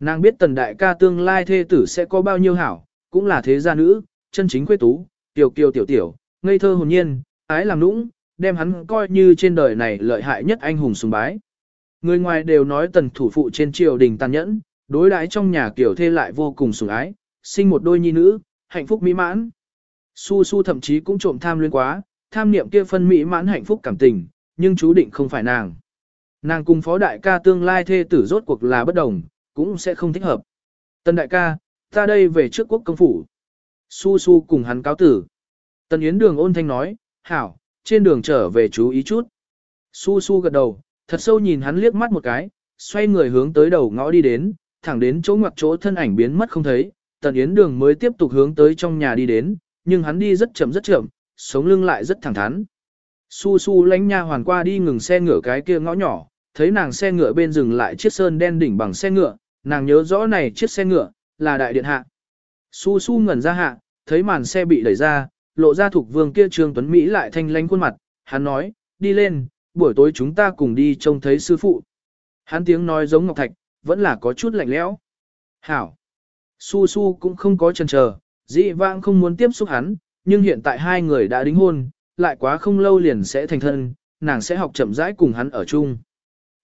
Nàng biết Tần Đại ca tương lai thê tử sẽ có bao nhiêu hảo, cũng là thế gia nữ, chân chính quê tú, tiểu kiều tiểu tiểu, ngây thơ hồn nhiên, ái làm nũng, đem hắn coi như trên đời này lợi hại nhất anh hùng sùng bái. Người ngoài đều nói tần thủ phụ trên triều đình tàn nhẫn, đối đãi trong nhà kiểu thê lại vô cùng sủng ái, sinh một đôi nhi nữ, hạnh phúc mỹ mãn. Su Su thậm chí cũng trộm tham luyến quá, tham niệm kia phân mỹ mãn hạnh phúc cảm tình, nhưng chú định không phải nàng. Nàng cùng phó đại ca tương lai thê tử rốt cuộc là bất đồng, cũng sẽ không thích hợp. Tân đại ca, ta đây về trước quốc công phủ. Su Su cùng hắn cáo tử. Tần Yến Đường ôn thanh nói, hảo, trên đường trở về chú ý chút. Su Su gật đầu, thật sâu nhìn hắn liếc mắt một cái, xoay người hướng tới đầu ngõ đi đến, thẳng đến chỗ ngoặc chỗ thân ảnh biến mất không thấy, Tần Yến Đường mới tiếp tục hướng tới trong nhà đi đến, nhưng hắn đi rất chậm rất chậm, sống lưng lại rất thẳng thắn. Su Su lánh nha hoàn qua đi ngừng xe ngựa cái kia ngõ nhỏ, thấy nàng xe ngựa bên dừng lại chiếc sơn đen đỉnh bằng xe ngựa, nàng nhớ rõ này chiếc xe ngựa, là đại điện hạ. Su Su ngẩn ra hạ, thấy màn xe bị đẩy ra, lộ ra thuộc vương kia Trương Tuấn Mỹ lại thanh lánh khuôn mặt, hắn nói, đi lên, buổi tối chúng ta cùng đi trông thấy sư phụ. Hắn tiếng nói giống ngọc thạch, vẫn là có chút lạnh lẽo. Hảo. Su Su cũng không có chần chờ, dị vãng không muốn tiếp xúc hắn, nhưng hiện tại hai người đã đính hôn, lại quá không lâu liền sẽ thành thân, nàng sẽ học chậm rãi cùng hắn ở chung.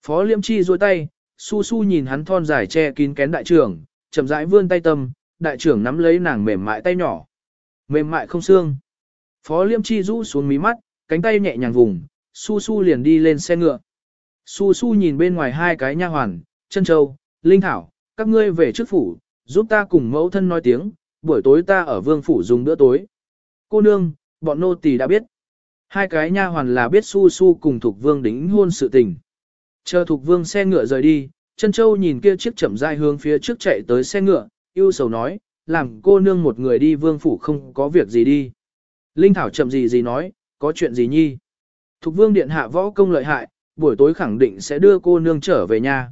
Phó Liêm Chi duỗi tay, Su Su nhìn hắn thon dài che kín kén đại trưởng, chậm rãi vươn tay tâm, đại trưởng nắm lấy nàng mềm mại tay nhỏ. Mềm mại không xương. Phó Liêm Chi rũ xuống mí mắt, cánh tay nhẹ nhàng vùng, Su Su liền đi lên xe ngựa. Su Su nhìn bên ngoài hai cái nha hoàn, chân châu, linh thảo, các ngươi về trước phủ, giúp ta cùng mẫu thân nói tiếng, buổi tối ta ở vương phủ dùng bữa tối. Cô nương, bọn nô tỳ đã biết. Hai cái nha hoàn là biết Su Su cùng Thục Vương đính hôn sự tình. Chờ Thục Vương xe ngựa rời đi, chân châu nhìn kia chiếc chậm rãi hướng phía trước chạy tới xe ngựa, yêu sầu nói, làm cô nương một người đi vương phủ không có việc gì đi. Linh Thảo chậm gì gì nói, có chuyện gì nhi. Thục vương điện hạ võ công lợi hại, buổi tối khẳng định sẽ đưa cô nương trở về nhà.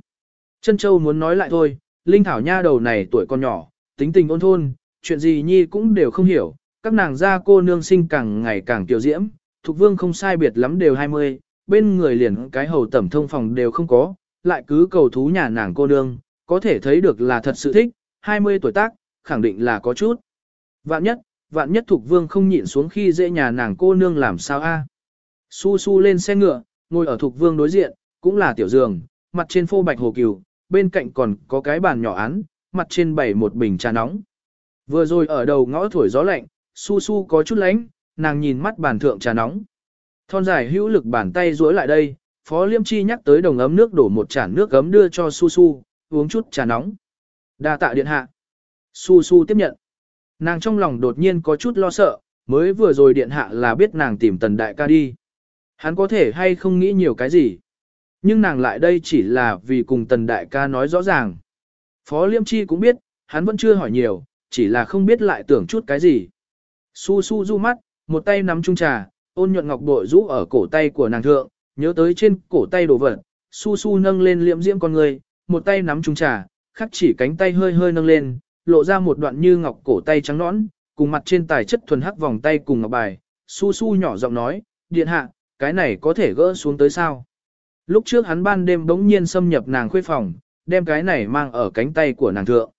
Trân Châu muốn nói lại thôi, Linh Thảo nha đầu này tuổi còn nhỏ, tính tình ôn thôn, chuyện gì nhi cũng đều không hiểu, các nàng gia cô nương sinh càng ngày càng tiểu diễm, Thục vương không sai biệt lắm đều 20, bên người liền cái hầu tẩm thông phòng đều không có, lại cứ cầu thú nhà nàng cô nương, có thể thấy được là thật sự thích, 20 tuổi tác, khẳng định là có chút. Vạn nhất, vạn nhất Thục vương không nhịn xuống khi dễ nhà nàng cô nương làm sao a? Su su lên xe ngựa, ngồi ở Thục Vương đối diện, cũng là tiểu giường, mặt trên phô bạch hồ cừu, bên cạnh còn có cái bàn nhỏ án, mặt trên bày một bình trà nóng. Vừa rồi ở đầu ngõ thổi gió lạnh, su su có chút lánh, nàng nhìn mắt bàn thượng trà nóng. Thon dài hữu lực bàn tay duỗi lại đây, Phó Liêm Chi nhắc tới đồng ấm nước đổ một chản nước gấm đưa cho su su, uống chút trà nóng. Đa tạ điện hạ. Su su tiếp nhận. Nàng trong lòng đột nhiên có chút lo sợ, mới vừa rồi điện hạ là biết nàng tìm tần đại ca đi. Hắn có thể hay không nghĩ nhiều cái gì. Nhưng nàng lại đây chỉ là vì cùng tần đại ca nói rõ ràng. Phó Liêm Chi cũng biết, hắn vẫn chưa hỏi nhiều, chỉ là không biết lại tưởng chút cái gì. Su su du mắt, một tay nắm chung trà, ôn nhuận ngọc bội rũ ở cổ tay của nàng thượng, nhớ tới trên cổ tay đồ vật. Su su nâng lên liệm diễm con người, một tay nắm chung trà, khắc chỉ cánh tay hơi hơi nâng lên, lộ ra một đoạn như ngọc cổ tay trắng nõn, cùng mặt trên tài chất thuần hắc vòng tay cùng ngọc bài. Su su nhỏ giọng nói, điện hạ, cái này có thể gỡ xuống tới sao. Lúc trước hắn ban đêm bỗng nhiên xâm nhập nàng khuê phòng, đem cái này mang ở cánh tay của nàng thượng.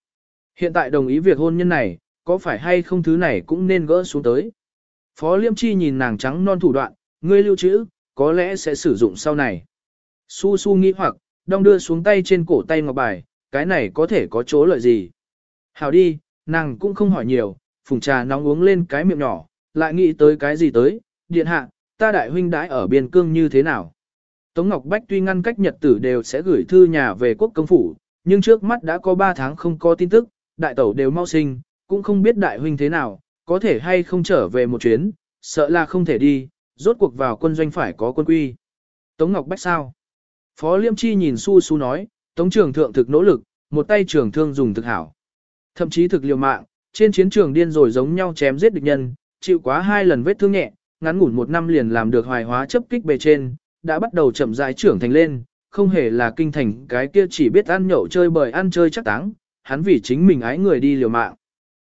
Hiện tại đồng ý việc hôn nhân này, có phải hay không thứ này cũng nên gỡ xuống tới. Phó Liêm Chi nhìn nàng trắng non thủ đoạn, ngươi lưu trữ, có lẽ sẽ sử dụng sau này. Su su nghĩ hoặc, đong đưa xuống tay trên cổ tay ngọc bài, cái này có thể có chỗ lợi gì. Hào đi, nàng cũng không hỏi nhiều, phùng trà nóng uống lên cái miệng nhỏ, lại nghĩ tới cái gì tới, điện hạ, ta đại huynh đãi ở biên cương như thế nào. Tống Ngọc Bách tuy ngăn cách nhật tử đều sẽ gửi thư nhà về quốc công phủ, nhưng trước mắt đã có 3 tháng không có tin tức, đại tẩu đều mau sinh, cũng không biết đại huynh thế nào, có thể hay không trở về một chuyến, sợ là không thể đi, rốt cuộc vào quân doanh phải có quân quy. Tống Ngọc Bách sao? Phó Liêm Chi nhìn Su Su nói, Tống trưởng thượng thực nỗ lực, một tay trưởng thương dùng thực hảo. Thậm chí thực liều mạng, trên chiến trường điên rồi giống nhau chém giết địch nhân, chịu quá hai lần vết thương nhẹ, ngắn ngủn một năm liền làm được hoài hóa chấp kích bề trên, đã bắt đầu chậm rãi trưởng thành lên, không hề là kinh thành cái kia chỉ biết ăn nhậu chơi bời ăn chơi chắc táng, hắn vì chính mình ái người đi liều mạng.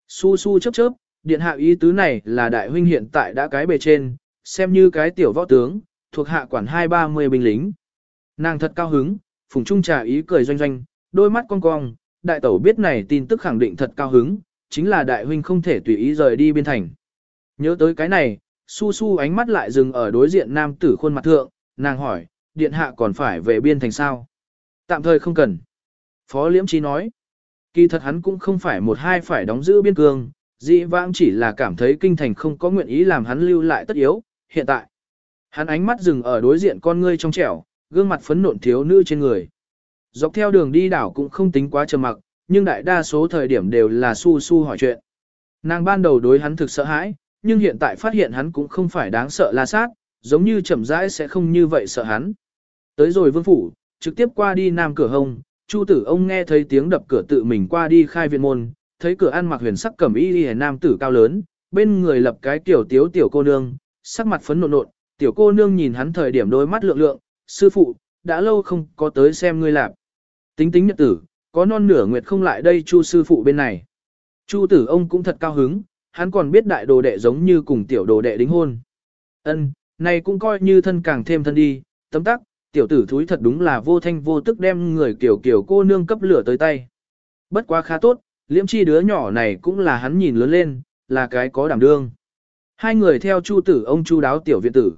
Su su chớp chớp, điện hạ ý tứ này là đại huynh hiện tại đã cái bề trên, xem như cái tiểu võ tướng, thuộc hạ quản hai ba mươi binh lính. Nàng thật cao hứng, phùng trung trà ý cười doanh doanh, đôi mắt cong cong, đại tẩu biết này tin tức khẳng định thật cao hứng, chính là đại huynh không thể tùy ý rời đi biên thành. Nhớ tới cái này, su su ánh mắt lại dừng ở đối diện nam tử khuôn mặt thượng, nàng hỏi, điện hạ còn phải về biên thành sao? Tạm thời không cần. Phó Liễm Trí nói, kỳ thật hắn cũng không phải một hai phải đóng giữ biên cương, dĩ vãng chỉ là cảm thấy kinh thành không có nguyện ý làm hắn lưu lại tất yếu, hiện tại. Hắn ánh mắt dừng ở đối diện con ngươi trong trẻo, gương mặt phấn nộn thiếu nữ trên người. Dọc theo đường đi đảo cũng không tính quá trầm mặc, nhưng đại đa số thời điểm đều là su su hỏi chuyện. Nàng ban đầu đối hắn thực sợ hãi, nhưng hiện tại phát hiện hắn cũng không phải đáng sợ la sát, giống như chậm rãi sẽ không như vậy sợ hắn. Tới rồi vương phủ, trực tiếp qua đi nam cửa hông, Chu tử ông nghe thấy tiếng đập cửa tự mình qua đi khai viện môn, thấy cửa ăn mặc huyền sắc cẩm y đi nam tử cao lớn, bên người lập cái tiểu tiếu tiểu cô nương, sắc mặt phấn nộn nộn, tiểu cô nương nhìn hắn thời điểm đôi mắt lượng lượng, sư phụ, đã lâu không có tới xem ngươi lạp. Tính tính nhật tử, có non nửa nguyệt không lại đây chu sư phụ bên này. Chu tử ông cũng thật cao hứng, hắn còn biết đại đồ đệ giống như cùng tiểu đồ đệ đính hôn. Ân, này cũng coi như thân càng thêm thân đi, tấm tắc, tiểu tử thúi thật đúng là vô thanh vô tức đem người kiểu kiểu cô nương cấp lửa tới tay. Bất quá khá tốt, liễm chi đứa nhỏ này cũng là hắn nhìn lớn lên, là cái có đảm đương. Hai người theo chu tử ông chu đáo tiểu viện tử.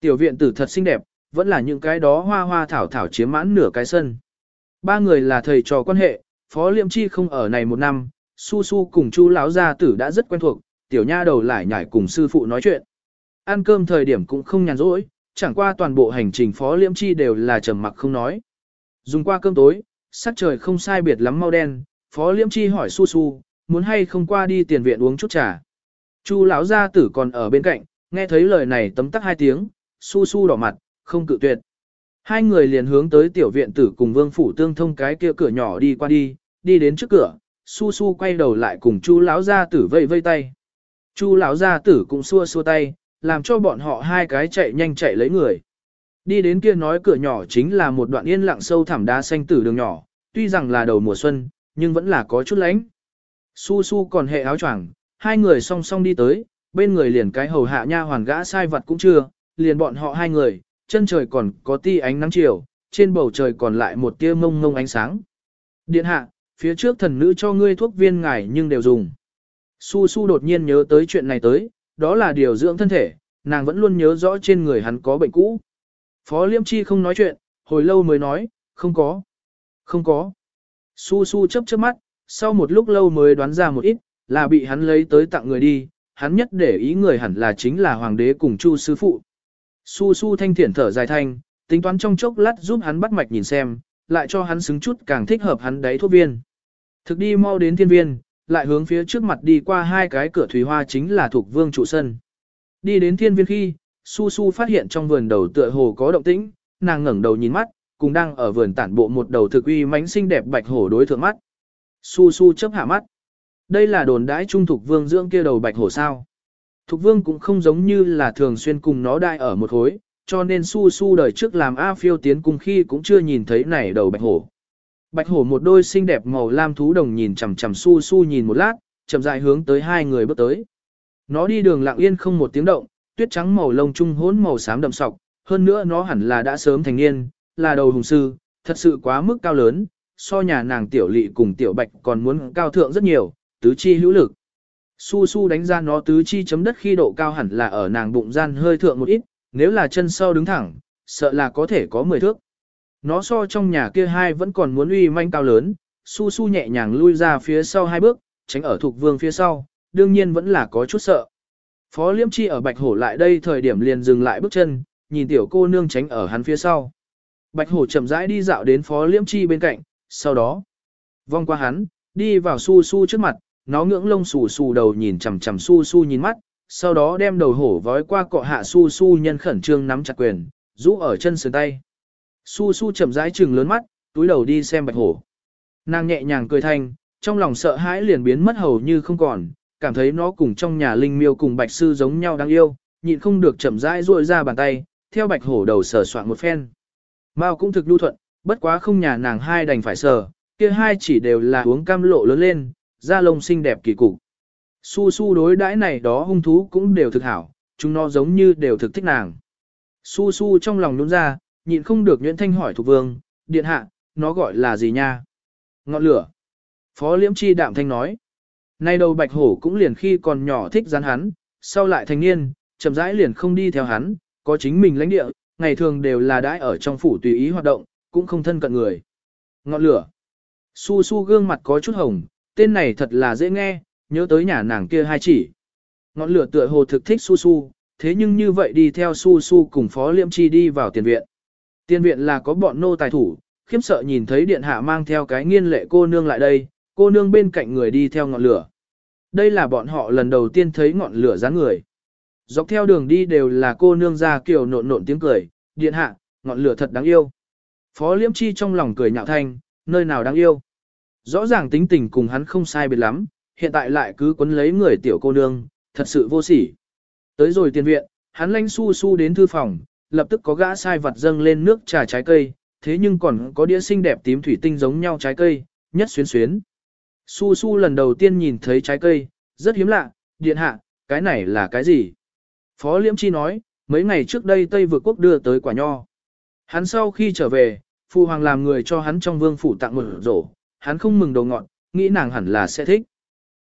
Tiểu viện tử thật xinh đẹp, vẫn là những cái đó hoa hoa thảo thảo chiếm mãn nửa cái sân. Ba người là thầy trò quan hệ, phó liễm chi không ở này một năm, su su cùng chu lão gia tử đã rất quen thuộc, tiểu nha đầu lại nhảy cùng sư phụ nói chuyện. Ăn cơm thời điểm cũng không nhàn rỗi, chẳng qua toàn bộ hành trình phó liễm chi đều là trầm mặc không nói. Dùng qua cơm tối, sắc trời không sai biệt lắm mau đen, phó liễm chi hỏi su su, muốn hay không qua đi tiền viện uống chút trà. Chu lão gia tử còn ở bên cạnh, nghe thấy lời này tấm tắc hai tiếng, su su đỏ mặt, không cự tuyệt. Hai người liền hướng tới tiểu viện tử cùng vương phủ tương thông cái kia cửa nhỏ đi qua đi, đi đến trước cửa, su su quay đầu lại cùng chu lão gia tử vây vây tay. Chu lão gia tử cũng xua xua tay, làm cho bọn họ hai cái chạy nhanh chạy lấy người. Đi đến kia nói cửa nhỏ chính là một đoạn yên lặng sâu thẳm đá xanh tử đường nhỏ, tuy rằng là đầu mùa xuân, nhưng vẫn là có chút lánh. Su su còn hệ áo choàng, hai người song song đi tới, bên người liền cái hầu hạ nha hoàn gã sai vật cũng chưa, liền bọn họ hai người, chân trời còn có ti ánh nắng chiều, trên bầu trời còn lại một tia mông mông ánh sáng. Điện hạ, phía trước thần nữ cho ngươi thuốc viên ngải nhưng đều dùng. Su su đột nhiên nhớ tới chuyện này tới, đó là điều dưỡng thân thể, nàng vẫn luôn nhớ rõ trên người hắn có bệnh cũ. Phó Liêm Chi không nói chuyện, hồi lâu mới nói, không có. Không có. Su su chấp chớp mắt, sau một lúc lâu mới đoán ra một ít, là bị hắn lấy tới tặng người đi, hắn nhất để ý người hẳn là chính là hoàng đế cùng chu sư phụ. Su su thanh thiển thở dài thanh, tính toán trong chốc lát giúp hắn bắt mạch nhìn xem, lại cho hắn xứng chút càng thích hợp hắn đấy thuốc viên. Thực đi mau đến thiên viên, lại hướng phía trước mặt đi qua hai cái cửa thủy hoa chính là thuộc vương trụ sân. Đi đến thiên viên khi, su su phát hiện trong vườn đầu tựa hồ có động tĩnh, nàng ngẩng đầu nhìn mắt, cùng đang ở vườn tản bộ một đầu thực uy mánh xinh đẹp bạch hổ đối thượng mắt. Su su chấp hạ mắt. Đây là đồn đãi trung thục vương dưỡng kia đầu bạch hổ sao. Thục vương cũng không giống như là thường xuyên cùng nó đai ở một khối, cho nên su su đời trước làm A phiêu tiến cùng khi cũng chưa nhìn thấy này đầu bạch hổ. Bạch hổ một đôi xinh đẹp màu lam thú đồng nhìn chằm chằm su su nhìn một lát, chậm rãi hướng tới hai người bước tới. Nó đi đường lặng yên không một tiếng động, tuyết trắng màu lông trung hỗn màu xám đậm sọc, hơn nữa nó hẳn là đã sớm thành niên, là đầu hùng sư, thật sự quá mức cao lớn, so nhà nàng tiểu lị cùng tiểu bạch còn muốn cao thượng rất nhiều, tứ chi hữu lực. Su su đánh ra nó tứ chi chấm đất khi độ cao hẳn là ở nàng bụng gian hơi thượng một ít, nếu là chân sau đứng thẳng, sợ là có thể có 10 thước. Nó so trong nhà kia hai vẫn còn muốn uy manh cao lớn, su su nhẹ nhàng lui ra phía sau hai bước, tránh ở thuộc vương phía sau, đương nhiên vẫn là có chút sợ. Phó liêm chi ở bạch hổ lại đây thời điểm liền dừng lại bước chân, nhìn tiểu cô nương tránh ở hắn phía sau. Bạch hổ chậm rãi đi dạo đến phó liễm chi bên cạnh, sau đó, vòng qua hắn, đi vào su su trước mặt, nó ngưỡng lông xù xù đầu nhìn chằm chằm su su nhìn mắt, sau đó đem đầu hổ vói qua cọ hạ su su nhân khẩn trương nắm chặt quyền, rũ ở chân sườn tay. Su su chậm rãi trừng lớn mắt, túi đầu đi xem bạch hổ. Nàng nhẹ nhàng cười thanh, trong lòng sợ hãi liền biến mất hầu như không còn, cảm thấy nó cùng trong nhà linh miêu cùng bạch sư giống nhau đáng yêu, nhịn không được chậm rãi duỗi ra bàn tay, theo bạch hổ đầu sờ soạn một phen. Mao cũng thực lưu thuận, bất quá không nhà nàng hai đành phải sờ, kia hai chỉ đều là uống cam lộ lớn lên, da lông xinh đẹp kỳ cục. Su su đối đãi này đó hung thú cũng đều thực hảo, chúng nó giống như đều thực thích nàng. Su su trong lòng nhún ra, nhịn không được nhuyễn thanh hỏi thuộc vương, điện hạ, nó gọi là gì nha? Ngọn lửa. Phó liễm chi đạm thanh nói. Nay đầu bạch hổ cũng liền khi còn nhỏ thích rắn hắn, sau lại thành niên, chậm rãi liền không đi theo hắn, có chính mình lãnh địa, ngày thường đều là đãi ở trong phủ tùy ý hoạt động, cũng không thân cận người. Ngọn lửa. Su su gương mặt có chút hồng, tên này thật là dễ nghe, nhớ tới nhà nàng kia hai chỉ. Ngọn lửa tựa hồ thực thích su su, thế nhưng như vậy đi theo su su cùng phó liêm chi đi vào tiền viện. Tiền viện là có bọn nô tài thủ, khiếp sợ nhìn thấy điện hạ mang theo cái nghiên lệ cô nương lại đây, cô nương bên cạnh người đi theo ngọn lửa. Đây là bọn họ lần đầu tiên thấy ngọn lửa dáng người. Dọc theo đường đi đều là cô nương ra kiểu nộn nộn tiếng cười, điện hạ, ngọn lửa thật đáng yêu. Phó liễm chi trong lòng cười nhạo thanh, nơi nào đáng yêu. Rõ ràng tính tình cùng hắn không sai biệt lắm, hiện tại lại cứ quấn lấy người tiểu cô nương, thật sự vô sỉ. Tới rồi tiền viện, hắn lanh su su đến thư phòng, lập tức có gã sai vặt dâng lên nước trà trái cây, thế nhưng còn có đĩa xinh đẹp tím thủy tinh giống nhau trái cây, nhất xuyến xuyến. Su su lần đầu tiên nhìn thấy trái cây, rất hiếm lạ, điện hạ, cái này là cái gì? Phó Liễm Chi nói, mấy ngày trước đây Tây vượt quốc đưa tới quả nho. Hắn sau khi trở về, Phu Hoàng làm người cho hắn trong vương phủ tặng một rổ, hắn không mừng đầu ngọn, nghĩ nàng hẳn là sẽ thích.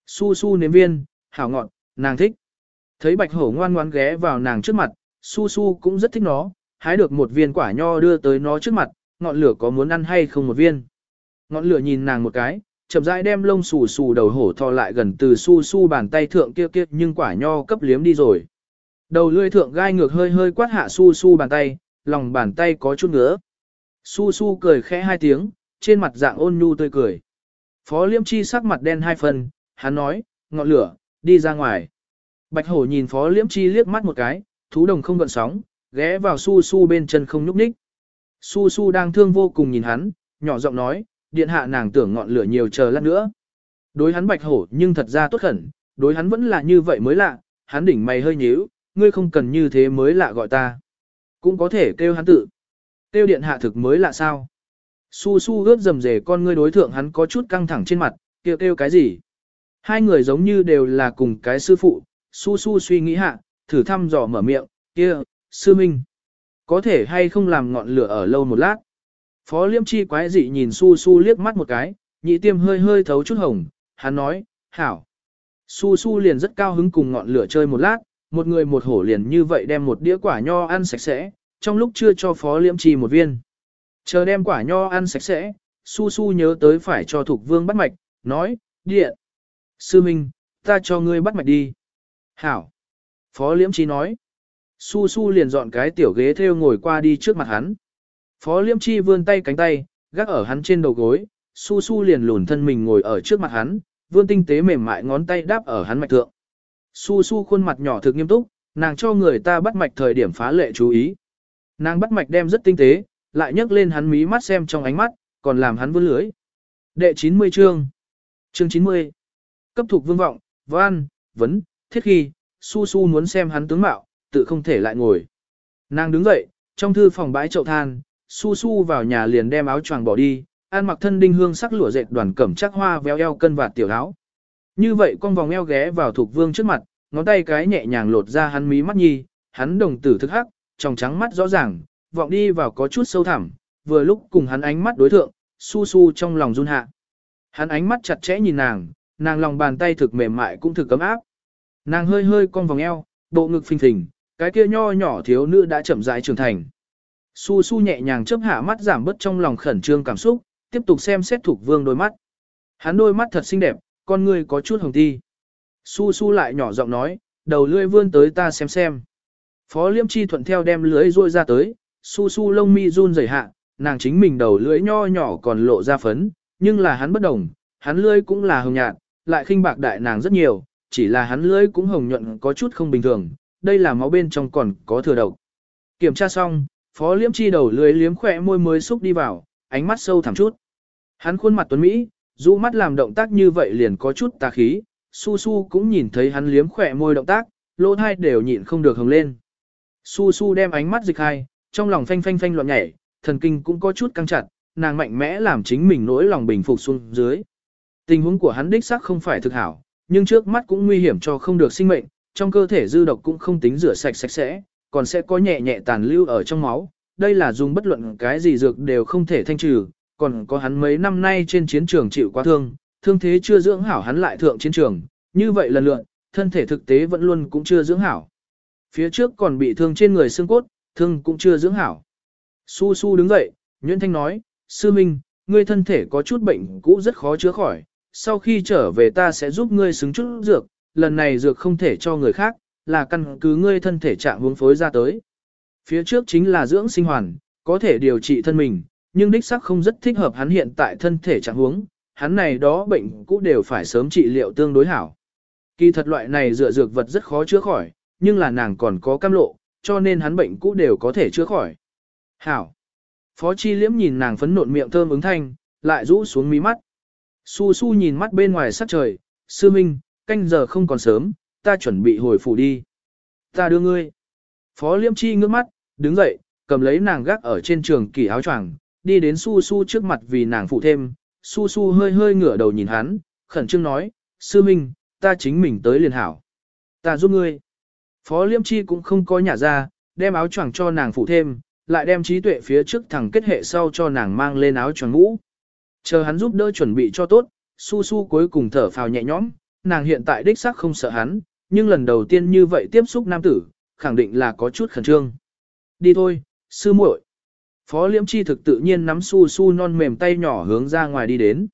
Su su nếm viên, hảo ngọn, nàng thích. Thấy bạch hổ ngoan ngoan ghé vào nàng trước mặt, su su cũng rất thích nó, hái được một viên quả nho đưa tới nó trước mặt, ngọn lửa có muốn ăn hay không một viên. Ngọn lửa nhìn nàng một cái, chậm rãi đem lông xù xù đầu hổ thò lại gần từ su su bàn tay thượng kia kia nhưng quả nho cấp liếm đi rồi. Đầu lưỡi thượng gai ngược hơi hơi quát hạ su su bàn tay, lòng bàn tay có chút ngứa. Su su cười khẽ hai tiếng, trên mặt dạng ôn nhu tươi cười. Phó liêm chi sắc mặt đen hai phần, hắn nói, ngọn lửa, đi ra ngoài. Bạch hổ nhìn phó liêm chi liếc mắt một cái, thú đồng không gợn sóng, ghé vào su su bên chân không nhúc nhích. Su su đang thương vô cùng nhìn hắn, nhỏ giọng nói, điện hạ nàng tưởng ngọn lửa nhiều chờ lát nữa. Đối hắn bạch hổ nhưng thật ra tốt khẩn, đối hắn vẫn là như vậy mới lạ, hắn đỉnh mày hơi nhíu, ngươi không cần như thế mới lạ gọi ta. Cũng có thể kêu hắn tự. Kêu điện hạ thực mới lạ sao? Su su ướt dầm rề con ngươi đối thượng hắn có chút căng thẳng trên mặt, kêu kêu cái gì? Hai người giống như đều là cùng cái sư phụ, su su suy nghĩ hạ, thử thăm dò mở miệng, kia, sư minh. Có thể hay không làm ngọn lửa ở lâu một lát? Phó liêm chi quái dị nhìn su su liếc mắt một cái, nhị tiêm hơi hơi thấu chút hồng, hắn nói, hảo. Su su liền rất cao hứng cùng ngọn lửa chơi một lát, một người một hổ liền như vậy đem một đĩa quả nho ăn sạch sẽ, trong lúc chưa cho phó liễm trì một viên. Chờ đem quả nho ăn sạch sẽ, su su nhớ tới phải cho thục vương bắt mạch, nói, điện. Sư Minh, ta cho ngươi bắt mạch đi. Hảo. Phó liễm chi nói. Su su liền dọn cái tiểu ghế theo ngồi qua đi trước mặt hắn. Phó liễm chi vươn tay cánh tay, gác ở hắn trên đầu gối, su su liền lùn thân mình ngồi ở trước mặt hắn, vươn tinh tế mềm mại ngón tay đáp ở hắn mạch thượng. Su su khuôn mặt nhỏ thực nghiêm túc, nàng cho người ta bắt mạch thời điểm phá lệ chú ý. Nàng bắt mạch đem rất tinh tế, lại nhấc lên hắn mí mắt xem trong ánh mắt, còn làm hắn vươn lưới. Đệ 90 chương. Chương 90. Cấp thuộc vương vọng, văn, vấn, thiết khi, su su muốn xem hắn tướng mạo, tự không thể lại ngồi. Nàng đứng dậy, trong thư phòng bãi chậu than, su su vào nhà liền đem áo choàng bỏ đi, ăn mặc thân đinh hương sắc lụa dệt đoàn cẩm chắc hoa véo eo cân vạt tiểu áo. Như vậy con vòng eo ghé vào thuộc vương trước mặt, ngón tay cái nhẹ nhàng lột ra hắn mí mắt nhi, hắn đồng tử thức hắc, trong trắng mắt rõ ràng, vọng đi vào có chút sâu thẳm, vừa lúc cùng hắn ánh mắt đối thượng, su su trong lòng run hạ. Hắn ánh mắt chặt chẽ nhìn nàng, nàng lòng bàn tay thực mềm mại cũng thực cấm áp. Nàng hơi hơi cong vòng eo, bộ ngực phình phình, cái kia nho nhỏ thiếu nữ đã chậm rãi trưởng thành. Su su nhẹ nhàng chớp hạ mắt giảm bớt trong lòng khẩn trương cảm xúc, tiếp tục xem xét thuộc vương đôi mắt. Hắn đôi mắt thật xinh đẹp, con ngươi có chút hồng ti. Su su lại nhỏ giọng nói, đầu lưỡi vươn tới ta xem xem. Phó liêm chi thuận theo đem lưỡi ruôi ra tới, su su lông mi run rẩy hạ, nàng chính mình đầu lưỡi nho nhỏ còn lộ ra phấn, nhưng là hắn bất đồng, hắn lưỡi cũng là hồng nhạt, lại khinh bạc đại nàng rất nhiều, chỉ là hắn lưỡi cũng hồng nhuận có chút không bình thường, đây là máu bên trong còn có thừa độc. Kiểm tra xong, Phó liễm chi đầu lưỡi liếm khỏe môi mới xúc đi vào, ánh mắt sâu thẳm chút. Hắn khuôn mặt tuấn Mỹ, rũ mắt làm động tác như vậy liền có chút tà khí, su su cũng nhìn thấy hắn liếm khỏe môi động tác, lỗ thai đều nhịn không được hồng lên. Su su đem ánh mắt dịch hai, trong lòng phanh phanh phanh loạn nhảy, thần kinh cũng có chút căng chặt, nàng mạnh mẽ làm chính mình nỗi lòng bình phục xuống dưới. Tình huống của hắn đích xác không phải thực hảo, nhưng trước mắt cũng nguy hiểm cho không được sinh mệnh, trong cơ thể dư độc cũng không tính rửa sạch sạch sẽ, còn sẽ có nhẹ nhẹ tàn lưu ở trong máu. Đây là dùng bất luận cái gì dược đều không thể thanh trừ, còn có hắn mấy năm nay trên chiến trường chịu quá thương, thương thế chưa dưỡng hảo hắn lại thượng chiến trường, như vậy lần lượn, thân thể thực tế vẫn luôn cũng chưa dưỡng hảo. Phía trước còn bị thương trên người xương cốt, thương cũng chưa dưỡng hảo. Su Su đứng dậy, Nguyễn Thanh nói, Sư Minh, ngươi thân thể có chút bệnh cũ rất khó chữa khỏi, sau khi trở về ta sẽ giúp ngươi xứng chút dược, lần này dược không thể cho người khác, là căn cứ ngươi thân thể trạng hướng phối ra tới. Phía trước chính là dưỡng sinh hoàn, có thể điều trị thân mình, nhưng đích xác không rất thích hợp hắn hiện tại thân thể trạng huống, hắn này đó bệnh cũ đều phải sớm trị liệu tương đối hảo. Kỳ thật loại này dựa dược vật rất khó chữa khỏi, nhưng là nàng còn có cam lộ, cho nên hắn bệnh cũ đều có thể chữa khỏi. Hảo. Phó Chi Liễm nhìn nàng phấn nộn miệng thơm ứng thanh, lại rũ xuống mí mắt. Su Su nhìn mắt bên ngoài sắc trời, sư minh, canh giờ không còn sớm, ta chuẩn bị hồi phủ đi. Ta đưa ngươi. Phó Liễm Chi ngước mắt, đứng dậy, cầm lấy nàng gác ở trên trường kỳ áo choàng, đi đến Su Su trước mặt vì nàng phụ thêm. Su Su hơi hơi ngửa đầu nhìn hắn, khẩn trương nói, sư minh, ta chính mình tới liền hảo. Ta giúp ngươi. Phó Liêm Chi cũng không có nhà ra, đem áo choàng cho nàng phụ thêm, lại đem trí tuệ phía trước thằng kết hệ sau cho nàng mang lên áo choàng ngũ. Chờ hắn giúp đỡ chuẩn bị cho tốt, su su cuối cùng thở phào nhẹ nhõm, nàng hiện tại đích xác không sợ hắn, nhưng lần đầu tiên như vậy tiếp xúc nam tử, khẳng định là có chút khẩn trương. Đi thôi, sư muội. Phó Liễm Chi thực tự nhiên nắm su su non mềm tay nhỏ hướng ra ngoài đi đến.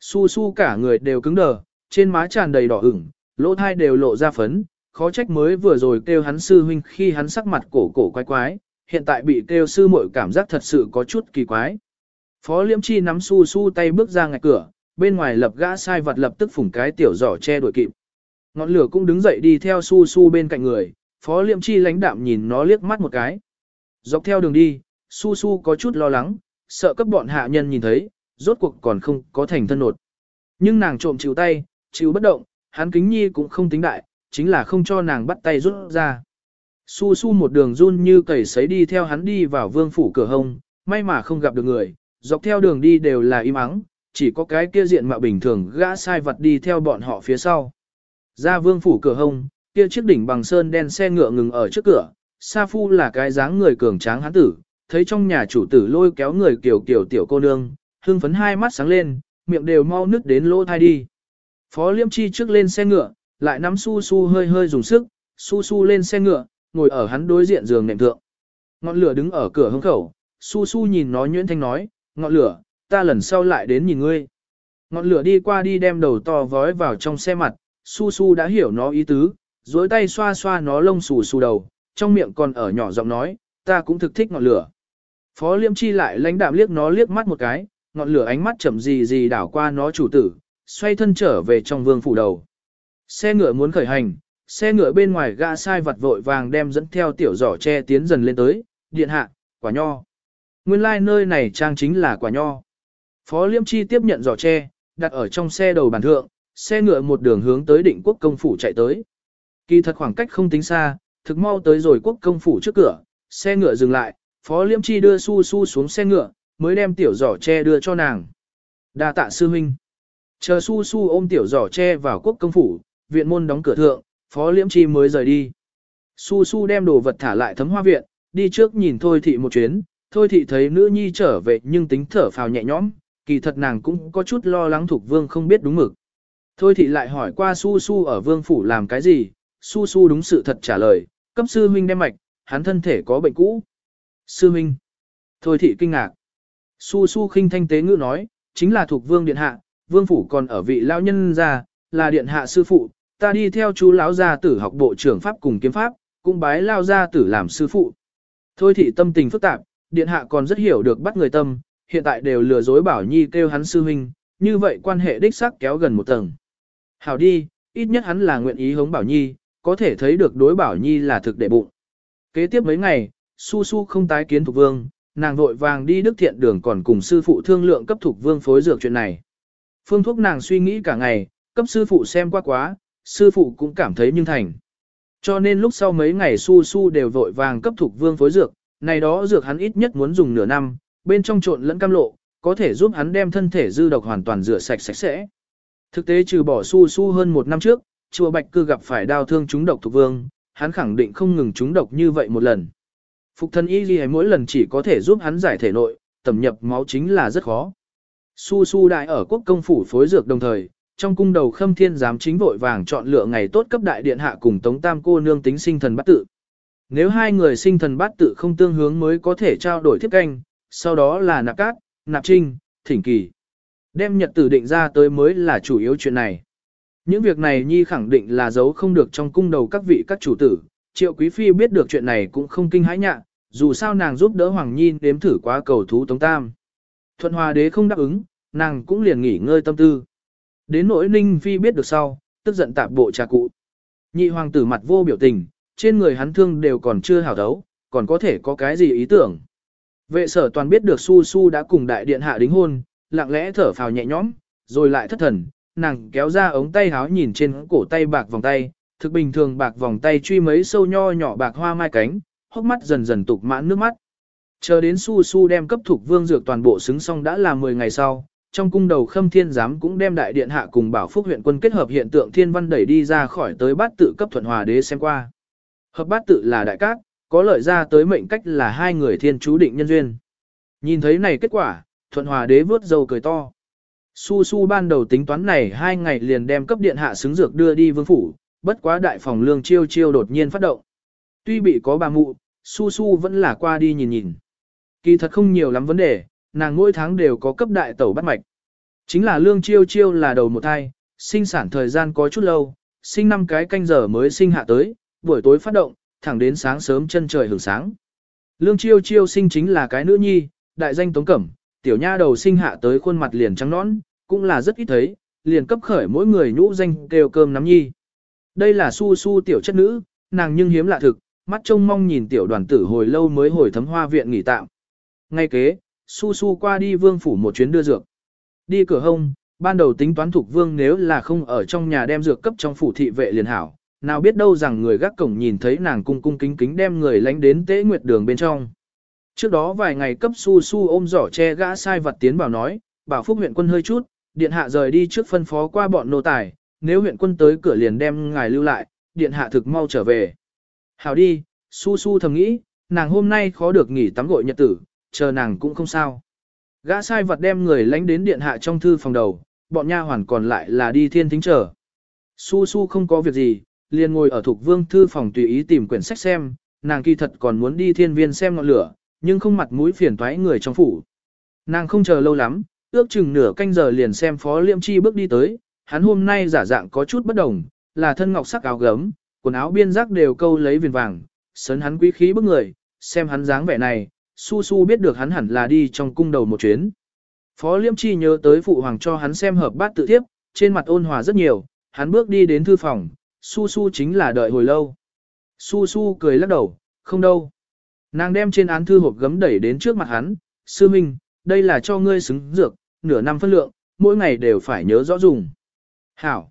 Su su cả người đều cứng đờ, trên má tràn đầy đỏ ửng, lỗ thai đều lộ ra phấn, khó trách mới vừa rồi kêu hắn sư huynh khi hắn sắc mặt cổ cổ quái quái, hiện tại bị kêu sư muội cảm giác thật sự có chút kỳ quái. Phó Liễm Chi nắm su su tay bước ra ngoài cửa, bên ngoài lập gã sai vật lập tức phủng cái tiểu giỏ che đuổi kịp. Ngọn lửa cũng đứng dậy đi theo su su bên cạnh người, Phó Liễm Chi lãnh đạm nhìn nó liếc mắt một cái. Dọc theo đường đi, su su có chút lo lắng, sợ các bọn hạ nhân nhìn thấy, rốt cuộc còn không có thành thân nột. Nhưng nàng trộm chịu tay, chịu bất động, hắn kính nhi cũng không tính đại, chính là không cho nàng bắt tay rút ra. Su su một đường run như cầy sấy đi theo hắn đi vào vương phủ cửa hông, may mà không gặp được người, dọc theo đường đi đều là im ắng, chỉ có cái kia diện mạo bình thường gã sai vật đi theo bọn họ phía sau. Ra vương phủ cửa hông, kia chiếc đỉnh bằng sơn đen xe ngựa ngừng ở trước cửa, Sa Phu là cái dáng người cường tráng hắn tử, thấy trong nhà chủ tử lôi kéo người kiểu kiểu tiểu cô nương, hưng phấn hai mắt sáng lên, miệng đều mau nứt đến lỗ thai đi. Phó Liêm Chi trước lên xe ngựa, lại nắm su su hơi hơi dùng sức, su su lên xe ngựa, ngồi ở hắn đối diện giường nệm thượng. Ngọn lửa đứng ở cửa hông khẩu, su su nhìn nó nhuyễn thanh nói, ngọn lửa, ta lần sau lại đến nhìn ngươi. Ngọn lửa đi qua đi đem đầu to vói vào trong xe mặt, su su đã hiểu nó ý tứ, dối tay xoa xoa nó lông xù xù đầu, trong miệng còn ở nhỏ giọng nói, ta cũng thực thích ngọn lửa. Phó Liêm Chi lại lãnh đạm liếc nó liếc mắt một cái, ngọn lửa ánh mắt chậm gì gì đảo qua nó chủ tử, xoay thân trở về trong vương phủ đầu. Xe ngựa muốn khởi hành, xe ngựa bên ngoài gã sai vặt vội vàng đem dẫn theo tiểu giỏ che tiến dần lên tới, điện hạ, quả nho. Nguyên lai like nơi này trang chính là quả nho. Phó Liêm Chi tiếp nhận giỏ tre, đặt ở trong xe đầu bàn thượng, xe ngựa một đường hướng tới định quốc công phủ chạy tới. Kỳ thật khoảng cách không tính xa, thực mau tới rồi quốc công phủ trước cửa, xe ngựa dừng lại, Phó Liễm Chi đưa su su xuống xe ngựa, mới đem tiểu giỏ tre đưa cho nàng. đa tạ sư huynh. Chờ su su ôm tiểu giỏ tre vào quốc công phủ, viện môn đóng cửa thượng, phó liễm chi mới rời đi. Su su đem đồ vật thả lại thấm hoa viện, đi trước nhìn thôi thị một chuyến, thôi thị thấy nữ nhi trở về nhưng tính thở phào nhẹ nhõm, kỳ thật nàng cũng có chút lo lắng thuộc vương không biết đúng mực. Thôi thị lại hỏi qua su su ở vương phủ làm cái gì, su su đúng sự thật trả lời, cấp sư huynh đem mạch, hắn thân thể có bệnh cũ. Sư Minh, Thôi thị kinh ngạc. Su su khinh thanh tế ngữ nói, chính là thuộc vương điện hạ, vương phủ còn ở vị lao nhân gia là điện hạ sư phụ, ta đi theo chú lão gia tử học bộ trưởng pháp cùng kiếm pháp, cũng bái lao gia tử làm sư phụ. Thôi Thị tâm tình phức tạp, điện hạ còn rất hiểu được bắt người tâm, hiện tại đều lừa dối bảo nhi kêu hắn sư huynh, như vậy quan hệ đích xác kéo gần một tầng. Hảo đi, ít nhất hắn là nguyện ý hống bảo nhi, có thể thấy được đối bảo nhi là thực đệ bụng. Kế tiếp mấy ngày, su su không tái kiến Thục Vương, nàng vội vàng đi Đức Thiện Đường còn cùng sư phụ thương lượng cấp Thục Vương phối dược chuyện này. Phương thuốc nàng suy nghĩ cả ngày, cấp sư phụ xem qua quá, sư phụ cũng cảm thấy nhưng thành. Cho nên lúc sau mấy ngày su su đều vội vàng cấp Thục Vương phối dược, này đó dược hắn ít nhất muốn dùng nửa năm, bên trong trộn lẫn cam lộ, có thể giúp hắn đem thân thể dư độc hoàn toàn rửa sạch sạch sẽ. Thực tế trừ bỏ su su hơn một năm trước, chùa Bạch Cư gặp phải đau thương chúng độc thuộc vương, hắn khẳng định không ngừng chúng độc như vậy một lần. Phục thân y gì mỗi lần chỉ có thể giúp hắn giải thể nội, tẩm nhập máu chính là rất khó. Su su đại ở quốc công phủ phối dược đồng thời, trong cung đầu khâm thiên giám chính vội vàng chọn lựa ngày tốt cấp đại điện hạ cùng tống tam cô nương tính sinh thần bát tự. Nếu hai người sinh thần bát tự không tương hướng mới có thể trao đổi thiết canh, sau đó là nạp cát, nạp trinh, thỉnh kỳ. Đem nhật tử định ra tới mới là chủ yếu chuyện này. Những việc này Nhi khẳng định là giấu không được trong cung đầu các vị các chủ tử, triệu quý phi biết được chuyện này cũng không kinh hãi nhạ, dù sao nàng giúp đỡ Hoàng Nhi đếm thử quá cầu thú Tống Tam. Thuận Hòa đế không đáp ứng, nàng cũng liền nghỉ ngơi tâm tư. Đến nỗi Ninh Phi biết được sau, tức giận tạp bộ trà cụ. Nhị hoàng tử mặt vô biểu tình, trên người hắn thương đều còn chưa hảo đấu, còn có thể có cái gì ý tưởng. Vệ sở toàn biết được Su Su đã cùng đại điện hạ đính hôn, lặng lẽ thở phào nhẹ nhõm, rồi lại thất thần, nàng kéo ra ống tay háo nhìn trên cổ tay bạc vòng tay, thực bình thường bạc vòng tay truy mấy sâu nho nhỏ bạc hoa mai cánh, hốc mắt dần dần tục mãn nước mắt. Chờ đến Su Su đem cấp thuộc vương dược toàn bộ xứng xong đã là 10 ngày sau, trong cung đầu khâm thiên giám cũng đem đại điện hạ cùng bảo phúc huyện quân kết hợp hiện tượng thiên văn đẩy đi ra khỏi tới bát tự cấp thuận hòa đế xem qua. Hợp bát tự là đại cát, có lợi ra tới mệnh cách là hai người thiên chú định nhân duyên. Nhìn thấy này kết quả, thuận hòa đế vớt dầu cười to. Su su ban đầu tính toán này hai ngày liền đem cấp điện hạ xứng dược đưa đi vương phủ, bất quá đại phòng lương chiêu chiêu đột nhiên phát động. Tuy bị có bà mụ, su su vẫn là qua đi nhìn nhìn. Kỳ thật không nhiều lắm vấn đề, nàng mỗi tháng đều có cấp đại tẩu bắt mạch. Chính là lương chiêu chiêu là đầu một thai, sinh sản thời gian có chút lâu, sinh năm cái canh giờ mới sinh hạ tới, buổi tối phát động, thẳng đến sáng sớm chân trời hưởng sáng. Lương chiêu chiêu sinh chính là cái nữ nhi, đại danh tống cẩm, tiểu nha đầu sinh hạ tới khuôn mặt liền trắng nõn, cũng là rất ít thấy, liền cấp khởi mỗi người nhũ danh kêu cơm nắm nhi. Đây là su su tiểu chất nữ, nàng nhưng hiếm lạ thực, mắt trông mong nhìn tiểu đoàn tử hồi lâu mới hồi thấm hoa viện nghỉ tạm. Ngay kế, su su qua đi vương phủ một chuyến đưa dược. Đi cửa hông, ban đầu tính toán thuộc vương nếu là không ở trong nhà đem dược cấp trong phủ thị vệ liền hảo, nào biết đâu rằng người gác cổng nhìn thấy nàng cung cung kính kính đem người lánh đến tế nguyệt đường bên trong. Trước đó vài ngày cấp su su ôm giỏ che gã sai vật tiến vào nói, bảo phúc huyện quân hơi chút, điện hạ rời đi trước phân phó qua bọn nô tài, nếu huyện quân tới cửa liền đem ngài lưu lại, điện hạ thực mau trở về. Hảo đi, su su thầm nghĩ, nàng hôm nay khó được nghỉ tắm gội nhật tử, chờ nàng cũng không sao. Gã sai vật đem người lánh đến điện hạ trong thư phòng đầu, bọn nha hoàn còn lại là đi thiên thính chờ. Su su không có việc gì, liền ngồi ở thuộc vương thư phòng tùy ý tìm quyển sách xem, nàng kỳ thật còn muốn đi thiên viên xem ngọn lửa, nhưng không mặt mũi phiền toái người trong phủ. Nàng không chờ lâu lắm, ước chừng nửa canh giờ liền xem phó liêm chi bước đi tới, hắn hôm nay giả dạng có chút bất đồng, là thân ngọc sắc áo gấm, quần áo biên giác đều câu lấy viền vàng, sấn hắn quý khí bức người, xem hắn dáng vẻ này, su su biết được hắn hẳn là đi trong cung đầu một chuyến. Phó liêm chi nhớ tới phụ hoàng cho hắn xem hợp bát tự tiếp, trên mặt ôn hòa rất nhiều, hắn bước đi đến thư phòng, su su chính là đợi hồi lâu. Su su cười lắc đầu, không đâu. Nàng đem trên án thư hộp gấm đẩy đến trước mặt hắn, sư minh, đây là cho ngươi xứng dược, nửa năm phân lượng, mỗi ngày đều phải nhớ rõ dùng. Hảo.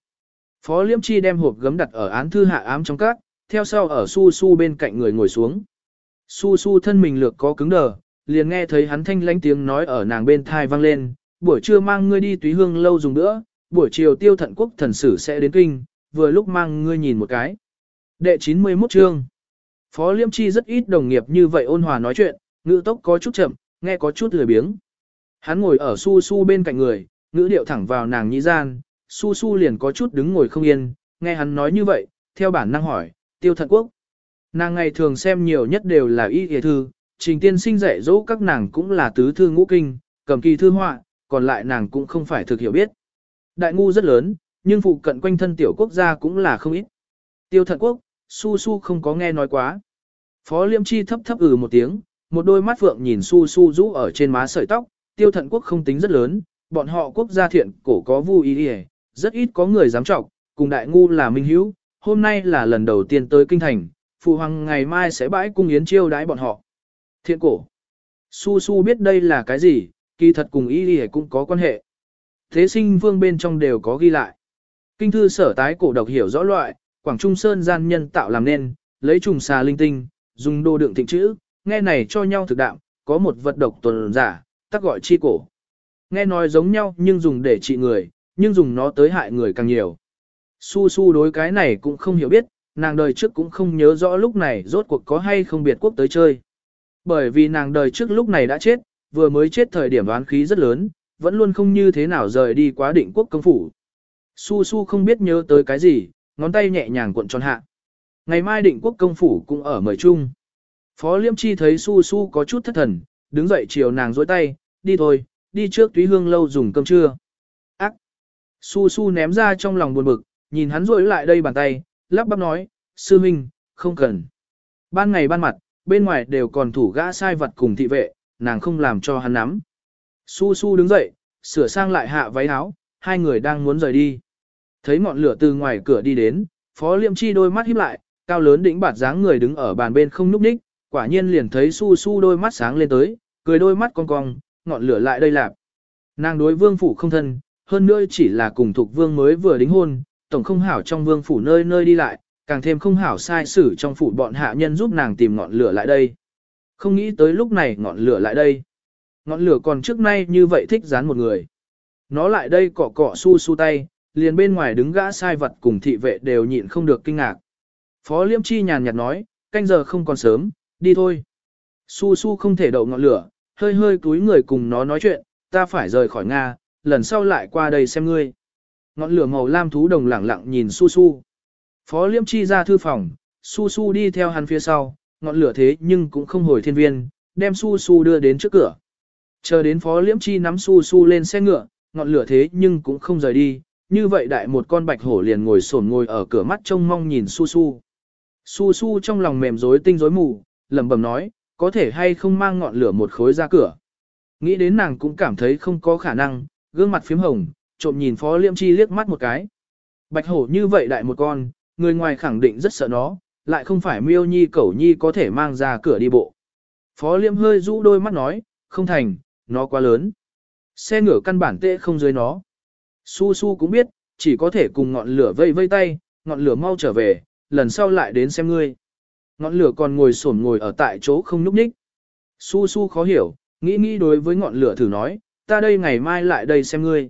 Phó Liễm Chi đem hộp gấm đặt ở án thư hạ ám trong các, theo sau ở su su bên cạnh người ngồi xuống. Su su thân mình lược có cứng đờ, liền nghe thấy hắn thanh lãnh tiếng nói ở nàng bên thai vang lên, buổi trưa mang ngươi đi túy hương lâu dùng nữa, buổi chiều tiêu thận quốc thần sử sẽ đến kinh, vừa lúc mang ngươi nhìn một cái. Đệ 91 chương Phó Liêm Chi rất ít đồng nghiệp như vậy ôn hòa nói chuyện, ngữ tốc có chút chậm, nghe có chút lười biếng. Hắn ngồi ở su su bên cạnh người, ngữ điệu thẳng vào nàng nhĩ gian, su su liền có chút đứng ngồi không yên, nghe hắn nói như vậy, theo bản năng hỏi, tiêu thận quốc. Nàng ngày thường xem nhiều nhất đều là y hề thư, trình tiên sinh dạy dỗ các nàng cũng là tứ thư ngũ kinh, cầm kỳ thư họa, còn lại nàng cũng không phải thực hiểu biết. Đại ngu rất lớn, nhưng phụ cận quanh thân tiểu quốc gia cũng là không ít. Tiêu thận quốc, su su không có nghe nói quá. Phó liêm chi thấp thấp ừ một tiếng, một đôi mắt phượng nhìn su su rũ ở trên má sợi tóc, tiêu thận quốc không tính rất lớn, bọn họ quốc gia thiện cổ có vu ý ý rất ít có người dám trọng, cùng đại ngu là minh hữu, hôm nay là lần đầu tiên tới kinh thành, phụ hoàng ngày mai sẽ bãi cung yến chiêu đãi bọn họ. Thiện cổ. Su Su biết đây là cái gì, kỳ thật cùng y y cũng có quan hệ. Thế sinh vương bên trong đều có ghi lại. Kinh thư sở tái cổ độc hiểu rõ loại, Quảng Trung Sơn gian nhân tạo làm nên, lấy trùng xà linh tinh, dùng đồ đựng thịnh chữ, nghe này cho nhau thực đạo, có một vật độc tuần giả, tắc gọi chi cổ. Nghe nói giống nhau nhưng dùng để trị người, nhưng dùng nó tới hại người càng nhiều. Su su đối cái này cũng không hiểu biết, nàng đời trước cũng không nhớ rõ lúc này rốt cuộc có hay không biệt quốc tới chơi. Bởi vì nàng đời trước lúc này đã chết, vừa mới chết thời điểm đoán khí rất lớn, vẫn luôn không như thế nào rời đi quá định quốc công phủ. Su su không biết nhớ tới cái gì, ngón tay nhẹ nhàng cuộn tròn hạ. Ngày mai định quốc công phủ cũng ở mời chung. Phó Liêm Chi thấy Su Su có chút thất thần, đứng dậy chiều nàng dối tay, đi thôi, đi trước túy hương lâu dùng cơm trưa. Su Su ném ra trong lòng buồn bực, nhìn hắn rối lại đây bàn tay, lắp bắp nói, sư minh, không cần. Ban ngày ban mặt, bên ngoài đều còn thủ gã sai vật cùng thị vệ, nàng không làm cho hắn nắm. Su Su đứng dậy, sửa sang lại hạ váy áo, hai người đang muốn rời đi. Thấy ngọn lửa từ ngoài cửa đi đến, Phó Liêm Chi đôi mắt híp lại, cao lớn đỉnh bạt dáng người đứng ở bàn bên không núp ních, quả nhiên liền thấy Su Su đôi mắt sáng lên tới, cười đôi mắt cong cong, ngọn lửa lại đây lạp. Nàng đối vương phủ không thân, hơn nữa chỉ là cùng thuộc vương mới vừa đính hôn, tổng không hảo trong vương phủ nơi nơi đi lại, càng thêm không hảo sai xử trong phủ bọn hạ nhân giúp nàng tìm ngọn lửa lại đây. Không nghĩ tới lúc này ngọn lửa lại đây. Ngọn lửa còn trước nay như vậy thích dán một người. Nó lại đây cọ cọ su su tay, liền bên ngoài đứng gã sai vật cùng thị vệ đều nhịn không được kinh ngạc. Phó Liêm Chi nhàn nhạt nói, canh giờ không còn sớm, đi thôi. Su su không thể đậu ngọn lửa, hơi hơi cúi người cùng nó nói chuyện, ta phải rời khỏi Nga, lần sau lại qua đây xem ngươi. Ngọn lửa màu lam thú đồng lẳng lặng nhìn su su. Phó Liêm Chi ra thư phòng, su su đi theo hắn phía sau, ngọn lửa thế nhưng cũng không hồi thiên viên, đem su su đưa đến trước cửa. Chờ đến Phó Liễm Chi nắm su su lên xe ngựa, ngọn lửa thế nhưng cũng không rời đi, như vậy đại một con bạch hổ liền ngồi sổn ngồi ở cửa mắt trông mong nhìn su su. Su su trong lòng mềm rối tinh rối mù, lẩm bẩm nói, có thể hay không mang ngọn lửa một khối ra cửa. Nghĩ đến nàng cũng cảm thấy không có khả năng, gương mặt phím hồng, trộm nhìn Phó Liêm Chi liếc mắt một cái. Bạch hổ như vậy đại một con, người ngoài khẳng định rất sợ nó, lại không phải miêu nhi cẩu nhi có thể mang ra cửa đi bộ. Phó Liêm hơi rũ đôi mắt nói, không thành, nó quá lớn. Xe ngựa căn bản tệ không dưới nó. Su Su cũng biết, chỉ có thể cùng ngọn lửa vây vây tay, ngọn lửa mau trở về, lần sau lại đến xem ngươi. Ngọn lửa còn ngồi sổn ngồi ở tại chỗ không núp ních. Su Su khó hiểu, nghĩ nghĩ đối với ngọn lửa thử nói, ta đây ngày mai lại đây xem ngươi.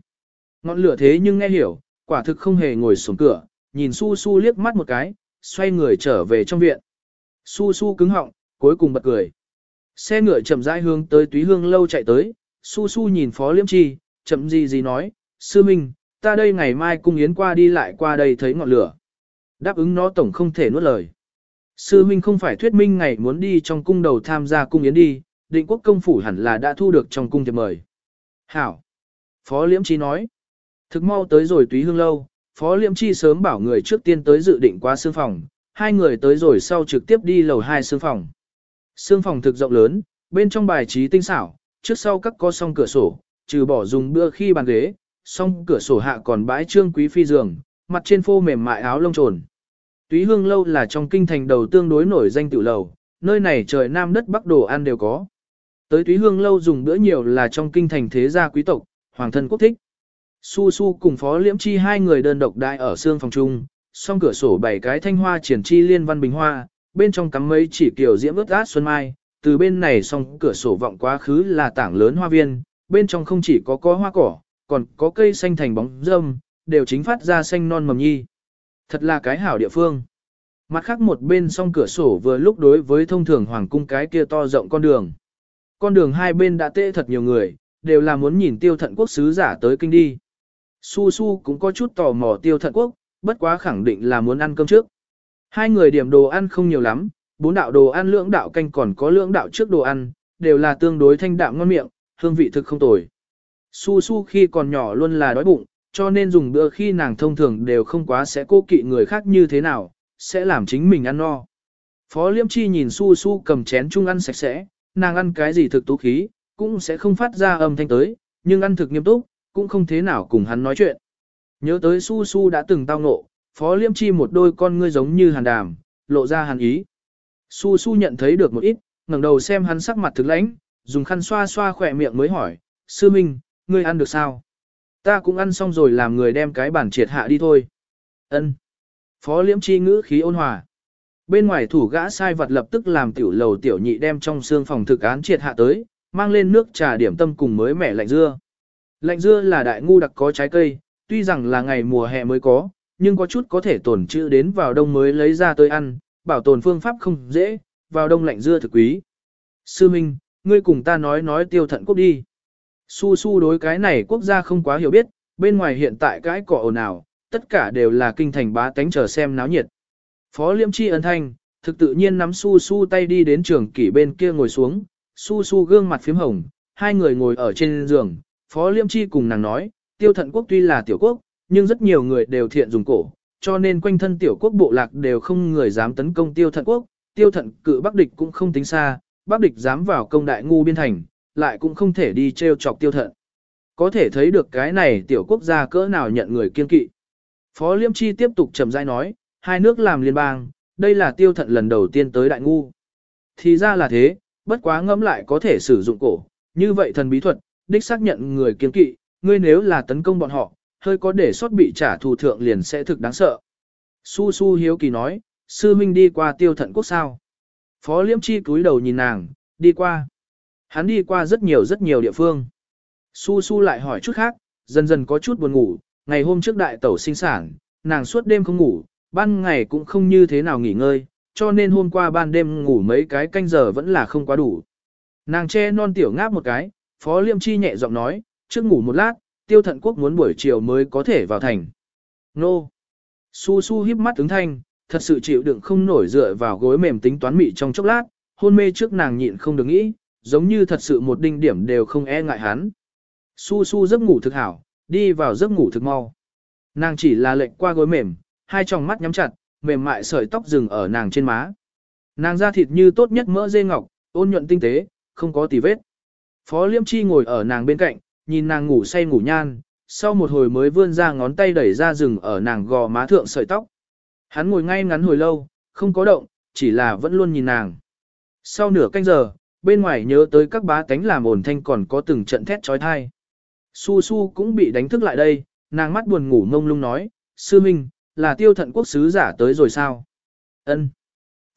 Ngọn lửa thế nhưng nghe hiểu, quả thực không hề ngồi xuống cửa, nhìn Su Su liếc mắt một cái, xoay người trở về trong viện. Su Su cứng họng, cuối cùng bật cười. Xe ngựa chậm rãi hướng tới túy hương lâu chạy tới, Su Su nhìn Phó Liêm Chi, chậm gì gì nói, Sư Minh, ta đây ngày mai cung yến qua đi lại qua đây thấy ngọn lửa. Đáp ứng nó tổng không thể nuốt lời. Sư Minh không phải thuyết minh ngày muốn đi trong cung đầu tham gia cung yến đi, định quốc công phủ hẳn là đã thu được trong cung thiệp mời. Hảo. Phó Liễm Chi nói. Thực mau tới rồi túy hương lâu, Phó Liễm Chi sớm bảo người trước tiên tới dự định qua sương phòng, hai người tới rồi sau trực tiếp đi lầu hai sương phòng. Sương phòng thực rộng lớn, bên trong bài trí tinh xảo, trước sau các có song cửa sổ, trừ bỏ dùng bữa khi bàn ghế, song cửa sổ hạ còn bãi trương quý phi giường, mặt trên phô mềm mại áo lông trồn. Túy hương lâu là trong kinh thành đầu tương đối nổi danh tiểu lầu, nơi này trời nam đất bắc đồ ăn đều có. Tới túy hương lâu dùng bữa nhiều là trong kinh thành thế gia quý tộc, hoàng thân quốc thích. Su Su cùng Phó Liễm Chi hai người đơn độc đại ở xương phòng chung, song cửa sổ bảy cái thanh hoa triển chi liên văn bình hoa, bên trong cắm mấy chỉ kiểu diễm ướt át xuân mai, từ bên này song cửa sổ vọng quá khứ là tảng lớn hoa viên, bên trong không chỉ có có hoa cỏ, còn có cây xanh thành bóng râm, đều chính phát ra xanh non mầm nhi. Thật là cái hảo địa phương. Mặt khác một bên song cửa sổ vừa lúc đối với thông thường hoàng cung cái kia to rộng con đường. Con đường hai bên đã tệ thật nhiều người, đều là muốn nhìn tiêu thận quốc sứ giả tới kinh đi. Su Su cũng có chút tò mò tiêu thận quốc, bất quá khẳng định là muốn ăn cơm trước. Hai người điểm đồ ăn không nhiều lắm, bốn đạo đồ ăn lưỡng đạo canh còn có lưỡng đạo trước đồ ăn, đều là tương đối thanh đạm ngon miệng, hương vị thực không tồi. Su Su khi còn nhỏ luôn là đói bụng, cho nên dùng bữa khi nàng thông thường đều không quá sẽ cố kỵ người khác như thế nào, sẽ làm chính mình ăn no. Phó Liêm Chi nhìn Su Su cầm chén chung ăn sạch sẽ, nàng ăn cái gì thực tú khí, cũng sẽ không phát ra âm thanh tới, nhưng ăn thực nghiêm túc, cũng không thế nào cùng hắn nói chuyện. Nhớ tới Su Su đã từng tao ngộ, Phó Liêm Chi một đôi con ngươi giống như hàn đàm, lộ ra hàn ý. Su Su nhận thấy được một ít, ngẩng đầu xem hắn sắc mặt thực lãnh, dùng khăn xoa xoa khỏe miệng mới hỏi, sư minh, ngươi ăn được sao? Ta cũng ăn xong rồi làm người đem cái bản triệt hạ đi thôi. Ân. Phó liễm chi ngữ khí ôn hòa. Bên ngoài thủ gã sai vật lập tức làm tiểu lầu tiểu nhị đem trong xương phòng thực án triệt hạ tới, mang lên nước trà điểm tâm cùng mới mẻ lạnh dưa. Lạnh dưa là đại ngu đặc có trái cây, tuy rằng là ngày mùa hè mới có, nhưng có chút có thể tồn trữ đến vào đông mới lấy ra tới ăn, bảo tồn phương pháp không dễ, vào đông lạnh dưa thực quý. Sư Minh, ngươi cùng ta nói nói tiêu thận quốc đi. Su su đối cái này quốc gia không quá hiểu biết, bên ngoài hiện tại cái cỏ ồn ào, tất cả đều là kinh thành bá tánh chờ xem náo nhiệt. Phó Liêm Chi ân thanh, thực tự nhiên nắm su su tay đi đến trường kỷ bên kia ngồi xuống, su su gương mặt phím hồng, hai người ngồi ở trên giường, Phó Liêm Chi cùng nàng nói, tiêu thận quốc tuy là tiểu quốc, nhưng rất nhiều người đều thiện dùng cổ, cho nên quanh thân tiểu quốc bộ lạc đều không người dám tấn công tiêu thận quốc, tiêu thận cự bắc địch cũng không tính xa, bắc địch dám vào công đại ngu biên thành, lại cũng không thể đi treo chọc tiêu thận. Có thể thấy được cái này tiểu quốc gia cỡ nào nhận người kiên kỵ. Phó Liêm Chi tiếp tục chậm rãi nói, hai nước làm liên bang, đây là tiêu thận lần đầu tiên tới đại ngu. Thì ra là thế, bất quá ngẫm lại có thể sử dụng cổ, như vậy thần bí thuật, đích xác nhận người kiên kỵ, ngươi nếu là tấn công bọn họ, hơi có để sót bị trả thù thượng liền sẽ thực đáng sợ. Su Su hiếu kỳ nói, sư minh đi qua tiêu thận quốc sao. Phó Liêm Chi cúi đầu nhìn nàng, đi qua. Hắn đi qua rất nhiều rất nhiều địa phương. Su Su lại hỏi chút khác, dần dần có chút buồn ngủ, ngày hôm trước đại tẩu sinh sản, nàng suốt đêm không ngủ, ban ngày cũng không như thế nào nghỉ ngơi, cho nên hôm qua ban đêm ngủ mấy cái canh giờ vẫn là không quá đủ. Nàng che non tiểu ngáp một cái, Phó Liêm Chi nhẹ giọng nói, trước ngủ một lát, tiêu thận quốc muốn buổi chiều mới có thể vào thành. Nô! Su su híp mắt ứng thanh, thật sự chịu đựng không nổi dựa vào gối mềm tính toán mị trong chốc lát, hôn mê trước nàng nhịn không được nghĩ, giống như thật sự một đinh điểm đều không e ngại hắn. Su su giấc ngủ thực hảo, đi vào giấc ngủ thực mau. Nàng chỉ là lệnh qua gối mềm, hai tròng mắt nhắm chặt, mềm mại sợi tóc dừng ở nàng trên má. Nàng da thịt như tốt nhất mỡ dê ngọc, ôn nhuận tinh tế, không có tì vết. Phó Liêm Chi ngồi ở nàng bên cạnh, nhìn nàng ngủ say ngủ nhan, sau một hồi mới vươn ra ngón tay đẩy ra rừng ở nàng gò má thượng sợi tóc. Hắn ngồi ngay ngắn hồi lâu, không có động, chỉ là vẫn luôn nhìn nàng. Sau nửa canh giờ, bên ngoài nhớ tới các bá tánh làm ổn thanh còn có từng trận thét trói thai. Su Su cũng bị đánh thức lại đây, nàng mắt buồn ngủ ngông lung nói, Sư Minh, là tiêu thận quốc sứ giả tới rồi sao? Ân.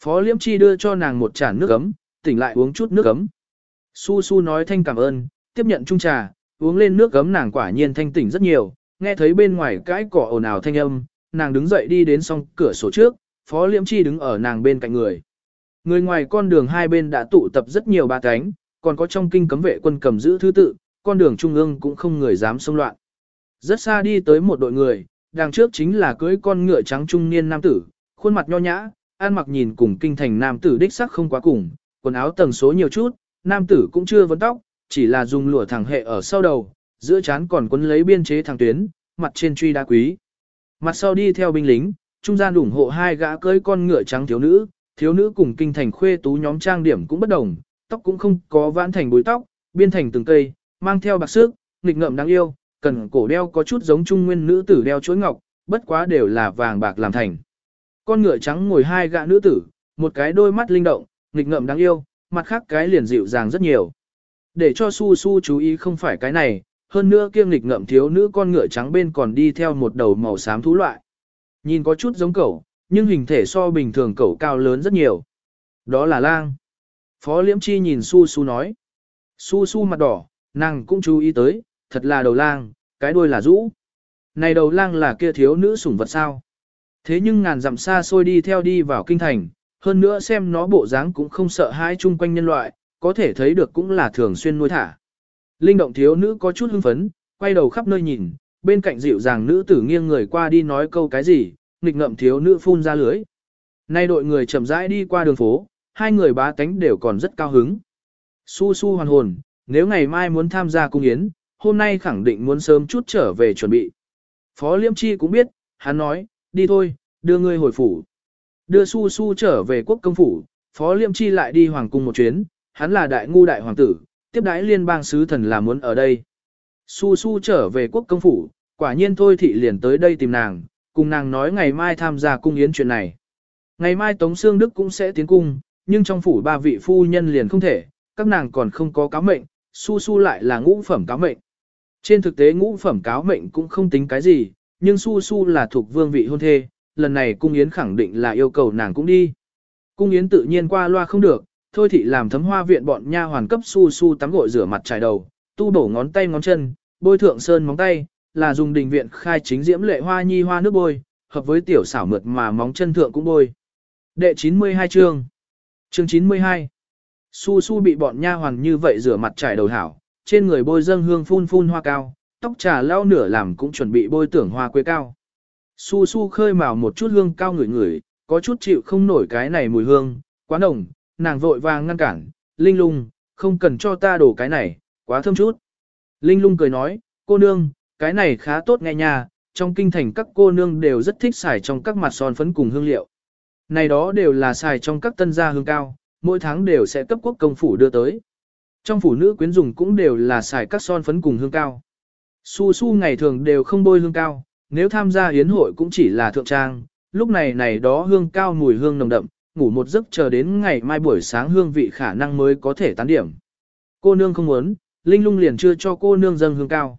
Phó Liễm Chi đưa cho nàng một chản nước ấm, tỉnh lại uống chút nước ấm. Su Su nói thanh cảm ơn, tiếp nhận chung trà, uống lên nước ấm nàng quả nhiên thanh tỉnh rất nhiều, nghe thấy bên ngoài cái cỏ ồn ào thanh âm, nàng đứng dậy đi đến song cửa sổ trước, Phó Liễm Chi đứng ở nàng bên cạnh người. Người ngoài con đường hai bên đã tụ tập rất nhiều ba cánh, còn có trong kinh cấm vệ quân cầm giữ thứ tự, con đường trung ương cũng không người dám xông loạn. Rất xa đi tới một đội người, đằng trước chính là cưới con ngựa trắng trung niên nam tử, khuôn mặt nho nhã, an mặc nhìn cùng kinh thành nam tử đích sắc không quá cùng, quần áo tầng số nhiều chút, nam tử cũng chưa vấn tóc, chỉ là dùng lụa thẳng hệ ở sau đầu, giữa trán còn quấn lấy biên chế thẳng tuyến, mặt trên truy đá quý. Mặt sau đi theo binh lính, trung gian ủng hộ hai gã cưới con ngựa trắng thiếu nữ, thiếu nữ cùng kinh thành khuê tú nhóm trang điểm cũng bất đồng, tóc cũng không có vãn thành búi tóc, biên thành từng cây, mang theo bạc sức, nghịch ngợm đáng yêu, cần cổ đeo có chút giống trung nguyên nữ tử đeo chuỗi ngọc, bất quá đều là vàng bạc làm thành. Con ngựa trắng ngồi hai gã nữ tử, một cái đôi mắt linh động, nghịch ngợm đáng yêu, mặt khác cái liền dịu dàng rất nhiều. Để cho Su Su chú ý không phải cái này, hơn nữa kiêng nghịch ngợm thiếu nữ con ngựa trắng bên còn đi theo một đầu màu xám thú loại. Nhìn có chút giống cẩu, nhưng hình thể so bình thường cẩu cao lớn rất nhiều. Đó là lang. Phó Liễm Chi nhìn Su Su nói. Su Su mặt đỏ, nàng cũng chú ý tới, thật là đầu lang, cái đuôi là rũ. Này đầu lang là kia thiếu nữ sủng vật sao. Thế nhưng ngàn dặm xa xôi đi theo đi vào kinh thành, hơn nữa xem nó bộ dáng cũng không sợ hãi chung quanh nhân loại, có thể thấy được cũng là thường xuyên nuôi thả. Linh động thiếu nữ có chút hưng phấn, quay đầu khắp nơi nhìn, bên cạnh dịu dàng nữ tử nghiêng người qua đi nói câu cái gì, nghịch ngậm thiếu nữ phun ra lưới. Nay đội người chậm rãi đi qua đường phố, hai người bá tánh đều còn rất cao hứng. Su su hoàn hồn, nếu ngày mai muốn tham gia cung yến, hôm nay khẳng định muốn sớm chút trở về chuẩn bị. Phó Liêm Chi cũng biết, hắn nói, đi thôi, đưa ngươi hồi phủ. Đưa Su Su trở về quốc công phủ, Phó Liêm Chi lại đi hoàng cung một chuyến, hắn là đại ngu đại hoàng tử, tiếp đãi liên bang sứ thần là muốn ở đây. Su Su trở về quốc công phủ, quả nhiên thôi thị liền tới đây tìm nàng, cùng nàng nói ngày mai tham gia cung yến chuyện này. Ngày mai Tống Sương Đức cũng sẽ tiến cung, nhưng trong phủ ba vị phu nhân liền không thể, các nàng còn không có cáo mệnh, su su lại là ngũ phẩm cáo mệnh. Trên thực tế ngũ phẩm cáo mệnh cũng không tính cái gì, nhưng su su là thuộc vương vị hôn thê, lần này cung yến khẳng định là yêu cầu nàng cũng đi. Cung yến tự nhiên qua loa không được, thôi thị làm thấm hoa viện bọn nha hoàn cấp su su tắm gội rửa mặt trải đầu, tu bổ ngón tay ngón chân, bôi thượng sơn móng tay, là dùng đình viện khai chính diễm lệ hoa nhi hoa nước bôi, hợp với tiểu xảo mượt mà móng chân thượng cũng bôi. Đệ 92 chương. Chương 92. Su su bị bọn nha hoàn như vậy rửa mặt trải đầu hảo, trên người bôi dâng hương phun phun hoa cao, tóc trà lau nửa làm cũng chuẩn bị bôi tưởng hoa quế cao. Su su khơi mào một chút hương cao ngửi ngửi, có chút chịu không nổi cái này mùi hương, quá nồng, nàng vội vàng ngăn cản, Linh lung, không cần cho ta đổ cái này, quá thơm chút. Linh lung cười nói, cô nương, cái này khá tốt nghe nha, trong kinh thành các cô nương đều rất thích xài trong các mặt son phấn cùng hương liệu. Này đó đều là xài trong các tân gia hương cao, mỗi tháng đều sẽ cấp quốc công phủ đưa tới. Trong phụ nữ quyến dùng cũng đều là xài các son phấn cùng hương cao. Su su ngày thường đều không bôi hương cao, nếu tham gia yến hội cũng chỉ là thượng trang, lúc này này đó hương cao mùi hương nồng đậm, ngủ một giấc chờ đến ngày mai buổi sáng hương vị khả năng mới có thể tán điểm. Cô nương không muốn, Linh lung liền chưa cho cô nương dâng hương cao.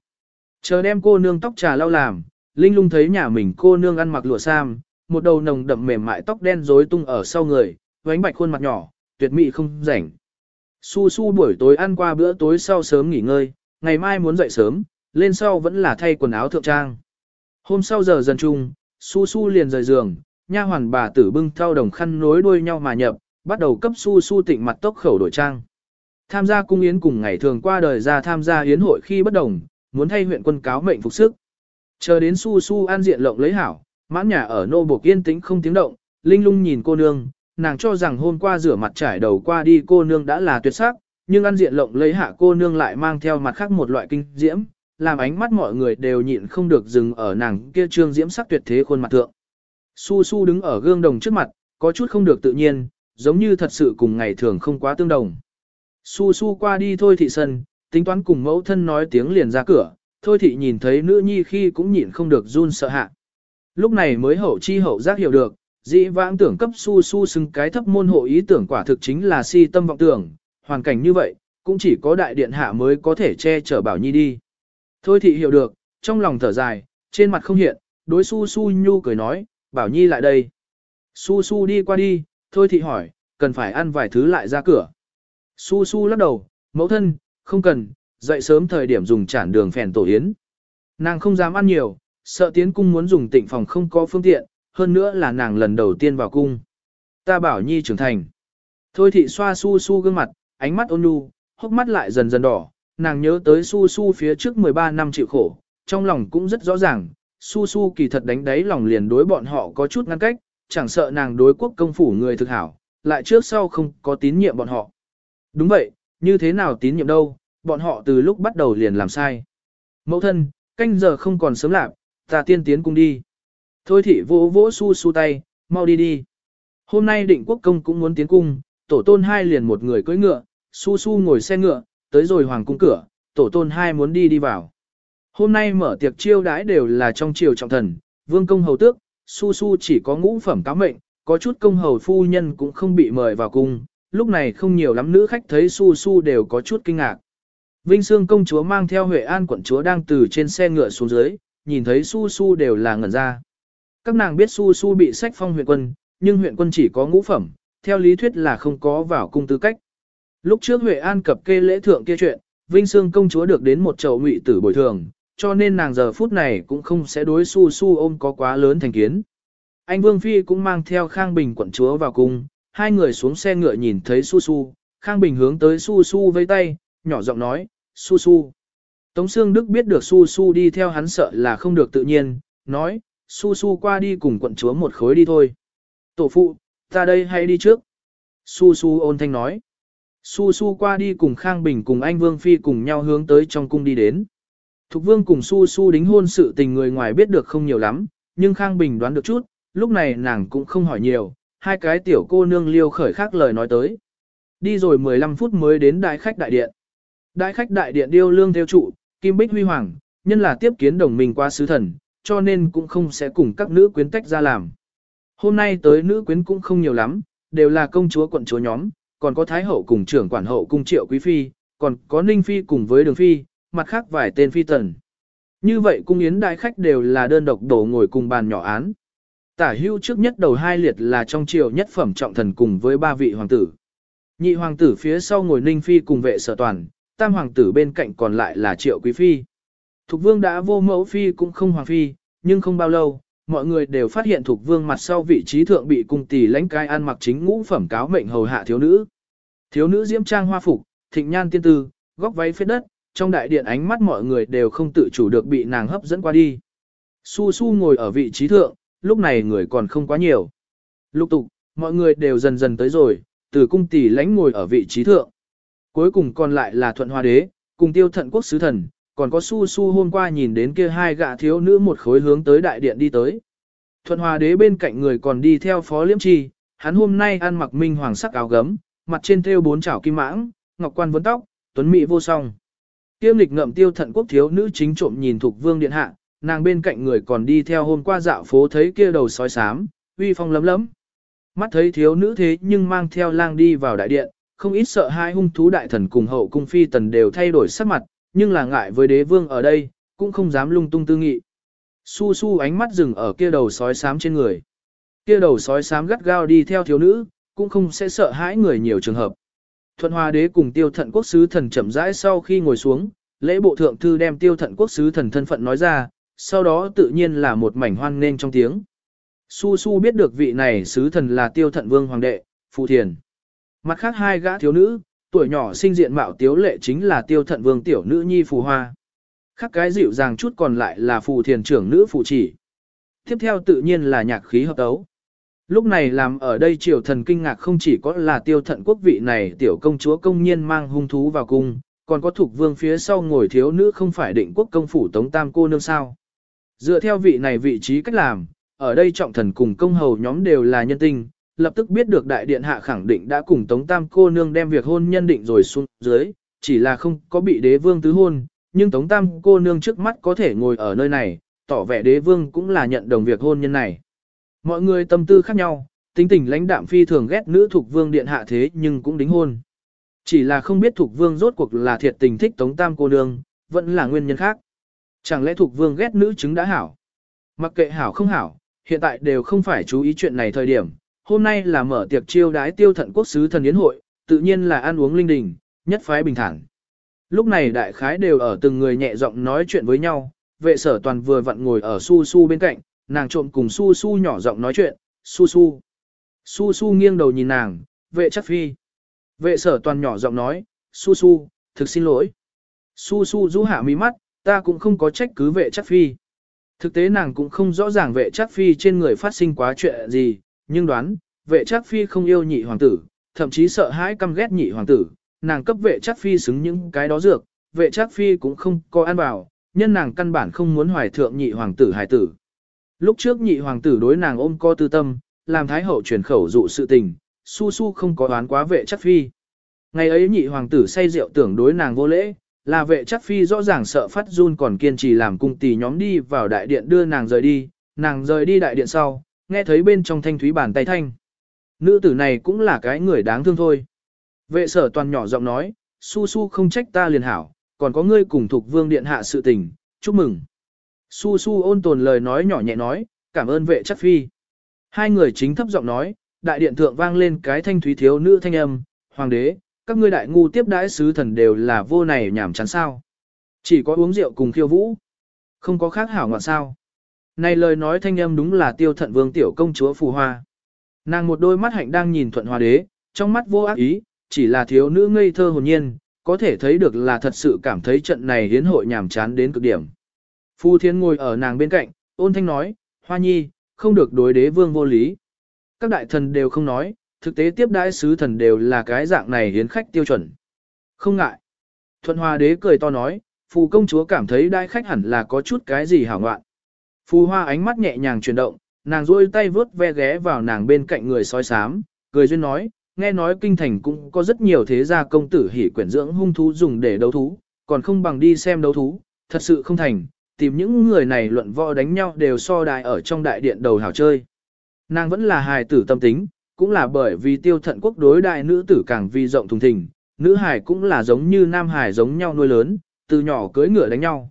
Chờ đem cô nương tóc trà lau làm, Linh lung thấy nhà mình cô nương ăn mặc lụa sam, một đầu nồng đậm mềm mại tóc đen rối tung ở sau người, vánh bạch khuôn mặt nhỏ, tuyệt mỹ không rảnh. Su su buổi tối ăn qua bữa tối sau sớm nghỉ ngơi, ngày mai muốn dậy sớm, lên sau vẫn là thay quần áo thượng trang. Hôm sau giờ dần chung, su su liền rời giường, nha hoàn bà tử bưng theo đồng khăn nối đuôi nhau mà nhập, bắt đầu cấp su su tịnh mặt tốc khẩu đổi trang. Tham gia cung yến cùng ngày thường qua đời ra tham gia yến hội khi bất đồng, muốn thay huyện quân cáo mệnh phục sức. Chờ đến su su an diện lộng lấy hảo, mãn nhà ở nô buộc yên tĩnh không tiếng động, linh lung nhìn cô nương, nàng cho rằng hôm qua rửa mặt trải đầu qua đi cô nương đã là tuyệt sắc, nhưng ăn diện lộng lấy hạ cô nương lại mang theo mặt khác một loại kinh diễm, làm ánh mắt mọi người đều nhịn không được dừng ở nàng kia trương diễm sắc tuyệt thế khuôn mặt thượng. Su su đứng ở gương đồng trước mặt, có chút không được tự nhiên, giống như thật sự cùng ngày thường không quá tương đồng. Su su qua đi thôi thị sân, tính toán cùng mẫu thân nói tiếng liền ra cửa, thôi thị nhìn thấy nữ nhi khi cũng nhịn không được run sợ hạ. Lúc này mới hậu chi hậu giác hiểu được, dĩ vãng tưởng cấp su su xứng cái thấp môn hộ ý tưởng quả thực chính là si tâm vọng tưởng, hoàn cảnh như vậy, cũng chỉ có đại điện hạ mới có thể che chở bảo nhi đi. Thôi thị hiểu được, trong lòng thở dài, trên mặt không hiện, đối su su nhu cười nói, bảo nhi lại đây. Su su đi qua đi, thôi thị hỏi, cần phải ăn vài thứ lại ra cửa. Su su lắc đầu, mẫu thân, không cần, dậy sớm thời điểm dùng chản đường phèn tổ yến. Nàng không dám ăn nhiều, sợ tiến cung muốn dùng tịnh phòng không có phương tiện, hơn nữa là nàng lần đầu tiên vào cung. Ta bảo nhi trưởng thành. Thôi thị xoa su su gương mặt, ánh mắt ôn nhu, hốc mắt lại dần dần đỏ, nàng nhớ tới su su phía trước 13 năm chịu khổ, trong lòng cũng rất rõ ràng, su su kỳ thật đánh đáy lòng liền đối bọn họ có chút ngăn cách, chẳng sợ nàng đối quốc công phủ người thực hảo, lại trước sau không có tín nhiệm bọn họ. Đúng vậy, như thế nào tín nhiệm đâu, bọn họ từ lúc bắt đầu liền làm sai. Mẫu thân, canh giờ không còn sớm lạc, ta tiên tiến cung đi. Thôi thị vỗ vỗ su su tay, mau đi đi. Hôm nay định quốc công cũng muốn tiến cung, tổ tôn hai liền một người cưỡi ngựa, su su ngồi xe ngựa, tới rồi hoàng cung cửa, tổ tôn hai muốn đi đi vào. Hôm nay mở tiệc chiêu đãi đều là trong triều trọng thần, vương công hầu tước, su su chỉ có ngũ phẩm cáo mệnh, có chút công hầu phu nhân cũng không bị mời vào cung, lúc này không nhiều lắm nữ khách thấy su su đều có chút kinh ngạc. Vinh Sương công chúa mang theo Huệ An quận chúa đang từ trên xe ngựa xuống dưới, nhìn thấy su su đều là ngẩn ra. Các nàng biết su su bị sách phong huyện quân, nhưng huyện quân chỉ có ngũ phẩm, theo lý thuyết là không có vào cung tư cách. Lúc trước Huệ An cập kê lễ thượng kia chuyện, Vinh Sương công chúa được đến một chậu ngụy tử bồi thường, cho nên nàng giờ phút này cũng không sẽ đối su su ôm có quá lớn thành kiến. Anh Vương Phi cũng mang theo Khang Bình quận chúa vào cung, hai người xuống xe ngựa nhìn thấy su su, Khang Bình hướng tới su su vây tay, nhỏ giọng nói, su su. Tống Sương Đức biết được su su đi theo hắn sợ là không được tự nhiên, nói, su su qua đi cùng quận chúa một khối đi thôi. Tổ phụ, ta đây hãy đi trước. Su su ôn thanh nói. Su su qua đi cùng Khang Bình cùng anh Vương Phi cùng nhau hướng tới trong cung đi đến. Thục Vương cùng Su Su đính hôn sự tình người ngoài biết được không nhiều lắm, nhưng Khang Bình đoán được chút, lúc này nàng cũng không hỏi nhiều, hai cái tiểu cô nương liêu khởi khác lời nói tới. Đi rồi 15 phút mới đến đại khách đại điện. Đại khách đại điện điêu lương theo trụ, kim bích huy hoàng, nhân là tiếp kiến đồng minh qua sứ thần, cho nên cũng không sẽ cùng các nữ quyến tách ra làm. Hôm nay tới nữ quyến cũng không nhiều lắm, đều là công chúa quận chúa nhóm, còn có thái hậu cùng trưởng quản hậu cung triệu quý phi, còn có ninh phi cùng với đường phi, mặt khác vài tên phi tần. Như vậy cung yến đại khách đều là đơn độc đổ ngồi cùng bàn nhỏ án. Tả hưu trước nhất đầu hai liệt là trong triều nhất phẩm trọng thần cùng với ba vị hoàng tử. Nhị hoàng tử phía sau ngồi ninh phi cùng vệ sở toàn, tam hoàng tử bên cạnh còn lại là triệu quý phi. Thục vương đã vô mẫu phi cũng không hoàng phi, nhưng không bao lâu, mọi người đều phát hiện Thục vương mặt sau vị trí thượng bị cung tỷ lãnh cai ăn mặc chính ngũ phẩm cáo mệnh hầu hạ thiếu nữ. Thiếu nữ diễm trang hoa phục, thịnh nhan tiên tư, góc váy phết đất, trong đại điện ánh mắt mọi người đều không tự chủ được bị nàng hấp dẫn qua đi. Su Su ngồi ở vị trí thượng, lúc này người còn không quá nhiều. Lục tục, mọi người đều dần dần tới rồi, từ cung tỷ lãnh ngồi ở vị trí thượng. Cuối cùng còn lại là thuận hoa đế, cùng tiêu thận quốc sứ thần, còn có su su hôm qua nhìn đến kia hai gã thiếu nữ một khối hướng tới đại điện đi tới. Thuận hòa đế bên cạnh người còn đi theo phó liễm trì hắn hôm nay ăn mặc minh hoàng sắc áo gấm, mặt trên thêu bốn chảo kim mãng, ngọc quan vấn tóc, tuấn mỹ vô song. Kiêm lịch ngậm tiêu thận quốc thiếu nữ chính trộm nhìn thuộc vương điện hạ, nàng bên cạnh người còn đi theo hôm qua dạo phố thấy kia đầu sói xám, uy phong lấm lấm. Mắt thấy thiếu nữ thế nhưng mang theo lang đi vào đại điện, không ít sợ hai hung thú đại thần cùng hậu cung phi tần đều thay đổi sắc mặt, nhưng là ngại với đế vương ở đây, cũng không dám lung tung tư nghị. Su su ánh mắt dừng ở kia đầu sói xám trên người. Kia đầu sói xám gắt gao đi theo thiếu nữ, cũng không sẽ sợ hãi người nhiều trường hợp. Thuận Hoa đế cùng tiêu thận quốc sứ thần chậm rãi sau khi ngồi xuống, lễ bộ thượng thư đem tiêu thận quốc sứ thần thân phận nói ra, sau đó tự nhiên là một mảnh hoan nên trong tiếng. Su Su biết được vị này sứ thần là tiêu thận vương hoàng đệ, Phù Thiền. Mặt khác hai gã thiếu nữ, tuổi nhỏ sinh diện mạo tiếu lệ chính là tiêu thận vương tiểu nữ nhi Phù Hoa. Khắc cái dịu dàng chút còn lại là Phù Thiền trưởng nữ Phù Chỉ. Tiếp theo tự nhiên là nhạc khí hợp tấu. Lúc này làm ở đây triều thần kinh ngạc không chỉ có là tiêu thận quốc vị này tiểu công chúa công nhiên mang hung thú vào cung, còn có thuộc vương phía sau ngồi thiếu nữ không phải định quốc công phủ tống tam cô nương sao. Dựa theo vị này vị trí cách làm, ở đây trọng thần cùng công hầu nhóm đều là nhân tinh, lập tức biết được đại điện hạ khẳng định đã cùng tống tam cô nương đem việc hôn nhân định rồi xuống dưới, chỉ là không có bị đế vương tứ hôn, nhưng tống tam cô nương trước mắt có thể ngồi ở nơi này, tỏ vẻ đế vương cũng là nhận đồng việc hôn nhân này. Mọi người tâm tư khác nhau, tính tình lãnh đạm phi thường ghét nữ thuộc vương điện hạ thế nhưng cũng đính hôn. Chỉ là không biết thuộc vương rốt cuộc là thiệt tình thích tống tam cô nương, vẫn là nguyên nhân khác. Chẳng lẽ thuộc vương ghét nữ chứng đã hảo? Mặc kệ hảo không hảo, hiện tại đều không phải chú ý chuyện này thời điểm. Hôm nay là mở tiệc chiêu đái tiêu thận quốc sứ thần yến hội, tự nhiên là ăn uống linh đình, nhất phái bình thản. Lúc này đại khái đều ở từng người nhẹ giọng nói chuyện với nhau, vệ sở toàn vừa vặn ngồi ở su su bên cạnh, nàng trộm cùng su su nhỏ giọng nói chuyện, su su. Su su nghiêng đầu nhìn nàng, vệ chắc phi. Vệ sở toàn nhỏ giọng nói, su su, thực xin lỗi. Su su rũ hạ mi mắt, ta cũng không có trách cứ vệ chắc phi. Thực tế nàng cũng không rõ ràng vệ chắc phi trên người phát sinh quá chuyện gì, nhưng đoán, vệ chắc phi không yêu nhị hoàng tử, thậm chí sợ hãi căm ghét nhị hoàng tử, nàng cấp vệ chắc phi xứng những cái đó dược, vệ chắc phi cũng không có ăn vào, nhân nàng căn bản không muốn hoài thượng nhị hoàng tử hài tử. Lúc trước nhị hoàng tử đối nàng ôm co tư tâm, làm thái hậu truyền khẩu dụ sự tình, su su không có đoán quá vệ chắc phi. Ngày ấy nhị hoàng tử say rượu tưởng đối nàng vô lễ, là vệ chắc phi rõ ràng sợ phát run còn kiên trì làm cung tỳ nhóm đi vào đại điện đưa nàng rời đi, nàng rời đi đại điện sau, nghe thấy bên trong thanh thúy bàn tay thanh. Nữ tử này cũng là cái người đáng thương thôi. Vệ sở toàn nhỏ giọng nói, su su không trách ta liền hảo, còn có ngươi cùng thuộc vương điện hạ sự tình, chúc mừng. Su su ôn tồn lời nói nhỏ nhẹ nói, cảm ơn vệ chắc phi. Hai người chính thấp giọng nói, đại điện thượng vang lên cái thanh thúy thiếu nữ thanh âm, hoàng đế, các ngươi đại ngu tiếp đãi sứ thần đều là vô này nhảm chán sao. Chỉ có uống rượu cùng khiêu vũ. Không có khác hảo ngoạn sao. Này lời nói thanh âm đúng là tiêu thận vương tiểu công chúa phù hoa. Nàng một đôi mắt hạnh đang nhìn thuận hoa đế, trong mắt vô ác ý, chỉ là thiếu nữ ngây thơ hồn nhiên, có thể thấy được là thật sự cảm thấy trận này hiến hội nhảm chán đến cực điểm. Phu thiên ngồi ở nàng bên cạnh, ôn thanh nói, hoa nhi, không được đối đế vương vô lý. Các đại thần đều không nói, thực tế tiếp đãi sứ thần đều là cái dạng này hiến khách tiêu chuẩn. Không ngại. Thuận Hoa đế cười to nói, phù công chúa cảm thấy đãi khách hẳn là có chút cái gì hảo ngoạn. Phù hoa ánh mắt nhẹ nhàng chuyển động, nàng duỗi tay vướt ve ghé vào nàng bên cạnh người sói sám, cười duyên nói, nghe nói kinh thành cũng có rất nhiều thế gia công tử hỉ quyển dưỡng hung thú dùng để đấu thú, còn không bằng đi xem đấu thú, thật sự không thành, tìm những người này luận võ đánh nhau đều so đại ở trong đại điện đầu hảo chơi. Nàng vẫn là hài tử tâm tính, cũng là bởi vì tiêu thận quốc đối đại nữ tử càng vi rộng thùng thình, nữ hải cũng là giống như nam hải giống nhau nuôi lớn, từ nhỏ cưới ngựa đánh nhau.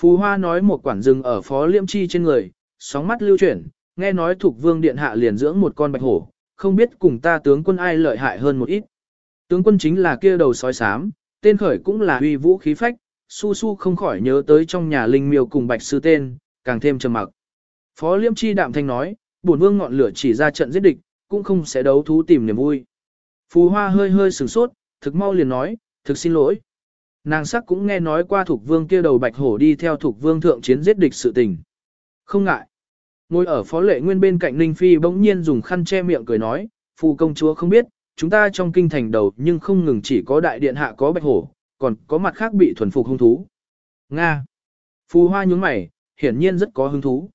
Phù Hoa nói một quản rừng ở phó Liễm chi trên người, sóng mắt lưu chuyển, nghe nói thuộc vương điện hạ liền dưỡng một con bạch hổ, không biết cùng ta tướng quân ai lợi hại hơn một ít. Tướng quân chính là kia đầu sói sám, tên khởi cũng là uy vũ khí phách, su su không khỏi nhớ tới trong nhà linh miêu cùng bạch sư tên, càng thêm trầm mặc. Phó Liễm chi đạm thanh nói, bổn vương ngọn lửa chỉ ra trận giết địch, cũng không sẽ đấu thú tìm niềm vui. Phù hoa hơi hơi sửng sốt, thực mau liền nói, thực xin lỗi. Nàng sắc cũng nghe nói qua thuộc vương kia đầu bạch hổ đi theo thuộc vương thượng chiến giết địch sự tình. Không ngại. Ngồi ở phó lệ nguyên bên cạnh Ninh Phi bỗng nhiên dùng khăn che miệng cười nói, phù công chúa không biết, chúng ta trong kinh thành đầu nhưng không ngừng chỉ có đại điện hạ có bạch hổ, còn có mặt khác bị thuần phục hung thú. Nga. Phù hoa nhúng mày, hiển nhiên rất có hứng thú.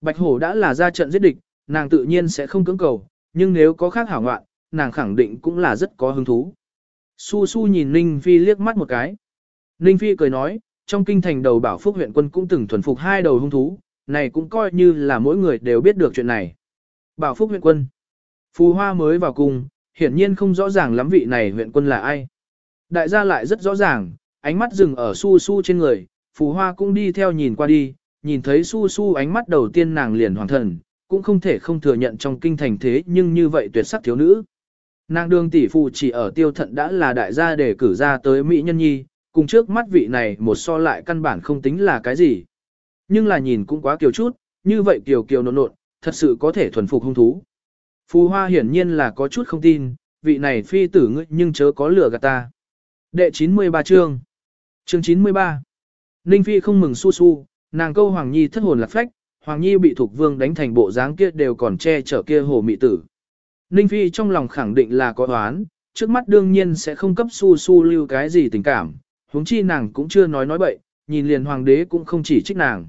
Bạch hổ đã là ra trận giết địch, nàng tự nhiên sẽ không cưỡng cầu, nhưng nếu có khác hảo ngoạn, nàng khẳng định cũng là rất có hứng thú. Su Su nhìn Ninh Phi liếc mắt một cái. Ninh Phi cười nói, trong kinh thành đầu bảo phúc huyện quân cũng từng thuần phục hai đầu hung thú, này cũng coi như là mỗi người đều biết được chuyện này. Bảo phúc huyện quân. Phù Hoa mới vào cung, hiển nhiên không rõ ràng lắm vị này huyện quân là ai. Đại gia lại rất rõ ràng, ánh mắt dừng ở Su Su trên người, Phù Hoa cũng đi theo nhìn qua đi, nhìn thấy Su Su ánh mắt đầu tiên nàng liền hoàng thần, cũng không thể không thừa nhận trong kinh thành thế nhưng như vậy tuyệt sắc thiếu nữ. Nàng đương tỷ phụ chỉ ở tiêu thận đã là đại gia để cử ra tới Mỹ Nhân Nhi, cùng trước mắt vị này một so lại căn bản không tính là cái gì. Nhưng là nhìn cũng quá kiều chút, như vậy kiều kiều nộn nộn, thật sự có thể thuần phục hung thú. Phù Hoa hiển nhiên là có chút không tin, vị này phi tử ngươi nhưng chớ có lửa gạt ta. Đệ 93 chương Chương 93 Ninh Phi không mừng su su, nàng câu Hoàng Nhi thất hồn lạc phách, Hoàng Nhi bị thuộc vương đánh thành bộ dáng kia đều còn che chở kia hồ mị tử. Ninh Phi trong lòng khẳng định là có oán, trước mắt đương nhiên sẽ không cấp su su lưu cái gì tình cảm, huống chi nàng cũng chưa nói nói bậy, nhìn liền hoàng đế cũng không chỉ trích nàng.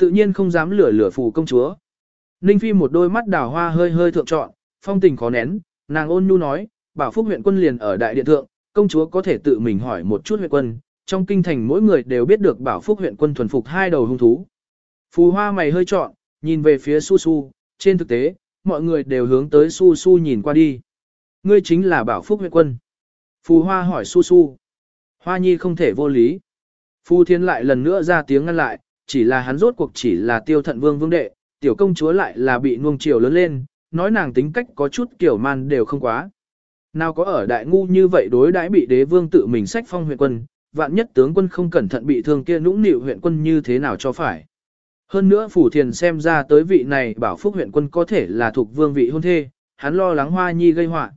Tự nhiên không dám lửa lửa phù công chúa. Ninh Phi một đôi mắt đào hoa hơi hơi thượng trọn, phong tình khó nén, nàng ôn nhu nói, bảo phúc huyện quân liền ở đại điện thượng, công chúa có thể tự mình hỏi một chút huyện quân, trong kinh thành mỗi người đều biết được bảo phúc huyện quân thuần phục hai đầu hung thú. Phù hoa mày hơi trọn, nhìn về phía su su, trên thực tế, mọi người đều hướng tới su su nhìn qua đi. Ngươi chính là bảo phúc huyện quân. Phù hoa hỏi su su. Hoa nhi không thể vô lý. Phu thiên lại lần nữa ra tiếng ngăn lại, chỉ là hắn rốt cuộc chỉ là tiêu thận vương vương đệ, tiểu công chúa lại là bị nuông chiều lớn lên, nói nàng tính cách có chút kiểu man đều không quá. Nào có ở đại ngu như vậy đối đãi bị đế vương tự mình sách phong huyện quân, vạn nhất tướng quân không cẩn thận bị thương kia nũng nịu huyện quân như thế nào cho phải. Hơn nữa phủ thiền xem ra tới vị này bảo phúc huyện quân có thể là thuộc vương vị hôn thê, hắn lo lắng hoa nhi gây họa.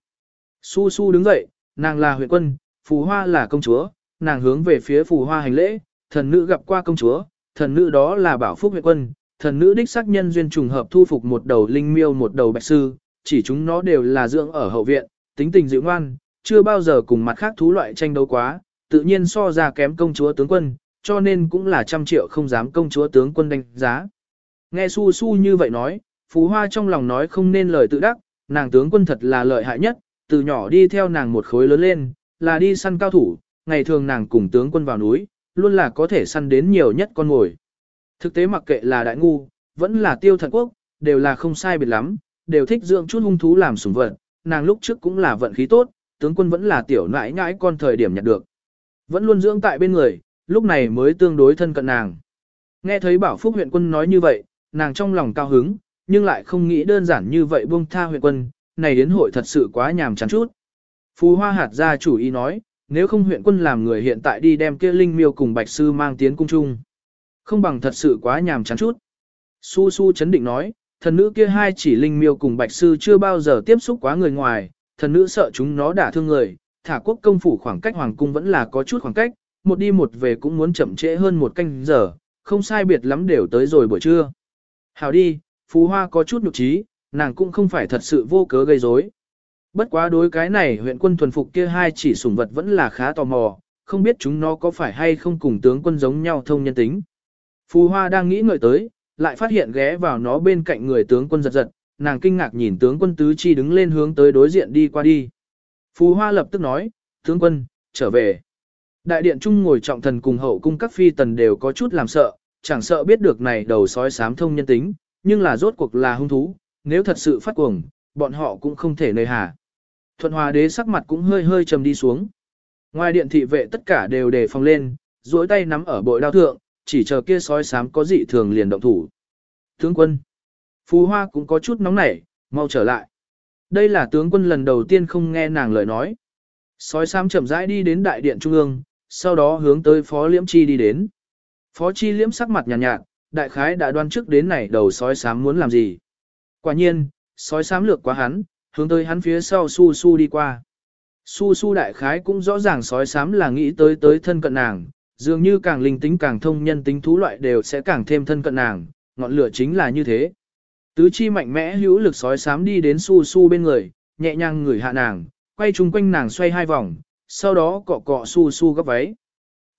Su su đứng dậy, nàng là huyện quân, phù hoa là công chúa, nàng hướng về phía phù hoa hành lễ, thần nữ gặp qua công chúa, thần nữ đó là bảo phúc huyện quân, thần nữ đích xác nhân duyên trùng hợp thu phục một đầu linh miêu một đầu bạch sư, chỉ chúng nó đều là dưỡng ở hậu viện, tính tình dịu ngoan, chưa bao giờ cùng mặt khác thú loại tranh đấu quá, tự nhiên so ra kém công chúa tướng quân, cho nên cũng là trăm triệu không dám công chúa tướng quân đánh giá. Nghe su su như vậy nói, Phú Hoa trong lòng nói không nên lời tự đắc, nàng tướng quân thật là lợi hại nhất, từ nhỏ đi theo nàng một khối lớn lên, là đi săn cao thủ, ngày thường nàng cùng tướng quân vào núi, luôn là có thể săn đến nhiều nhất con ngồi. Thực tế mặc kệ là đại ngu, vẫn là tiêu thần quốc, đều là không sai biệt lắm, đều thích dưỡng chút hung thú làm sủng vật, nàng lúc trước cũng là vận khí tốt, tướng quân vẫn là tiểu nãi nãi con thời điểm nhặt được. Vẫn luôn dưỡng tại bên người, lúc này mới tương đối thân cận nàng. Nghe thấy bảo phúc huyện quân nói như vậy, nàng trong lòng cao hứng, nhưng lại không nghĩ đơn giản như vậy buông tha huyện quân, này đến hội thật sự quá nhàm chán chút. Phú Hoa hạt ra chủ ý nói, nếu không huyện quân làm người hiện tại đi đem kia linh miêu cùng bạch sư mang tiến cung trung. Không bằng thật sự quá nhàm chán chút. Su Su chấn định nói, thần nữ kia hai chỉ linh miêu cùng bạch sư chưa bao giờ tiếp xúc quá người ngoài, thần nữ sợ chúng nó đả thương người, thả quốc công phủ khoảng cách hoàng cung vẫn là có chút khoảng cách, một đi một về cũng muốn chậm trễ hơn một canh giờ, không sai biệt lắm đều tới rồi buổi trưa. Hào đi, Phú Hoa có chút nhục trí, nàng cũng không phải thật sự vô cớ gây rối. Bất quá đối cái này huyện quân thuần phục kia hai chỉ sủng vật vẫn là khá tò mò, không biết chúng nó có phải hay không cùng tướng quân giống nhau thông nhân tính. Phù Hoa đang nghĩ ngợi tới, lại phát hiện ghé vào nó bên cạnh người tướng quân giật giật, nàng kinh ngạc nhìn tướng quân tứ chi đứng lên hướng tới đối diện đi qua đi. Phù Hoa lập tức nói, tướng quân, trở về. Đại điện trung ngồi trọng thần cùng hậu cung các phi tần đều có chút làm sợ, chẳng sợ biết được này đầu sói sám thông nhân tính, nhưng là rốt cuộc là hung thú, nếu thật sự phát cuồng, bọn họ cũng không thể nơi hà. Thuận hòa đế sắc mặt cũng hơi hơi trầm đi xuống. Ngoài điện thị vệ tất cả đều đề phòng lên, duỗi tay nắm ở bội đao thượng, chỉ chờ kia sói sám có dị thường liền động thủ. Tướng quân. Phú Hoa cũng có chút nóng nảy, mau trở lại. Đây là tướng quân lần đầu tiên không nghe nàng lời nói. Sói sám chậm rãi đi đến đại điện trung ương, sau đó hướng tới Phó Liễm Chi đi đến. Phó Chi Liễm sắc mặt nhàn nhạt, nhạt, đại khái đã đoan trước đến này đầu sói sám muốn làm gì. Quả nhiên, sói sám lược quá hắn, hướng tới hắn phía sau su su đi qua. Su su đại khái cũng rõ ràng sói sám là nghĩ tới tới thân cận nàng, dường như càng linh tính càng thông nhân tính thú loại đều sẽ càng thêm thân cận nàng, ngọn lửa chính là như thế. Tứ chi mạnh mẽ hữu lực sói sám đi đến su su bên người, nhẹ nhàng ngửi hạ nàng, quay chung quanh nàng xoay hai vòng, sau đó cọ cọ su su gấp váy.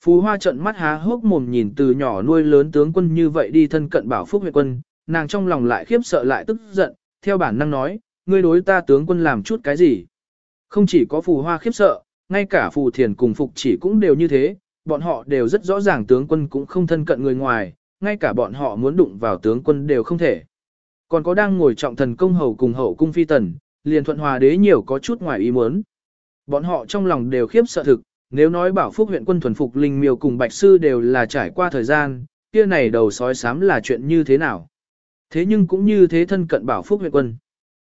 Phú Hoa trận mắt há hốc mồm nhìn từ nhỏ nuôi lớn tướng quân như vậy đi thân cận bảo phúc huyện quân, nàng trong lòng lại khiếp sợ lại tức giận, theo bản năng nói, ngươi đối ta tướng quân làm chút cái gì. Không chỉ có phù hoa khiếp sợ, ngay cả phù thiền cùng phục chỉ cũng đều như thế, bọn họ đều rất rõ ràng tướng quân cũng không thân cận người ngoài, ngay cả bọn họ muốn đụng vào tướng quân đều không thể. Còn có đang ngồi trọng thần công hầu cùng hậu cung phi tần, liền thuận hòa đế nhiều có chút ngoài ý muốn. Bọn họ trong lòng đều khiếp sợ thực, nếu nói bảo phúc huyện quân thuần phục linh miêu cùng bạch sư đều là trải qua thời gian, kia này đầu sói sám là chuyện như thế nào. Thế nhưng cũng như thế thân cận bảo phúc huyện quân.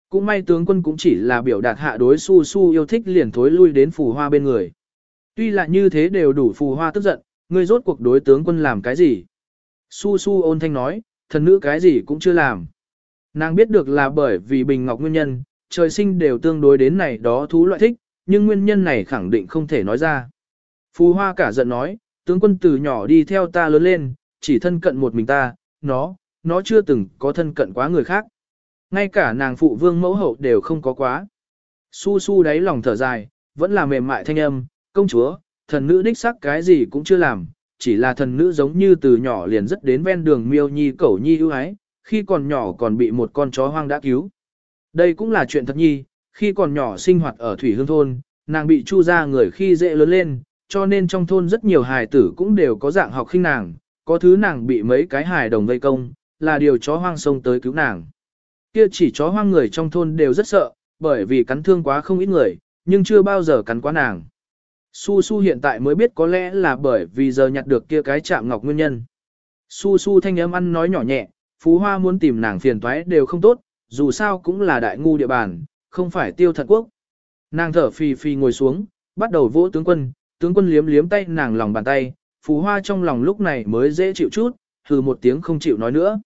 Cũng may tướng quân cũng chỉ là biểu đạt hạ đối su su yêu thích liền thối lui đến phù hoa bên người. Tuy là như thế đều đủ phù hoa tức giận, ngươi rốt cuộc đối tướng quân làm cái gì? Su su ôn thanh nói, thần nữ cái gì cũng chưa làm. Nàng biết được là bởi vì bình ngọc nguyên nhân, trời sinh đều tương đối đến này đó thú loại thích, nhưng nguyên nhân này khẳng định không thể nói ra. Phù hoa cả giận nói, tướng quân từ nhỏ đi theo ta lớn lên, chỉ thân cận một mình ta, nó, nó chưa từng có thân cận quá người khác. Ngay cả nàng phụ vương mẫu hậu đều không có quá. Su su đáy lòng thở dài, vẫn là mềm mại thanh âm, công chúa, thần nữ đích sắc cái gì cũng chưa làm, chỉ là thần nữ giống như từ nhỏ liền rất đến ven đường miêu nhi cẩu nhi ưu ái, khi còn nhỏ còn bị một con chó hoang đã cứu. Đây cũng là chuyện thật nhi, khi còn nhỏ sinh hoạt ở Thủy Hương Thôn, nàng bị chu ra người khi dễ lớn lên, cho nên trong thôn rất nhiều hài tử cũng đều có dạng học khinh nàng, có thứ nàng bị mấy cái hài đồng vây công, là điều chó hoang sông tới cứu nàng. Kia chỉ chó hoang người trong thôn đều rất sợ, bởi vì cắn thương quá không ít người, nhưng chưa bao giờ cắn quá nàng. Su Su hiện tại mới biết có lẽ là bởi vì giờ nhặt được kia cái chạm ngọc nguyên nhân. Su Su thanh âm ăn nói nhỏ nhẹ, Phú Hoa muốn tìm nàng phiền toái đều không tốt, dù sao cũng là đại ngu địa bàn, không phải tiêu thật quốc. Nàng thở phì phì ngồi xuống, bắt đầu vỗ tướng quân, tướng quân liếm liếm tay nàng lòng bàn tay, Phú Hoa trong lòng lúc này mới dễ chịu chút, hừ một tiếng không chịu nói nữa.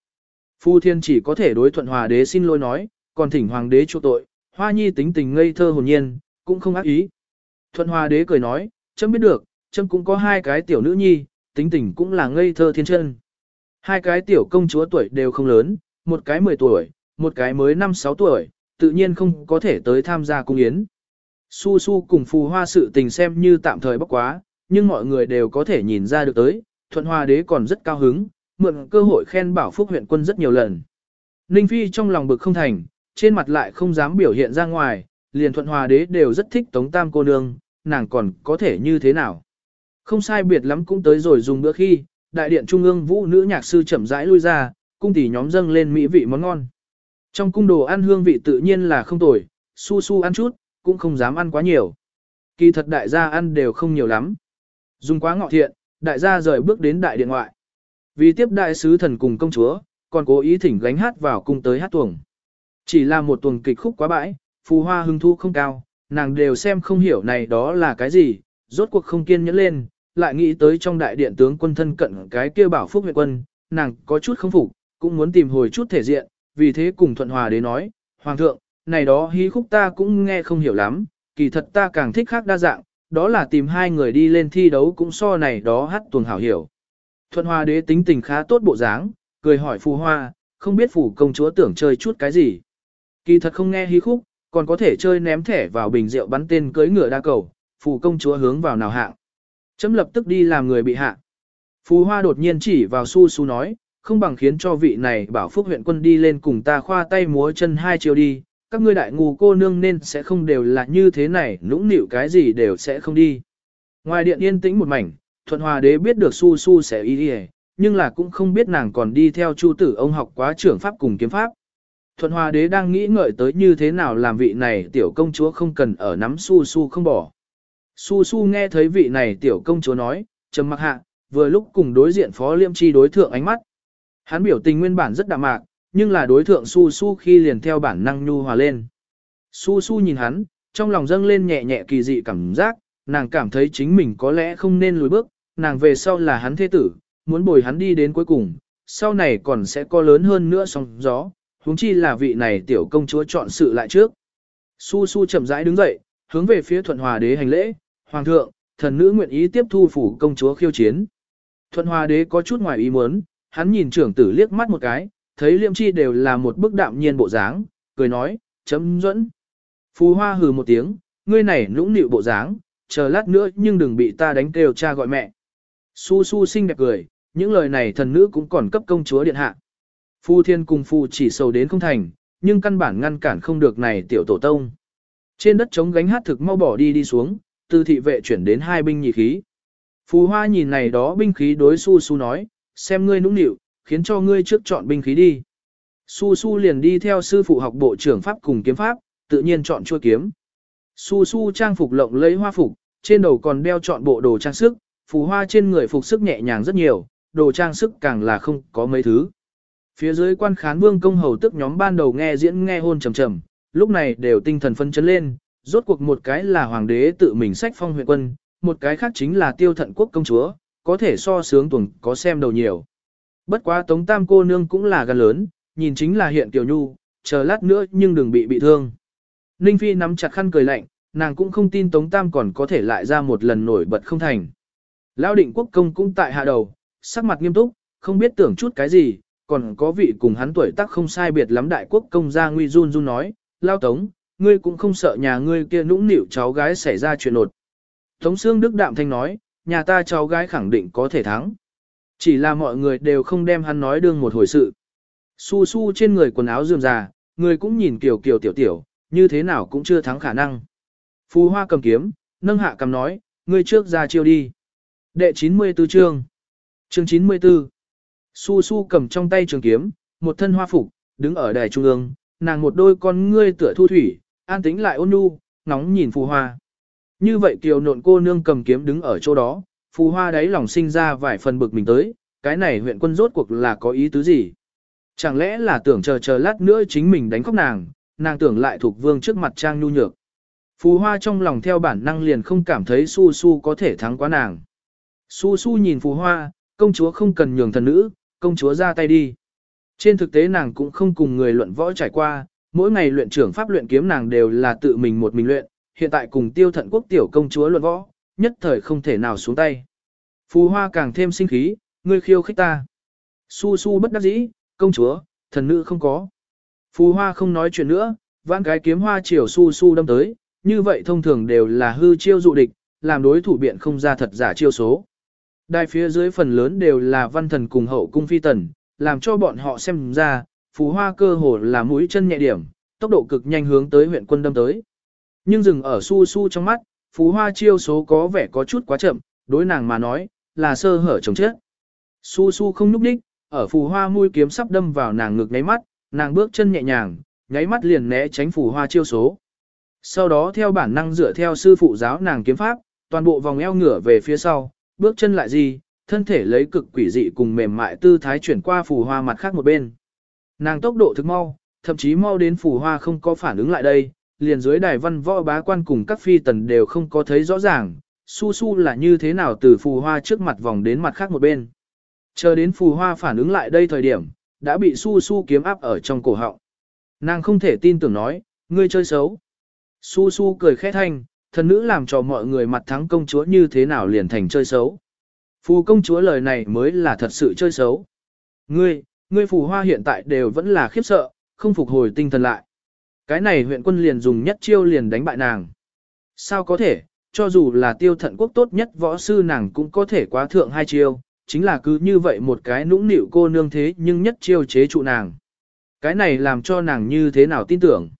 Phu Thiên chỉ có thể đối thuận hòa đế xin lỗi nói, còn thỉnh hoàng đế chu tội, Hoa Nhi tính tình ngây thơ hồn nhiên, cũng không ác ý. Thuận hòa đế cười nói, chấm biết được, chấm cũng có hai cái tiểu nữ nhi, tính tình cũng là ngây thơ thiên chân. Hai cái tiểu công chúa tuổi đều không lớn, một cái 10 tuổi, một cái mới 5-6 tuổi, tự nhiên không có thể tới tham gia cung yến. Su su cùng phù hoa sự tình xem như tạm thời bóc quá, nhưng mọi người đều có thể nhìn ra được tới, thuận hoa đế còn rất cao hứng, mượn cơ hội khen bảo phúc huyện quân rất nhiều lần. Ninh Phi trong lòng bực không thành, trên mặt lại không dám biểu hiện ra ngoài, liền thuận hòa đế đều rất thích tống tam cô nương, nàng còn có thể như thế nào. Không sai biệt lắm cũng tới rồi dùng bữa khi, đại điện trung ương vũ nữ nhạc sư chậm rãi lui ra, cung tỷ nhóm dâng lên mỹ vị món ngon. Trong cung đồ ăn hương vị tự nhiên là không tồi, su su ăn chút, cũng không dám ăn quá nhiều. Kỳ thật đại gia ăn đều không nhiều lắm. Dùng quá ngọ thiện, đại gia rời bước đến đại điện ngoại. Vì tiếp đại sứ thần cùng công chúa, còn cố ý thỉnh gánh hát vào cung tới hát tuồng. Chỉ là một tuồng kịch khúc quá bãi, phù hoa hưng thu không cao, nàng đều xem không hiểu này đó là cái gì, rốt cuộc không kiên nhẫn lên, lại nghĩ tới trong đại điện tướng quân thân cận cái kia bảo phúc huyện quân, nàng có chút không phục, cũng muốn tìm hồi chút thể diện, vì thế cùng thuận hòa đế nói, Hoàng thượng, này đó hí khúc ta cũng nghe không hiểu lắm, kỳ thật ta càng thích khác đa dạng, đó là tìm hai người đi lên thi đấu cũng so này đó hát tuồng hảo hiểu. Thuận Hoa đế tính tình khá tốt bộ dáng, cười hỏi phù hoa, không biết phù công chúa tưởng chơi chút cái gì. Kỳ thật không nghe hí khúc, còn có thể chơi ném thẻ vào bình rượu bắn tên cưới ngựa đa cầu, phù công chúa hướng vào nào hạng. Chấm lập tức đi làm người bị hạ. Phù hoa đột nhiên chỉ vào su su nói, không bằng khiến cho vị này bảo phúc huyện quân đi lên cùng ta khoa tay múa chân hai chiều đi, các ngươi đại ngu cô nương nên sẽ không đều là như thế này, nũng nịu cái gì đều sẽ không đi. Ngoài điện yên tĩnh một mảnh, thuận hòa đế biết được su su sẽ y đi nhưng là cũng không biết nàng còn đi theo chu tử ông học quá trưởng pháp cùng kiếm pháp. Thuận Hòa đế đang nghĩ ngợi tới như thế nào làm vị này tiểu công chúa không cần ở nắm su su không bỏ. Su su nghe thấy vị này tiểu công chúa nói, trầm mặc hạ, vừa lúc cùng đối diện phó liêm chi đối thượng ánh mắt. Hắn biểu tình nguyên bản rất đạm mạc, nhưng là đối thượng su su khi liền theo bản năng nhu hòa lên. Su su nhìn hắn, trong lòng dâng lên nhẹ nhẹ kỳ dị cảm giác, nàng cảm thấy chính mình có lẽ không nên lùi bước, nàng về sau là hắn thế tử, muốn bồi hắn đi đến cuối cùng, sau này còn sẽ có lớn hơn nữa sóng gió, huống chi là vị này tiểu công chúa chọn sự lại trước. Su su chậm rãi đứng dậy, hướng về phía thuận hòa đế hành lễ, hoàng thượng, thần nữ nguyện ý tiếp thu phủ công chúa khiêu chiến. Thuận hòa đế có chút ngoài ý muốn, hắn nhìn trưởng tử liếc mắt một cái, thấy liêm chi đều là một bức đạm nhiên bộ dáng, cười nói, chấm dẫn. Phù hoa hừ một tiếng, ngươi này nũng nịu bộ dáng, chờ lát nữa nhưng đừng bị ta đánh kêu cha gọi mẹ. Su su xinh đẹp cười, những lời này thần nữ cũng còn cấp công chúa điện hạ. Phu thiên cùng phu chỉ sầu đến không thành, nhưng căn bản ngăn cản không được này tiểu tổ tông. Trên đất chống gánh hát thực mau bỏ đi đi xuống, từ thị vệ chuyển đến hai binh nhị khí. Phù hoa nhìn này đó binh khí đối su su nói, xem ngươi nũng nịu, khiến cho ngươi trước chọn binh khí đi. Su su liền đi theo sư phụ học bộ trưởng pháp cùng kiếm pháp, tự nhiên chọn chua kiếm. Su su trang phục lộng lấy hoa phục, trên đầu còn đeo chọn bộ đồ trang sức, phù hoa trên người phục sức nhẹ nhàng rất nhiều, đồ trang sức càng là không có mấy thứ. Phía dưới quan khán vương công hầu tức nhóm ban đầu nghe diễn nghe hôn trầm trầm, lúc này đều tinh thần phân chấn lên, rốt cuộc một cái là hoàng đế tự mình sách phong huyện quân, một cái khác chính là tiêu thận quốc công chúa, có thể so sướng tuần có xem đầu nhiều. Bất quá tống tam cô nương cũng là gan lớn, nhìn chính là hiện tiểu nhu, chờ lát nữa nhưng đừng bị bị thương. Ninh Phi nắm chặt khăn cười lạnh, nàng cũng không tin tống tam còn có thể lại ra một lần nổi bật không thành. Lão định quốc công cũng tại hạ đầu, sắc mặt nghiêm túc, không biết tưởng chút cái gì, còn có vị cùng hắn tuổi tác không sai biệt lắm đại quốc công gia nguy run run nói, lao tống, ngươi cũng không sợ nhà ngươi kia nũng nịu cháu gái xảy ra chuyện nột. Tống xương Đức Đạm Thanh nói, nhà ta cháu gái khẳng định có thể thắng. Chỉ là mọi người đều không đem hắn nói đương một hồi sự. Su su trên người quần áo dườm già, người cũng nhìn kiểu kiểu tiểu tiểu, như thế nào cũng chưa thắng khả năng. Phú hoa cầm kiếm, nâng hạ cầm nói, ngươi trước ra chiêu đi. Đệ 94 chương. Chương 94. Su su cầm trong tay trường kiếm, một thân hoa phục, đứng ở đài trung ương, nàng một đôi con ngươi tựa thu thủy, an tĩnh lại ôn nhu, nóng nhìn phù hoa. Như vậy kiều nộn cô nương cầm kiếm đứng ở chỗ đó, phù hoa đáy lòng sinh ra vài phần bực mình tới, cái này huyện quân rốt cuộc là có ý tứ gì? Chẳng lẽ là tưởng chờ chờ lát nữa chính mình đánh khóc nàng, nàng tưởng lại thuộc vương trước mặt trang nhu nhược. Phù hoa trong lòng theo bản năng liền không cảm thấy su su có thể thắng quá nàng. Su su nhìn phù hoa, công chúa không cần nhường thần nữ, công chúa ra tay đi. Trên thực tế nàng cũng không cùng người luận võ trải qua, mỗi ngày luyện trưởng pháp luyện kiếm nàng đều là tự mình một mình luyện, hiện tại cùng tiêu thận quốc tiểu công chúa luận võ, nhất thời không thể nào xuống tay. Phù hoa càng thêm sinh khí, ngươi khiêu khích ta. Su su bất đắc dĩ, công chúa, thần nữ không có. Phù hoa không nói chuyện nữa, vãn cái kiếm hoa chiều su su đâm tới, như vậy thông thường đều là hư chiêu dụ địch, làm đối thủ biện không ra thật giả chiêu số. Đài phía dưới phần lớn đều là văn thần cùng hậu cung phi tần, làm cho bọn họ xem ra, phù hoa cơ hồ là mũi chân nhẹ điểm, tốc độ cực nhanh hướng tới huyện quân đâm tới. Nhưng dừng ở su su trong mắt, phù hoa chiêu số có vẻ có chút quá chậm, đối nàng mà nói, là sơ hở chồng chết. Su su không núp đích, ở phù hoa mũi kiếm sắp đâm vào nàng ngực nháy mắt, nàng bước chân nhẹ nhàng, nháy mắt liền né tránh phù hoa chiêu số. Sau đó theo bản năng dựa theo sư phụ giáo nàng kiếm pháp, toàn bộ vòng eo ngửa về phía sau, bước chân lại gì, thân thể lấy cực quỷ dị cùng mềm mại tư thái chuyển qua phù hoa mặt khác một bên. Nàng tốc độ thực mau, thậm chí mau đến phù hoa không có phản ứng lại đây, liền dưới đài văn võ bá quan cùng các phi tần đều không có thấy rõ ràng, su su là như thế nào từ phù hoa trước mặt vòng đến mặt khác một bên. Chờ đến phù hoa phản ứng lại đây thời điểm, đã bị su su kiếm áp ở trong cổ họng. Nàng không thể tin tưởng nói, ngươi chơi xấu. Su su cười khẽ thanh, thần nữ làm cho mọi người mặt thắng công chúa như thế nào liền thành chơi xấu. Phù công chúa lời này mới là thật sự chơi xấu. Ngươi, ngươi phù hoa hiện tại đều vẫn là khiếp sợ, không phục hồi tinh thần lại. Cái này huyện quân liền dùng nhất chiêu liền đánh bại nàng. Sao có thể, cho dù là tiêu thận quốc tốt nhất võ sư nàng cũng có thể quá thượng hai chiêu, chính là cứ như vậy một cái nũng nịu cô nương thế nhưng nhất chiêu chế trụ nàng. Cái này làm cho nàng như thế nào tin tưởng.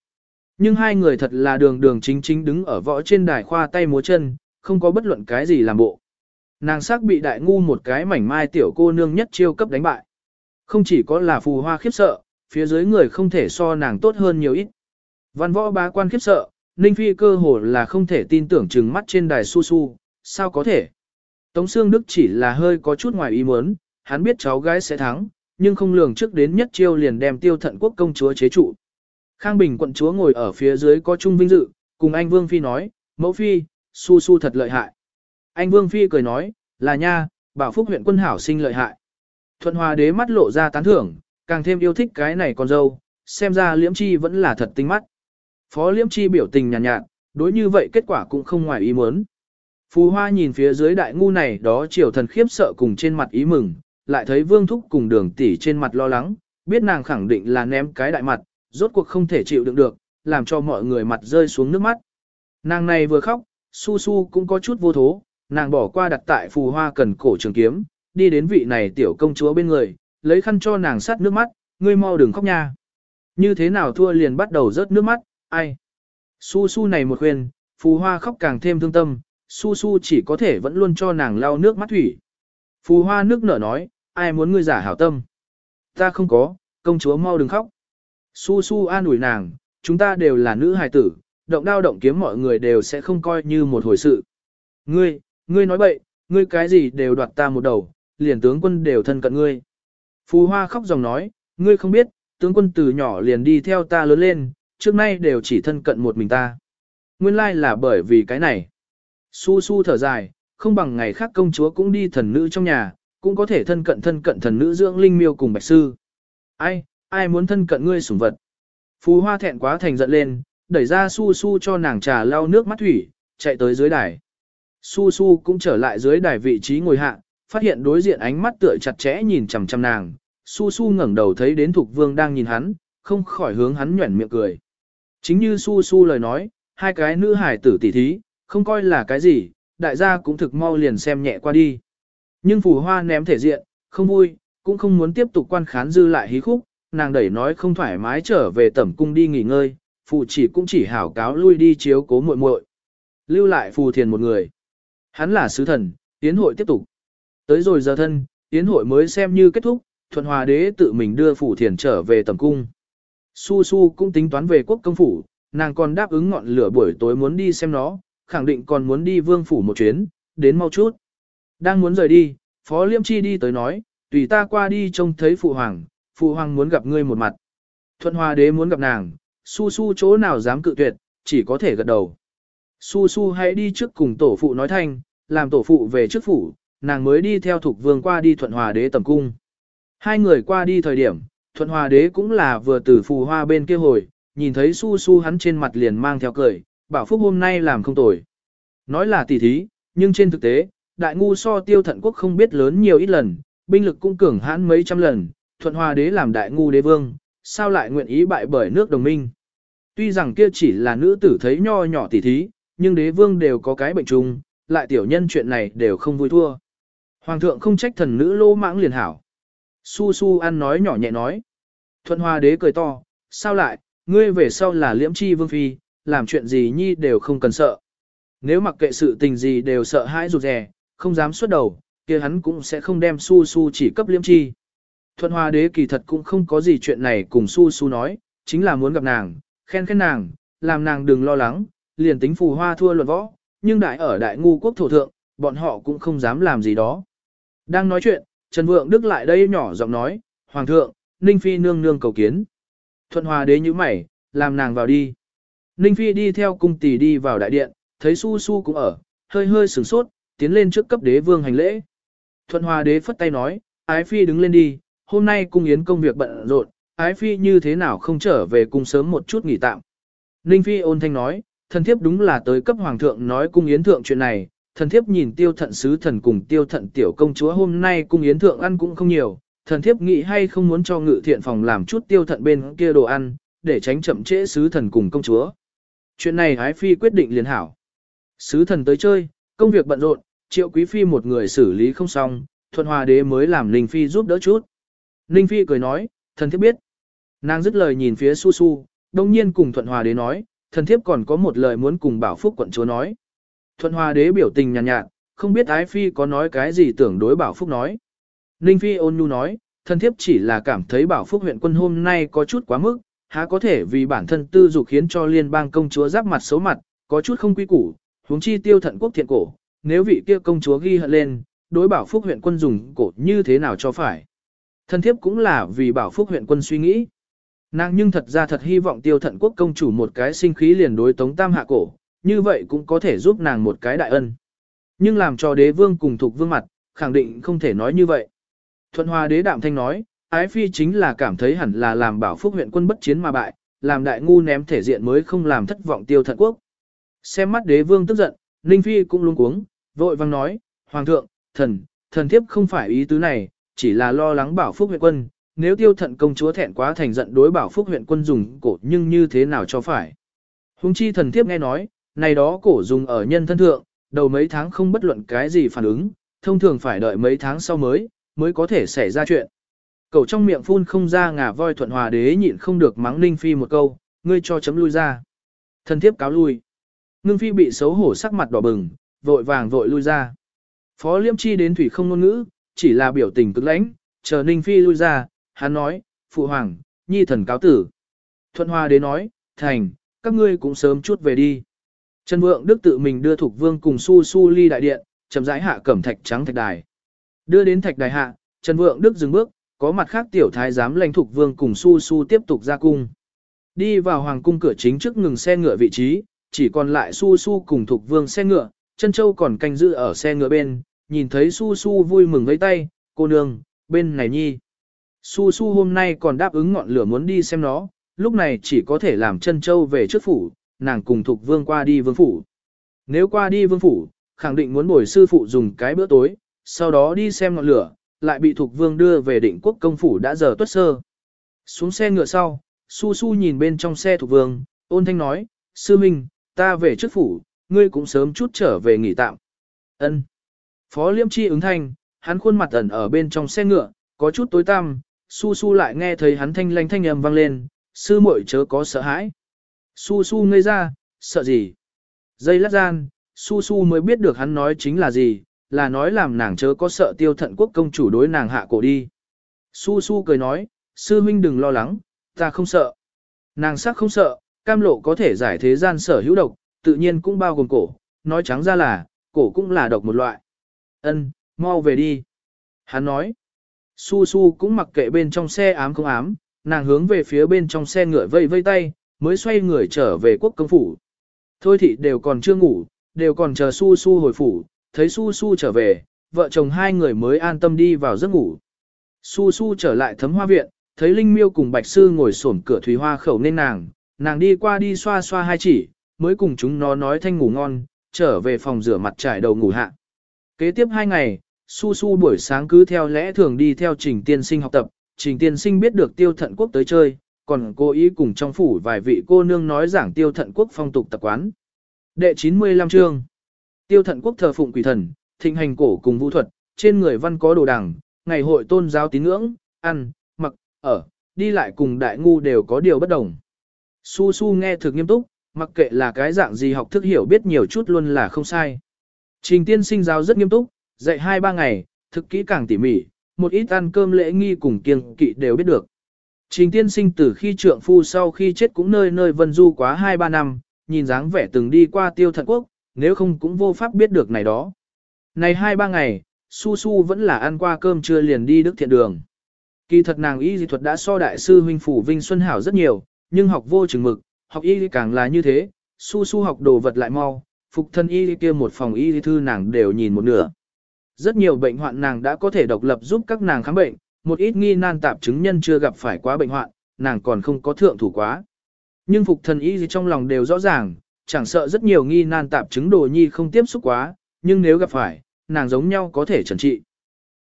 Nhưng hai người thật là đường đường chính chính đứng ở võ trên đài khoa tay múa chân, không có bất luận cái gì làm bộ. Nàng sắc bị đại ngu một cái mảnh mai tiểu cô nương nhất chiêu cấp đánh bại. Không chỉ có là phù hoa khiếp sợ, phía dưới người không thể so nàng tốt hơn nhiều ít. Văn võ bá quan khiếp sợ, Ninh Phi cơ hồ là không thể tin tưởng chừng mắt trên đài su su, sao có thể. Tống Sương Đức chỉ là hơi có chút ngoài ý muốn, hắn biết cháu gái sẽ thắng, nhưng không lường trước đến nhất chiêu liền đem tiêu thận quốc công chúa chế trụ. Khang Bình quận chúa ngồi ở phía dưới có trung vinh dự, cùng anh Vương Phi nói, mẫu Phi, su su thật lợi hại. Anh Vương Phi cười nói, là nha, bảo phúc huyện quân hảo sinh lợi hại. Thuận hòa đế mắt lộ ra tán thưởng, càng thêm yêu thích cái này con dâu, xem ra liễm chi vẫn là thật tinh mắt. Phó liễm chi biểu tình nhàn nhạt, nhạt, đối như vậy kết quả cũng không ngoài ý muốn. Phù hoa nhìn phía dưới đại ngu này đó triều thần khiếp sợ cùng trên mặt ý mừng, lại thấy vương thúc cùng đường tỷ trên mặt lo lắng, biết nàng khẳng định là ném cái đại mặt, rốt cuộc không thể chịu đựng được, làm cho mọi người mặt rơi xuống nước mắt. Nàng này vừa khóc, su su cũng có chút vô thố, nàng bỏ qua đặt tại phù hoa cần cổ trường kiếm, đi đến vị này tiểu công chúa bên người, lấy khăn cho nàng sát nước mắt, ngươi mau đừng khóc nha. Như thế nào thua liền bắt đầu rớt nước mắt, ai? Su su này một khuyên, phù hoa khóc càng thêm thương tâm, su su chỉ có thể vẫn luôn cho nàng lau nước mắt thủy. Phù hoa nước nở nói, ai muốn ngươi giả hảo tâm? Ta không có, công chúa mau đừng khóc. Su su an ủi nàng, chúng ta đều là nữ hài tử, động đao động kiếm mọi người đều sẽ không coi như một hồi sự. Ngươi, ngươi nói bậy, ngươi cái gì đều đoạt ta một đầu, liền tướng quân đều thân cận ngươi. Phù hoa khóc dòng nói, ngươi không biết, tướng quân từ nhỏ liền đi theo ta lớn lên, trước nay đều chỉ thân cận một mình ta. Nguyên lai là bởi vì cái này. Su su thở dài, không bằng ngày khác công chúa cũng đi thần nữ trong nhà, cũng có thể thân cận thân cận thần nữ dưỡng linh miêu cùng bạch sư. Ai, ai muốn thân cận ngươi sủng vật. Phù hoa thẹn quá thành giận lên, đẩy ra su su cho nàng trà lau nước mắt thủy, chạy tới dưới đài. Su su cũng trở lại dưới đài vị trí ngồi hạ, phát hiện đối diện ánh mắt tựa chặt chẽ nhìn chằm chằm nàng. Su su ngẩng đầu thấy đến Thục Vương đang nhìn hắn, không khỏi hướng hắn nhuẩn miệng cười. Chính như su su lời nói, hai cái nữ hải tử tỷ thí, không coi là cái gì, đại gia cũng thực mau liền xem nhẹ qua đi. Nhưng phù hoa ném thể diện, không vui, cũng không muốn tiếp tục quan khán dư lại hí khúc, nàng đẩy nói không thoải mái trở về tẩm cung đi nghỉ ngơi, phụ chỉ cũng chỉ hảo cáo lui đi chiếu cố muội muội, Lưu lại phù thiền một người. Hắn là sứ thần, tiến hội tiếp tục. Tới rồi giờ thân, tiến hội mới xem như kết thúc, thuận hòa đế tự mình đưa phù thiền trở về tẩm cung. Su Su cũng tính toán về quốc công phủ, nàng còn đáp ứng ngọn lửa buổi tối muốn đi xem nó, khẳng định còn muốn đi vương phủ một chuyến, đến mau chút. Đang muốn rời đi, Phó Liêm Chi đi tới nói, tùy ta qua đi trông thấy phụ hoàng, phụ hoàng muốn gặp ngươi một mặt. Thuận hòa đế muốn gặp nàng, su su chỗ nào dám cự tuyệt, chỉ có thể gật đầu. Su su hãy đi trước cùng tổ phụ nói thanh, làm tổ phụ về trước phủ, nàng mới đi theo thuộc vương qua đi thuận hòa đế tầm cung. Hai người qua đi thời điểm, thuận hòa đế cũng là vừa từ phù hoa bên kia hồi, nhìn thấy su su hắn trên mặt liền mang theo cười, bảo phúc hôm nay làm không tồi. Nói là tỉ thí, nhưng trên thực tế, đại ngu so tiêu thận quốc không biết lớn nhiều ít lần, binh lực cũng cường hãn mấy trăm lần, thuận hòa đế làm đại ngu đế vương, sao lại nguyện ý bại bởi nước đồng minh. Tuy rằng kia chỉ là nữ tử thấy nho nhỏ tỉ thí, nhưng đế vương đều có cái bệnh chung, lại tiểu nhân chuyện này đều không vui thua. Hoàng thượng không trách thần nữ lô mãng liền hảo. Su su ăn nói nhỏ nhẹ nói. Thuận hòa đế cười to, sao lại, ngươi về sau là liễm chi vương phi, làm chuyện gì nhi đều không cần sợ. Nếu mặc kệ sự tình gì đều sợ hãi rụt rè, không dám xuất đầu, kia hắn cũng sẽ không đem su su chỉ cấp liễm chi. Thuận hòa đế kỳ thật cũng không có gì chuyện này cùng su su nói, chính là muốn gặp nàng, khen khen nàng, làm nàng đừng lo lắng, liền tính phù hoa thua luận võ, nhưng đại ở đại ngu quốc thổ thượng, bọn họ cũng không dám làm gì đó. Đang nói chuyện, Trần Vượng Đức lại đây nhỏ giọng nói, Hoàng thượng, Ninh Phi nương nương cầu kiến. Thuận hòa đế như mày, làm nàng vào đi. Ninh Phi đi theo cung tỷ đi vào đại điện, thấy Su Su cũng ở, hơi hơi sửng sốt, tiến lên trước cấp đế vương hành lễ. Thuận hòa đế phất tay nói, Ái Phi đứng lên đi, hôm nay cung yến công việc bận rộn, Ái Phi như thế nào không trở về cung sớm một chút nghỉ tạm. Ninh Phi ôn thanh nói, thần thiếp đúng là tới cấp hoàng thượng nói cung yến thượng chuyện này, thần thiếp nhìn tiêu thận sứ thần cùng tiêu thận tiểu công chúa hôm nay cung yến thượng ăn cũng không nhiều, thần thiếp nghĩ hay không muốn cho ngự thiện phòng làm chút tiêu thận bên kia đồ ăn, để tránh chậm trễ sứ thần cùng công chúa. Chuyện này Ái Phi quyết định liền hảo. Sứ thần tới chơi, công việc bận rộn, triệu quý phi một người xử lý không xong, thuận hòa đế mới làm Ninh Phi giúp đỡ chút. Ninh Phi cười nói, thần thiếp biết. Nàng dứt lời nhìn phía su su, đồng nhiên cùng thuận hòa đế nói, thần thiếp còn có một lời muốn cùng bảo phúc quận chúa nói. Thuận hòa đế biểu tình nhàn nhạt, nhạt, không biết Ái Phi có nói cái gì tưởng đối bảo phúc nói. Ninh Phi ôn nhu nói, thần thiếp chỉ là cảm thấy bảo phúc huyện quân hôm nay có chút quá mức, há có thể vì bản thân tư dục khiến cho liên bang công chúa giáp mặt xấu mặt, có chút không quy củ, huống chi tiêu thận quốc thiện cổ, nếu vị kia công chúa ghi hận lên, đối bảo phúc huyện quân dùng cổ như thế nào cho phải. Thân thiếp cũng là vì bảo phúc huyện quân suy nghĩ. Nàng nhưng thật ra thật hy vọng tiêu thận quốc công chủ một cái sinh khí liền đối tống tam hạ cổ, như vậy cũng có thể giúp nàng một cái đại ân. Nhưng làm cho đế vương cùng thuộc vương mặt, khẳng định không thể nói như vậy. Thuận hòa đế đạm thanh nói, ái phi chính là cảm thấy hẳn là làm bảo phúc huyện quân bất chiến mà bại, làm đại ngu ném thể diện mới không làm thất vọng tiêu thận quốc. Xem mắt đế vương tức giận, Ninh Phi cũng luôn cuống, vội vang nói, Hoàng thượng, thần, thần thiếp không phải ý tứ này, chỉ là lo lắng bảo phúc huyện quân, nếu tiêu thận công chúa thẹn quá thành giận đối bảo phúc huyện quân dùng cổ nhưng như thế nào cho phải. Hùng chi thần thiếp nghe nói, này đó cổ dùng ở nhân thân thượng, đầu mấy tháng không bất luận cái gì phản ứng, thông thường phải đợi mấy tháng sau mới, mới có thể xảy ra chuyện. Cậu trong miệng phun không ra ngà voi thuận hòa đế nhịn không được mắng Ninh Phi một câu, ngươi cho chấm lui ra. Thần thiếp cáo lui. Ngưng Phi bị xấu hổ sắc mặt đỏ bừng, vội vàng vội lui ra. Phó Liêm Chi đến thủy không ngôn ngữ, chỉ là biểu tình cực lãnh, chờ Ninh Phi lui ra, hắn nói, Phụ Hoàng, Nhi thần cáo tử. Thuận Hoa đế nói, thành, các ngươi cũng sớm chút về đi. Trần Vượng Đức tự mình đưa Thục Vương cùng Su Su ly đại điện, chậm rãi hạ cẩm thạch trắng thạch đài. Đưa đến thạch đài hạ, Trần Vượng Đức dừng bước, có mặt khác tiểu thái giám lãnh Thục Vương cùng Su Su tiếp tục ra cung. Đi vào hoàng cung cửa chính trước ngừng xe ngựa vị trí, chỉ còn lại Su Su cùng Thục Vương xe ngựa, Trân châu còn canh giữ ở xe ngựa bên, nhìn thấy Su Su vui mừng với tay, cô nương, bên này nhi. Su Su hôm nay còn đáp ứng ngọn lửa muốn đi xem nó, lúc này chỉ có thể làm chân châu về trước phủ, nàng cùng Thục Vương qua đi vương phủ. Nếu qua đi vương phủ, khẳng định muốn bồi sư phụ dùng cái bữa tối, sau đó đi xem ngọn lửa, lại bị Thục Vương đưa về định quốc công phủ đã giờ tuất sơ. Xuống xe ngựa sau, Su Su nhìn bên trong xe Thục Vương, ôn thanh nói, sư minh, ta về trước phủ, ngươi cũng sớm chút trở về nghỉ tạm. Ân. Phó Liêm Chi ứng thanh, hắn khuôn mặt ẩn ở bên trong xe ngựa, có chút tối tăm, Su Su lại nghe thấy hắn thanh lanh thanh âm vang lên, sư muội chớ có sợ hãi. Su Su ngây ra, sợ gì? Dây lát gian, Su Su mới biết được hắn nói chính là gì, là nói làm nàng chớ có sợ tiêu thận quốc công chủ đối nàng hạ cổ đi. Su Su cười nói, sư huynh đừng lo lắng, ta không sợ. Nàng sắc không sợ, cam lộ có thể giải thế gian sở hữu độc, tự nhiên cũng bao gồm cổ, nói trắng ra là, cổ cũng là độc một loại. Ân, mau về đi. Hắn nói, Su Su cũng mặc kệ bên trong xe ám không ám, nàng hướng về phía bên trong xe ngựa vây vây tay, mới xoay người trở về quốc công phủ. Thôi thị đều còn chưa ngủ, đều còn chờ Su Su hồi phủ, thấy Su Su trở về, vợ chồng hai người mới an tâm đi vào giấc ngủ. Su Su trở lại thấm hoa viện, thấy Linh Miêu cùng Bạch Sư ngồi xổm cửa thủy hoa khẩu nên nàng, nàng đi qua đi xoa xoa hai chỉ, mới cùng chúng nó nói thanh ngủ ngon, trở về phòng rửa mặt trải đầu ngủ hạ. Kế tiếp hai ngày, Su Su buổi sáng cứ theo lẽ thường đi theo Trình Tiên Sinh học tập, Trình Tiên Sinh biết được Tiêu Thận Quốc tới chơi, còn cố ý cùng trong phủ vài vị cô nương nói giảng Tiêu Thận Quốc phong tục tập quán. Đệ 95 chương Tiêu Thận Quốc thờ phụng quỷ thần, thịnh hành cổ cùng vũ thuật, trên người văn có đồ đằng, ngày hội tôn giáo tín ngưỡng, ăn, mặc, ở, đi lại cùng đại ngu đều có điều bất đồng. Su Su nghe thực nghiêm túc, mặc kệ là cái dạng gì học thức hiểu biết nhiều chút luôn là không sai. Trình tiên sinh giáo rất nghiêm túc, dạy 2-3 ngày, thực kỹ càng tỉ mỉ, một ít ăn cơm lễ nghi cùng kiêng kỵ đều biết được. Trình tiên sinh từ khi trượng phu sau khi chết cũng nơi nơi vân du quá 2-3 năm, nhìn dáng vẻ từng đi qua tiêu thật quốc, nếu không cũng vô pháp biết được này đó. Này 2-3 ngày, Su Su vẫn là ăn qua cơm trưa liền đi đức thiện đường. Kỳ thật nàng y dị thuật đã so đại sư huynh phủ Vinh Xuân Hảo rất nhiều, nhưng học vô chừng mực, học y càng là như thế, Su Su học đồ vật lại mau, phục thân y kia một phòng y thư nàng đều nhìn một nửa. Rất nhiều bệnh hoạn nàng đã có thể độc lập giúp các nàng khám bệnh, một ít nghi nan tạp chứng nhân chưa gặp phải quá bệnh hoạn, nàng còn không có thượng thủ quá. Nhưng phục thần y trong lòng đều rõ ràng, chẳng sợ rất nhiều nghi nan tạp chứng đồ nhi không tiếp xúc quá, nhưng nếu gặp phải, nàng giống nhau có thể trần trị.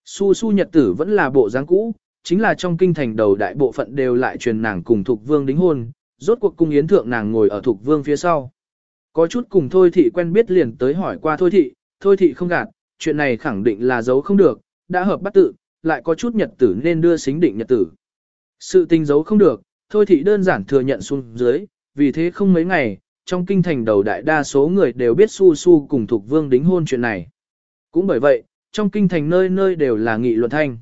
Su su nhật tử vẫn là bộ dáng cũ, chính là trong kinh thành đầu đại bộ phận đều lại truyền nàng cùng Thục vương đính hôn, rốt cuộc cung yến thượng nàng ngồi ở Thục vương phía sau. Có chút cùng thôi thị quen biết liền tới hỏi qua thôi thị, thôi thị không gạt, chuyện này khẳng định là giấu không được, đã hợp bắt tự, lại có chút nhật tử nên đưa xính định nhật tử. Sự tình giấu không được, thôi thị đơn giản thừa nhận xuống dưới, vì thế không mấy ngày, trong kinh thành đầu đại đa số người đều biết su su cùng thuộc vương đính hôn chuyện này. Cũng bởi vậy, trong kinh thành nơi nơi đều là nghị luận thanh.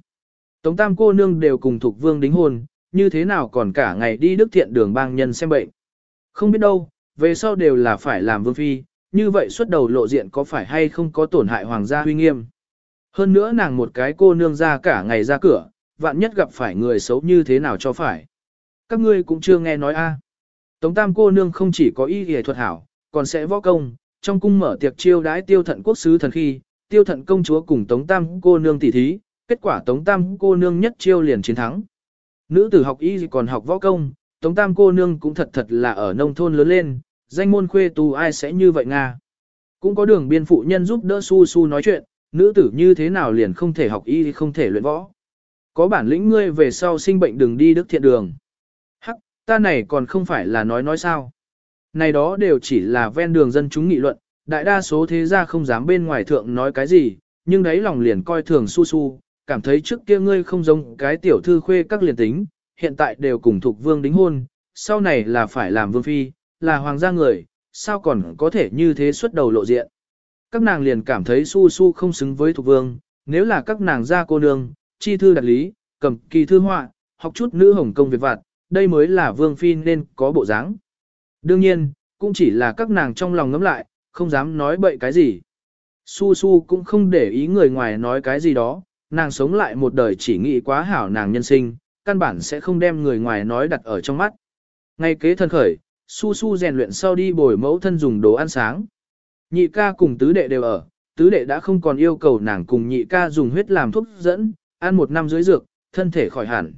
Tống tam cô nương đều cùng thuộc vương đính hôn, như thế nào còn cả ngày đi đức thiện đường bang nhân xem bệnh. Không biết đâu, về sau đều là phải làm vương phi, như vậy xuất đầu lộ diện có phải hay không có tổn hại hoàng gia huy nghiêm. Hơn nữa nàng một cái cô nương ra cả ngày ra cửa, vạn nhất gặp phải người xấu như thế nào cho phải. Các ngươi cũng chưa nghe nói a. Tống tam cô nương không chỉ có y y thuật hảo, còn sẽ võ công, trong cung mở tiệc chiêu đãi tiêu thận quốc sứ thần khi, tiêu thận công chúa cùng tống tam cô nương tỷ thí, kết quả tống tam cô nương nhất chiêu liền chiến thắng. Nữ tử học y còn học võ công, tống tam cô nương cũng thật thật là ở nông thôn lớn lên, danh môn khuê tu ai sẽ như vậy Nga. Cũng có đường biên phụ nhân giúp đỡ su su nói chuyện, nữ tử như thế nào liền không thể học y không thể luyện võ. Có bản lĩnh ngươi về sau sinh bệnh đừng đi đức thiện đường. Hắc, ta này còn không phải là nói nói sao. Này đó đều chỉ là ven đường dân chúng nghị luận, đại đa số thế gia không dám bên ngoài thượng nói cái gì, nhưng đấy lòng liền coi thường su su, cảm thấy trước kia ngươi không giống cái tiểu thư khuê các liền tính, hiện tại đều cùng thuộc vương đính hôn, sau này là phải làm vương phi, là hoàng gia người, sao còn có thể như thế xuất đầu lộ diện. Các nàng liền cảm thấy su su không xứng với thuộc vương, nếu là các nàng gia cô nương, chi thư đặt lý, cầm kỳ thư họa, học chút nữ hồng công việc vặt, đây mới là vương phi nên có bộ dáng. Đương nhiên, cũng chỉ là các nàng trong lòng ngấm lại, không dám nói bậy cái gì. Su Su cũng không để ý người ngoài nói cái gì đó, nàng sống lại một đời chỉ nghĩ quá hảo nàng nhân sinh, căn bản sẽ không đem người ngoài nói đặt ở trong mắt. Ngay kế thân khởi, Su Su rèn luyện sau đi bồi mẫu thân dùng đồ ăn sáng. Nhị ca cùng tứ đệ đều ở, tứ đệ đã không còn yêu cầu nàng cùng nhị ca dùng huyết làm thuốc dẫn, ăn một năm dưới dược, thân thể khỏi hẳn.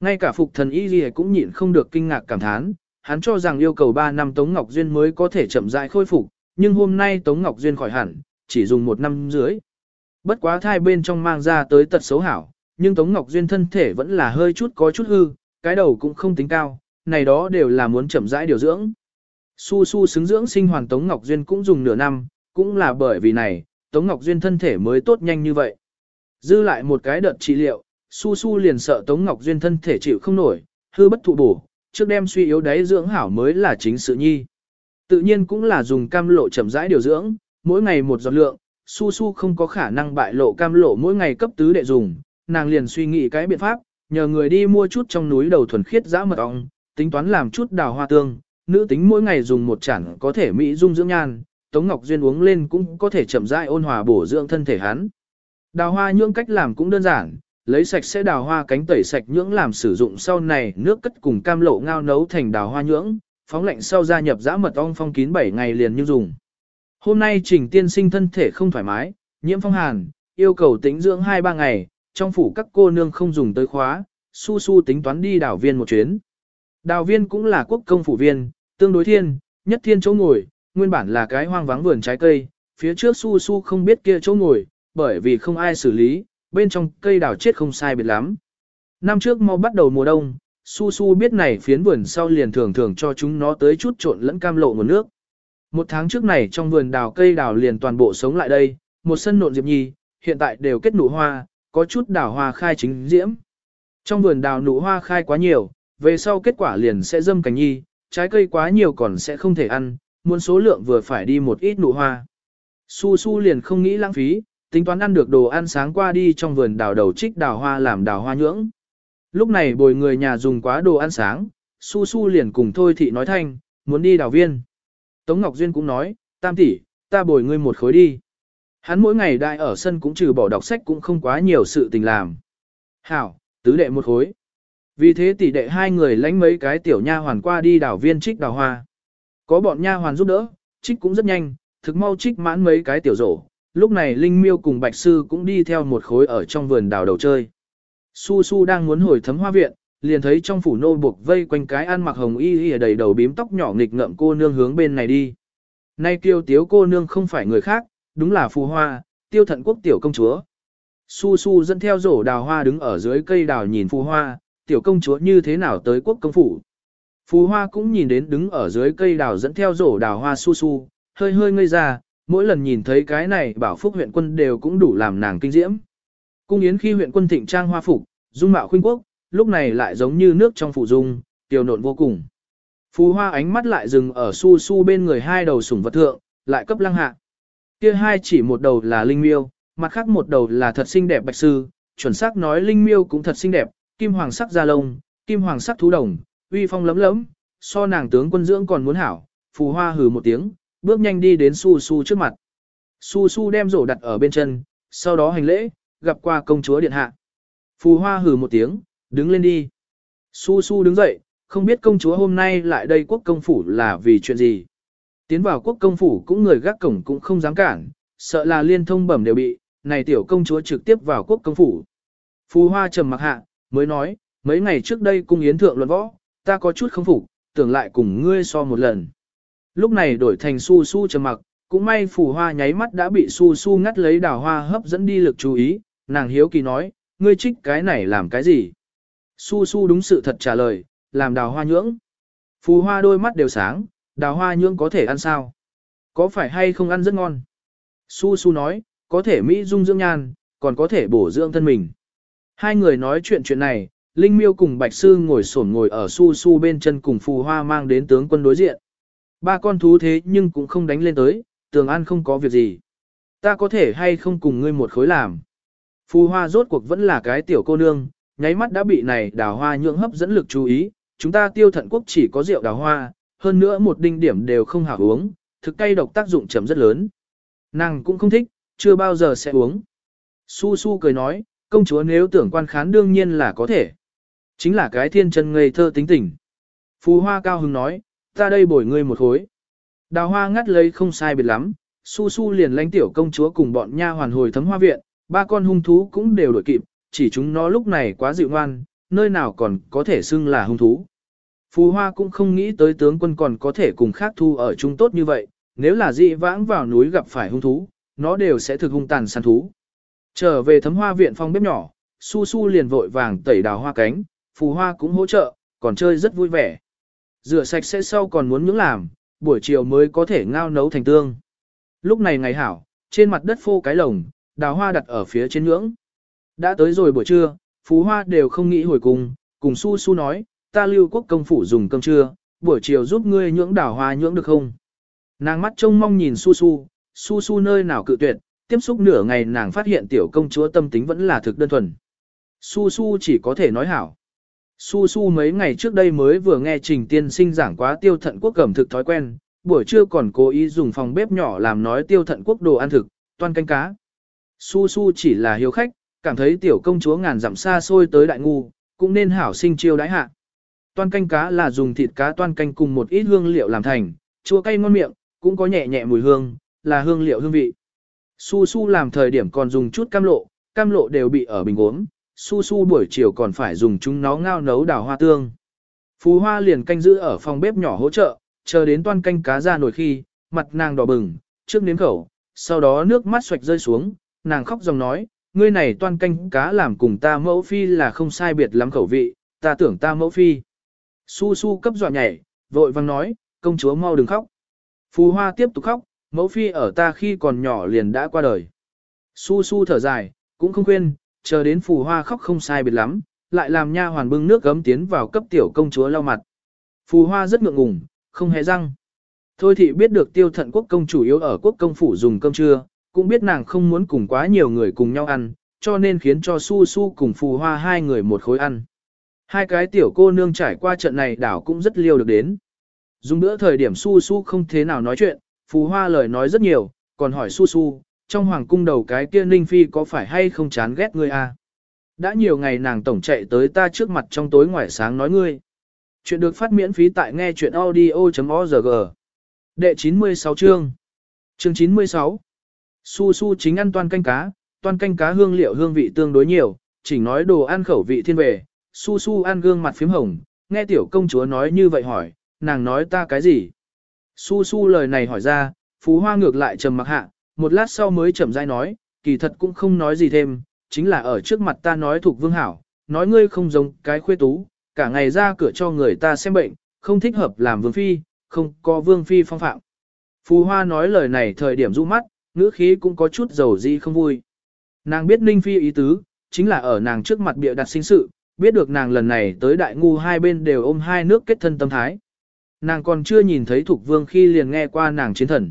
Ngay cả phục thần y gì cũng nhịn không được kinh ngạc cảm thán, hắn cho rằng yêu cầu 3 năm Tống Ngọc Duyên mới có thể chậm rãi khôi phục, nhưng hôm nay Tống Ngọc Duyên khỏi hẳn, chỉ dùng một năm dưới. Bất quá thai bên trong mang ra tới tật xấu hảo, nhưng Tống Ngọc Duyên thân thể vẫn là hơi chút có chút hư, cái đầu cũng không tính cao, này đó đều là muốn chậm rãi điều dưỡng. Su su xứng dưỡng sinh hoàn Tống Ngọc Duyên cũng dùng nửa năm, cũng là bởi vì này, Tống Ngọc Duyên thân thể mới tốt nhanh như vậy. Dư lại một cái đợt trị liệu, Su Su liền sợ Tống Ngọc Duyên thân thể chịu không nổi, hư bất thụ bổ, trước đem suy yếu đáy dưỡng hảo mới là chính sự nhi. Tự nhiên cũng là dùng cam lộ chậm rãi điều dưỡng, mỗi ngày một giọt lượng, Su Su không có khả năng bại lộ cam lộ mỗi ngày cấp tứ để dùng, nàng liền suy nghĩ cái biện pháp, nhờ người đi mua chút trong núi đầu thuần khiết dã mật ong, tính toán làm chút đào hoa tương, nữ tính mỗi ngày dùng một chản có thể mỹ dung dưỡng nhan, Tống Ngọc Duyên uống lên cũng có thể chậm rãi ôn hòa bổ dưỡng thân thể hắn. Đào hoa nhưỡng cách làm cũng đơn giản, lấy sạch sẽ đào hoa cánh tẩy sạch nhưỡng làm sử dụng sau này nước cất cùng cam lộ ngao nấu thành đào hoa nhưỡng, phóng lạnh sau gia nhập dã mật ong phong kín 7 ngày liền như dùng. Hôm nay Trình Tiên Sinh thân thể không thoải mái, nhiễm phong hàn, yêu cầu tĩnh dưỡng 2-3 ngày, trong phủ các cô nương không dùng tới khóa, su su tính toán đi đảo viên một chuyến. Đào viên cũng là quốc công phủ viên, tương đối thiên, nhất thiên chỗ ngồi, nguyên bản là cái hoang vắng vườn trái cây, phía trước su su không biết kia chỗ ngồi, bởi vì không ai xử lý, bên trong cây đào chết không sai biệt lắm. Năm trước mau bắt đầu mùa đông, su su biết này phiến vườn sau liền thường thường cho chúng nó tới chút trộn lẫn cam lộ nguồn nước. Một tháng trước này trong vườn đào cây đào liền toàn bộ sống lại đây, một sân nộn diệp nhi, hiện tại đều kết nụ hoa, có chút đào hoa khai chính diễm. Trong vườn đào nụ hoa khai quá nhiều, về sau kết quả liền sẽ dâm cành nhi, trái cây quá nhiều còn sẽ không thể ăn, muốn số lượng vừa phải đi một ít nụ hoa. Su su liền không nghĩ lãng phí, tính toán ăn được đồ ăn sáng qua đi trong vườn đào đầu trích đào hoa làm đào hoa nhưỡng. Lúc này bồi người nhà dùng quá đồ ăn sáng, su su liền cùng thôi thị nói thanh, muốn đi đào viên. Tống Ngọc Duyên cũng nói, tam tỷ, ta bồi ngươi một khối đi. Hắn mỗi ngày đại ở sân cũng trừ bỏ đọc sách cũng không quá nhiều sự tình làm. Hảo, tứ đệ một khối. Vì thế tỷ đệ hai người lánh mấy cái tiểu nha hoàn qua đi đào viên trích đào hoa. Có bọn nha hoàn giúp đỡ, trích cũng rất nhanh, thực mau trích mãn mấy cái tiểu rổ. Lúc này Linh Miêu cùng Bạch Sư cũng đi theo một khối ở trong vườn đào đầu chơi. Su Su đang muốn hồi thấm hoa viện, liền thấy trong phủ nô buộc vây quanh cái ăn mặc hồng y y đầy đầu bím tóc nhỏ nghịch ngợm cô nương hướng bên này đi. Nay kiêu tiếu cô nương không phải người khác, đúng là phù hoa, tiêu thận quốc tiểu công chúa. Su Su dẫn theo rổ đào hoa đứng ở dưới cây đào nhìn phù hoa, tiểu công chúa như thế nào tới quốc công phủ. Phù hoa cũng nhìn đến đứng ở dưới cây đào dẫn theo rổ đào hoa Su Su, hơi hơi ngây ra, mỗi lần nhìn thấy cái này bảo phúc huyện quân đều cũng đủ làm nàng kinh diễm. Cung yến khi huyện quân thịnh trang hoa phục, dung mạo khuynh quốc, lúc này lại giống như nước trong phủ dung, tiểu nộn vô cùng. Phù hoa ánh mắt lại dừng ở su su bên người hai đầu sủng vật thượng, lại cấp lăng hạ. Kia hai chỉ một đầu là linh miêu, mặt khác một đầu là thật xinh đẹp bạch sư, chuẩn xác nói linh miêu cũng thật xinh đẹp, kim hoàng sắc da lông, kim hoàng sắc thú đồng, uy phong lấm lấm, so nàng tướng quân dưỡng còn muốn hảo, phù hoa hừ một tiếng, bước nhanh đi đến su su trước mặt. Su su đem rổ đặt ở bên chân, sau đó hành lễ, gặp qua công chúa điện hạ. Phù hoa hừ một tiếng, đứng lên đi. Su su đứng dậy, không biết công chúa hôm nay lại đây quốc công phủ là vì chuyện gì. Tiến vào quốc công phủ cũng người gác cổng cũng không dám cản, sợ là liên thông bẩm đều bị, này tiểu công chúa trực tiếp vào quốc công phủ. Phù hoa trầm mặc hạ, mới nói, mấy ngày trước đây cung yến thượng luận võ, ta có chút không phục, tưởng lại cùng ngươi so một lần. Lúc này đổi thành su su trầm mặc, cũng may phù hoa nháy mắt đã bị su su ngắt lấy đào hoa hấp dẫn đi lực chú ý, nàng hiếu kỳ nói, ngươi trích cái này làm cái gì? Su su đúng sự thật trả lời, làm đào hoa nhưỡng. Phù hoa đôi mắt đều sáng, đào hoa nhưỡng có thể ăn sao? Có phải hay không ăn rất ngon? Su su nói, có thể mỹ dung dưỡng nhan, còn có thể bổ dưỡng thân mình. Hai người nói chuyện chuyện này, Linh Miêu cùng Bạch Sư ngồi sổn ngồi ở su su bên chân cùng phù hoa mang đến tướng quân đối diện. Ba con thú thế nhưng cũng không đánh lên tới, tường an không có việc gì. Ta có thể hay không cùng ngươi một khối làm. Phù hoa rốt cuộc vẫn là cái tiểu cô nương, nháy mắt đã bị này đào hoa nhượng hấp dẫn lực chú ý, chúng ta tiêu thận quốc chỉ có rượu đào hoa, hơn nữa một đinh điểm đều không hảo uống, thực cay độc tác dụng chấm rất lớn. Nàng cũng không thích, chưa bao giờ sẽ uống. Su Su cười nói, công chúa nếu tưởng quan khán đương nhiên là có thể. Chính là cái thiên chân ngây thơ tính tình. Phù hoa cao hứng nói, ta đây bồi ngươi một khối. Đào hoa ngắt lấy không sai biệt lắm, su su liền lánh tiểu công chúa cùng bọn nha hoàn hồi thấm hoa viện, ba con hung thú cũng đều đổi kịp, chỉ chúng nó lúc này quá dịu ngoan, nơi nào còn có thể xưng là hung thú. Phù hoa cũng không nghĩ tới tướng quân còn có thể cùng khác thu ở chung tốt như vậy, nếu là dị vãng vào núi gặp phải hung thú, nó đều sẽ thực hung tàn săn thú. Trở về thấm hoa viện phong bếp nhỏ, su su liền vội vàng tẩy đào hoa cánh, phù hoa cũng hỗ trợ, còn chơi rất vui vẻ. Rửa sạch sẽ sau còn muốn những làm, buổi chiều mới có thể ngao nấu thành tương. Lúc này ngày hảo, trên mặt đất phô cái lồng, đào hoa đặt ở phía trên ngưỡng. Đã tới rồi buổi trưa, phú hoa đều không nghĩ hồi cùng, cùng su su nói, ta lưu quốc công phủ dùng cơm trưa, buổi chiều giúp ngươi nhưỡng đảo hoa nhưỡng được không? Nàng mắt trông mong nhìn su su, su su nơi nào cự tuyệt, tiếp xúc nửa ngày nàng phát hiện tiểu công chúa tâm tính vẫn là thực đơn thuần. Su su chỉ có thể nói hảo. Su Su mấy ngày trước đây mới vừa nghe Trình Tiên Sinh giảng quá tiêu thận quốc cẩm thực thói quen, buổi trưa còn cố ý dùng phòng bếp nhỏ làm nói tiêu thận quốc đồ ăn thực, toan canh cá. Su Su chỉ là hiếu khách, cảm thấy tiểu công chúa ngàn dặm xa xôi tới đại ngu, cũng nên hảo sinh chiêu đãi hạ. Toan canh cá là dùng thịt cá toan canh cùng một ít hương liệu làm thành, chua cay ngon miệng, cũng có nhẹ nhẹ mùi hương, là hương liệu hương vị. Su Su làm thời điểm còn dùng chút cam lộ, cam lộ đều bị ở bình uống, su su buổi chiều còn phải dùng chúng nó ngao nấu đào hoa tương. Phú hoa liền canh giữ ở phòng bếp nhỏ hỗ trợ, chờ đến toan canh cá ra nồi khi, mặt nàng đỏ bừng, trước nếm khẩu, sau đó nước mắt xoạch rơi xuống, nàng khóc dòng nói, ngươi này toan canh cá làm cùng ta mẫu phi là không sai biệt lắm khẩu vị, ta tưởng ta mẫu phi. Su su cấp dọa nhảy, vội vang nói, công chúa mau đừng khóc. Phù hoa tiếp tục khóc, mẫu phi ở ta khi còn nhỏ liền đã qua đời. Su su thở dài, cũng không khuyên, chờ đến phù hoa khóc không sai biệt lắm, lại làm nha hoàn bưng nước gấm tiến vào cấp tiểu công chúa lau mặt. Phù hoa rất ngượng ngùng, không hề răng. Thôi thì biết được tiêu thận quốc công chủ yếu ở quốc công phủ dùng cơm trưa, cũng biết nàng không muốn cùng quá nhiều người cùng nhau ăn, cho nên khiến cho su su cùng phù hoa hai người một khối ăn. Hai cái tiểu cô nương trải qua trận này đảo cũng rất liêu được đến. Dùng bữa thời điểm su su không thế nào nói chuyện, phù hoa lời nói rất nhiều, còn hỏi su su, trong hoàng cung đầu cái kia Ninh Phi có phải hay không chán ghét ngươi à? Đã nhiều ngày nàng tổng chạy tới ta trước mặt trong tối ngoài sáng nói ngươi. Chuyện được phát miễn phí tại nghe chuyện audio.org. Đệ 96 chương. Chương 96. Su su chính ăn toàn canh cá, toàn canh cá hương liệu hương vị tương đối nhiều, chỉ nói đồ ăn khẩu vị thiên về. Su su ăn gương mặt phím hồng, nghe tiểu công chúa nói như vậy hỏi, nàng nói ta cái gì? Su su lời này hỏi ra, phú hoa ngược lại trầm mặc hạ, một lát sau mới chậm rãi nói, kỳ thật cũng không nói gì thêm, chính là ở trước mặt ta nói thuộc vương hảo, nói ngươi không giống cái khuê tú, cả ngày ra cửa cho người ta xem bệnh, không thích hợp làm vương phi, không có vương phi phong phạm. Phú Hoa nói lời này thời điểm rũ mắt, ngữ khí cũng có chút dầu di không vui. Nàng biết Ninh Phi ý tứ, chính là ở nàng trước mặt bịa đặt sinh sự, biết được nàng lần này tới đại ngu hai bên đều ôm hai nước kết thân tâm thái. Nàng còn chưa nhìn thấy Thục Vương khi liền nghe qua nàng chiến thần.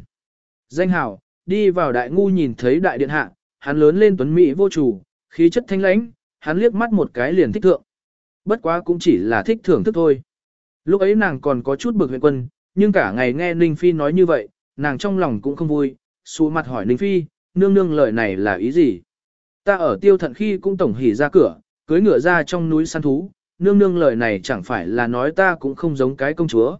Danh hảo, Đi vào đại ngu nhìn thấy đại điện hạ, hắn lớn lên tuấn mỹ vô chủ, khí chất thanh lãnh, hắn liếc mắt một cái liền thích thượng. Bất quá cũng chỉ là thích thưởng thức thôi. Lúc ấy nàng còn có chút bực huyện quân, nhưng cả ngày nghe Ninh Phi nói như vậy, nàng trong lòng cũng không vui, xuống mặt hỏi Ninh Phi, nương nương lời này là ý gì? Ta ở tiêu thận khi cũng tổng hỉ ra cửa, cưới ngựa ra trong núi săn thú, nương nương lời này chẳng phải là nói ta cũng không giống cái công chúa,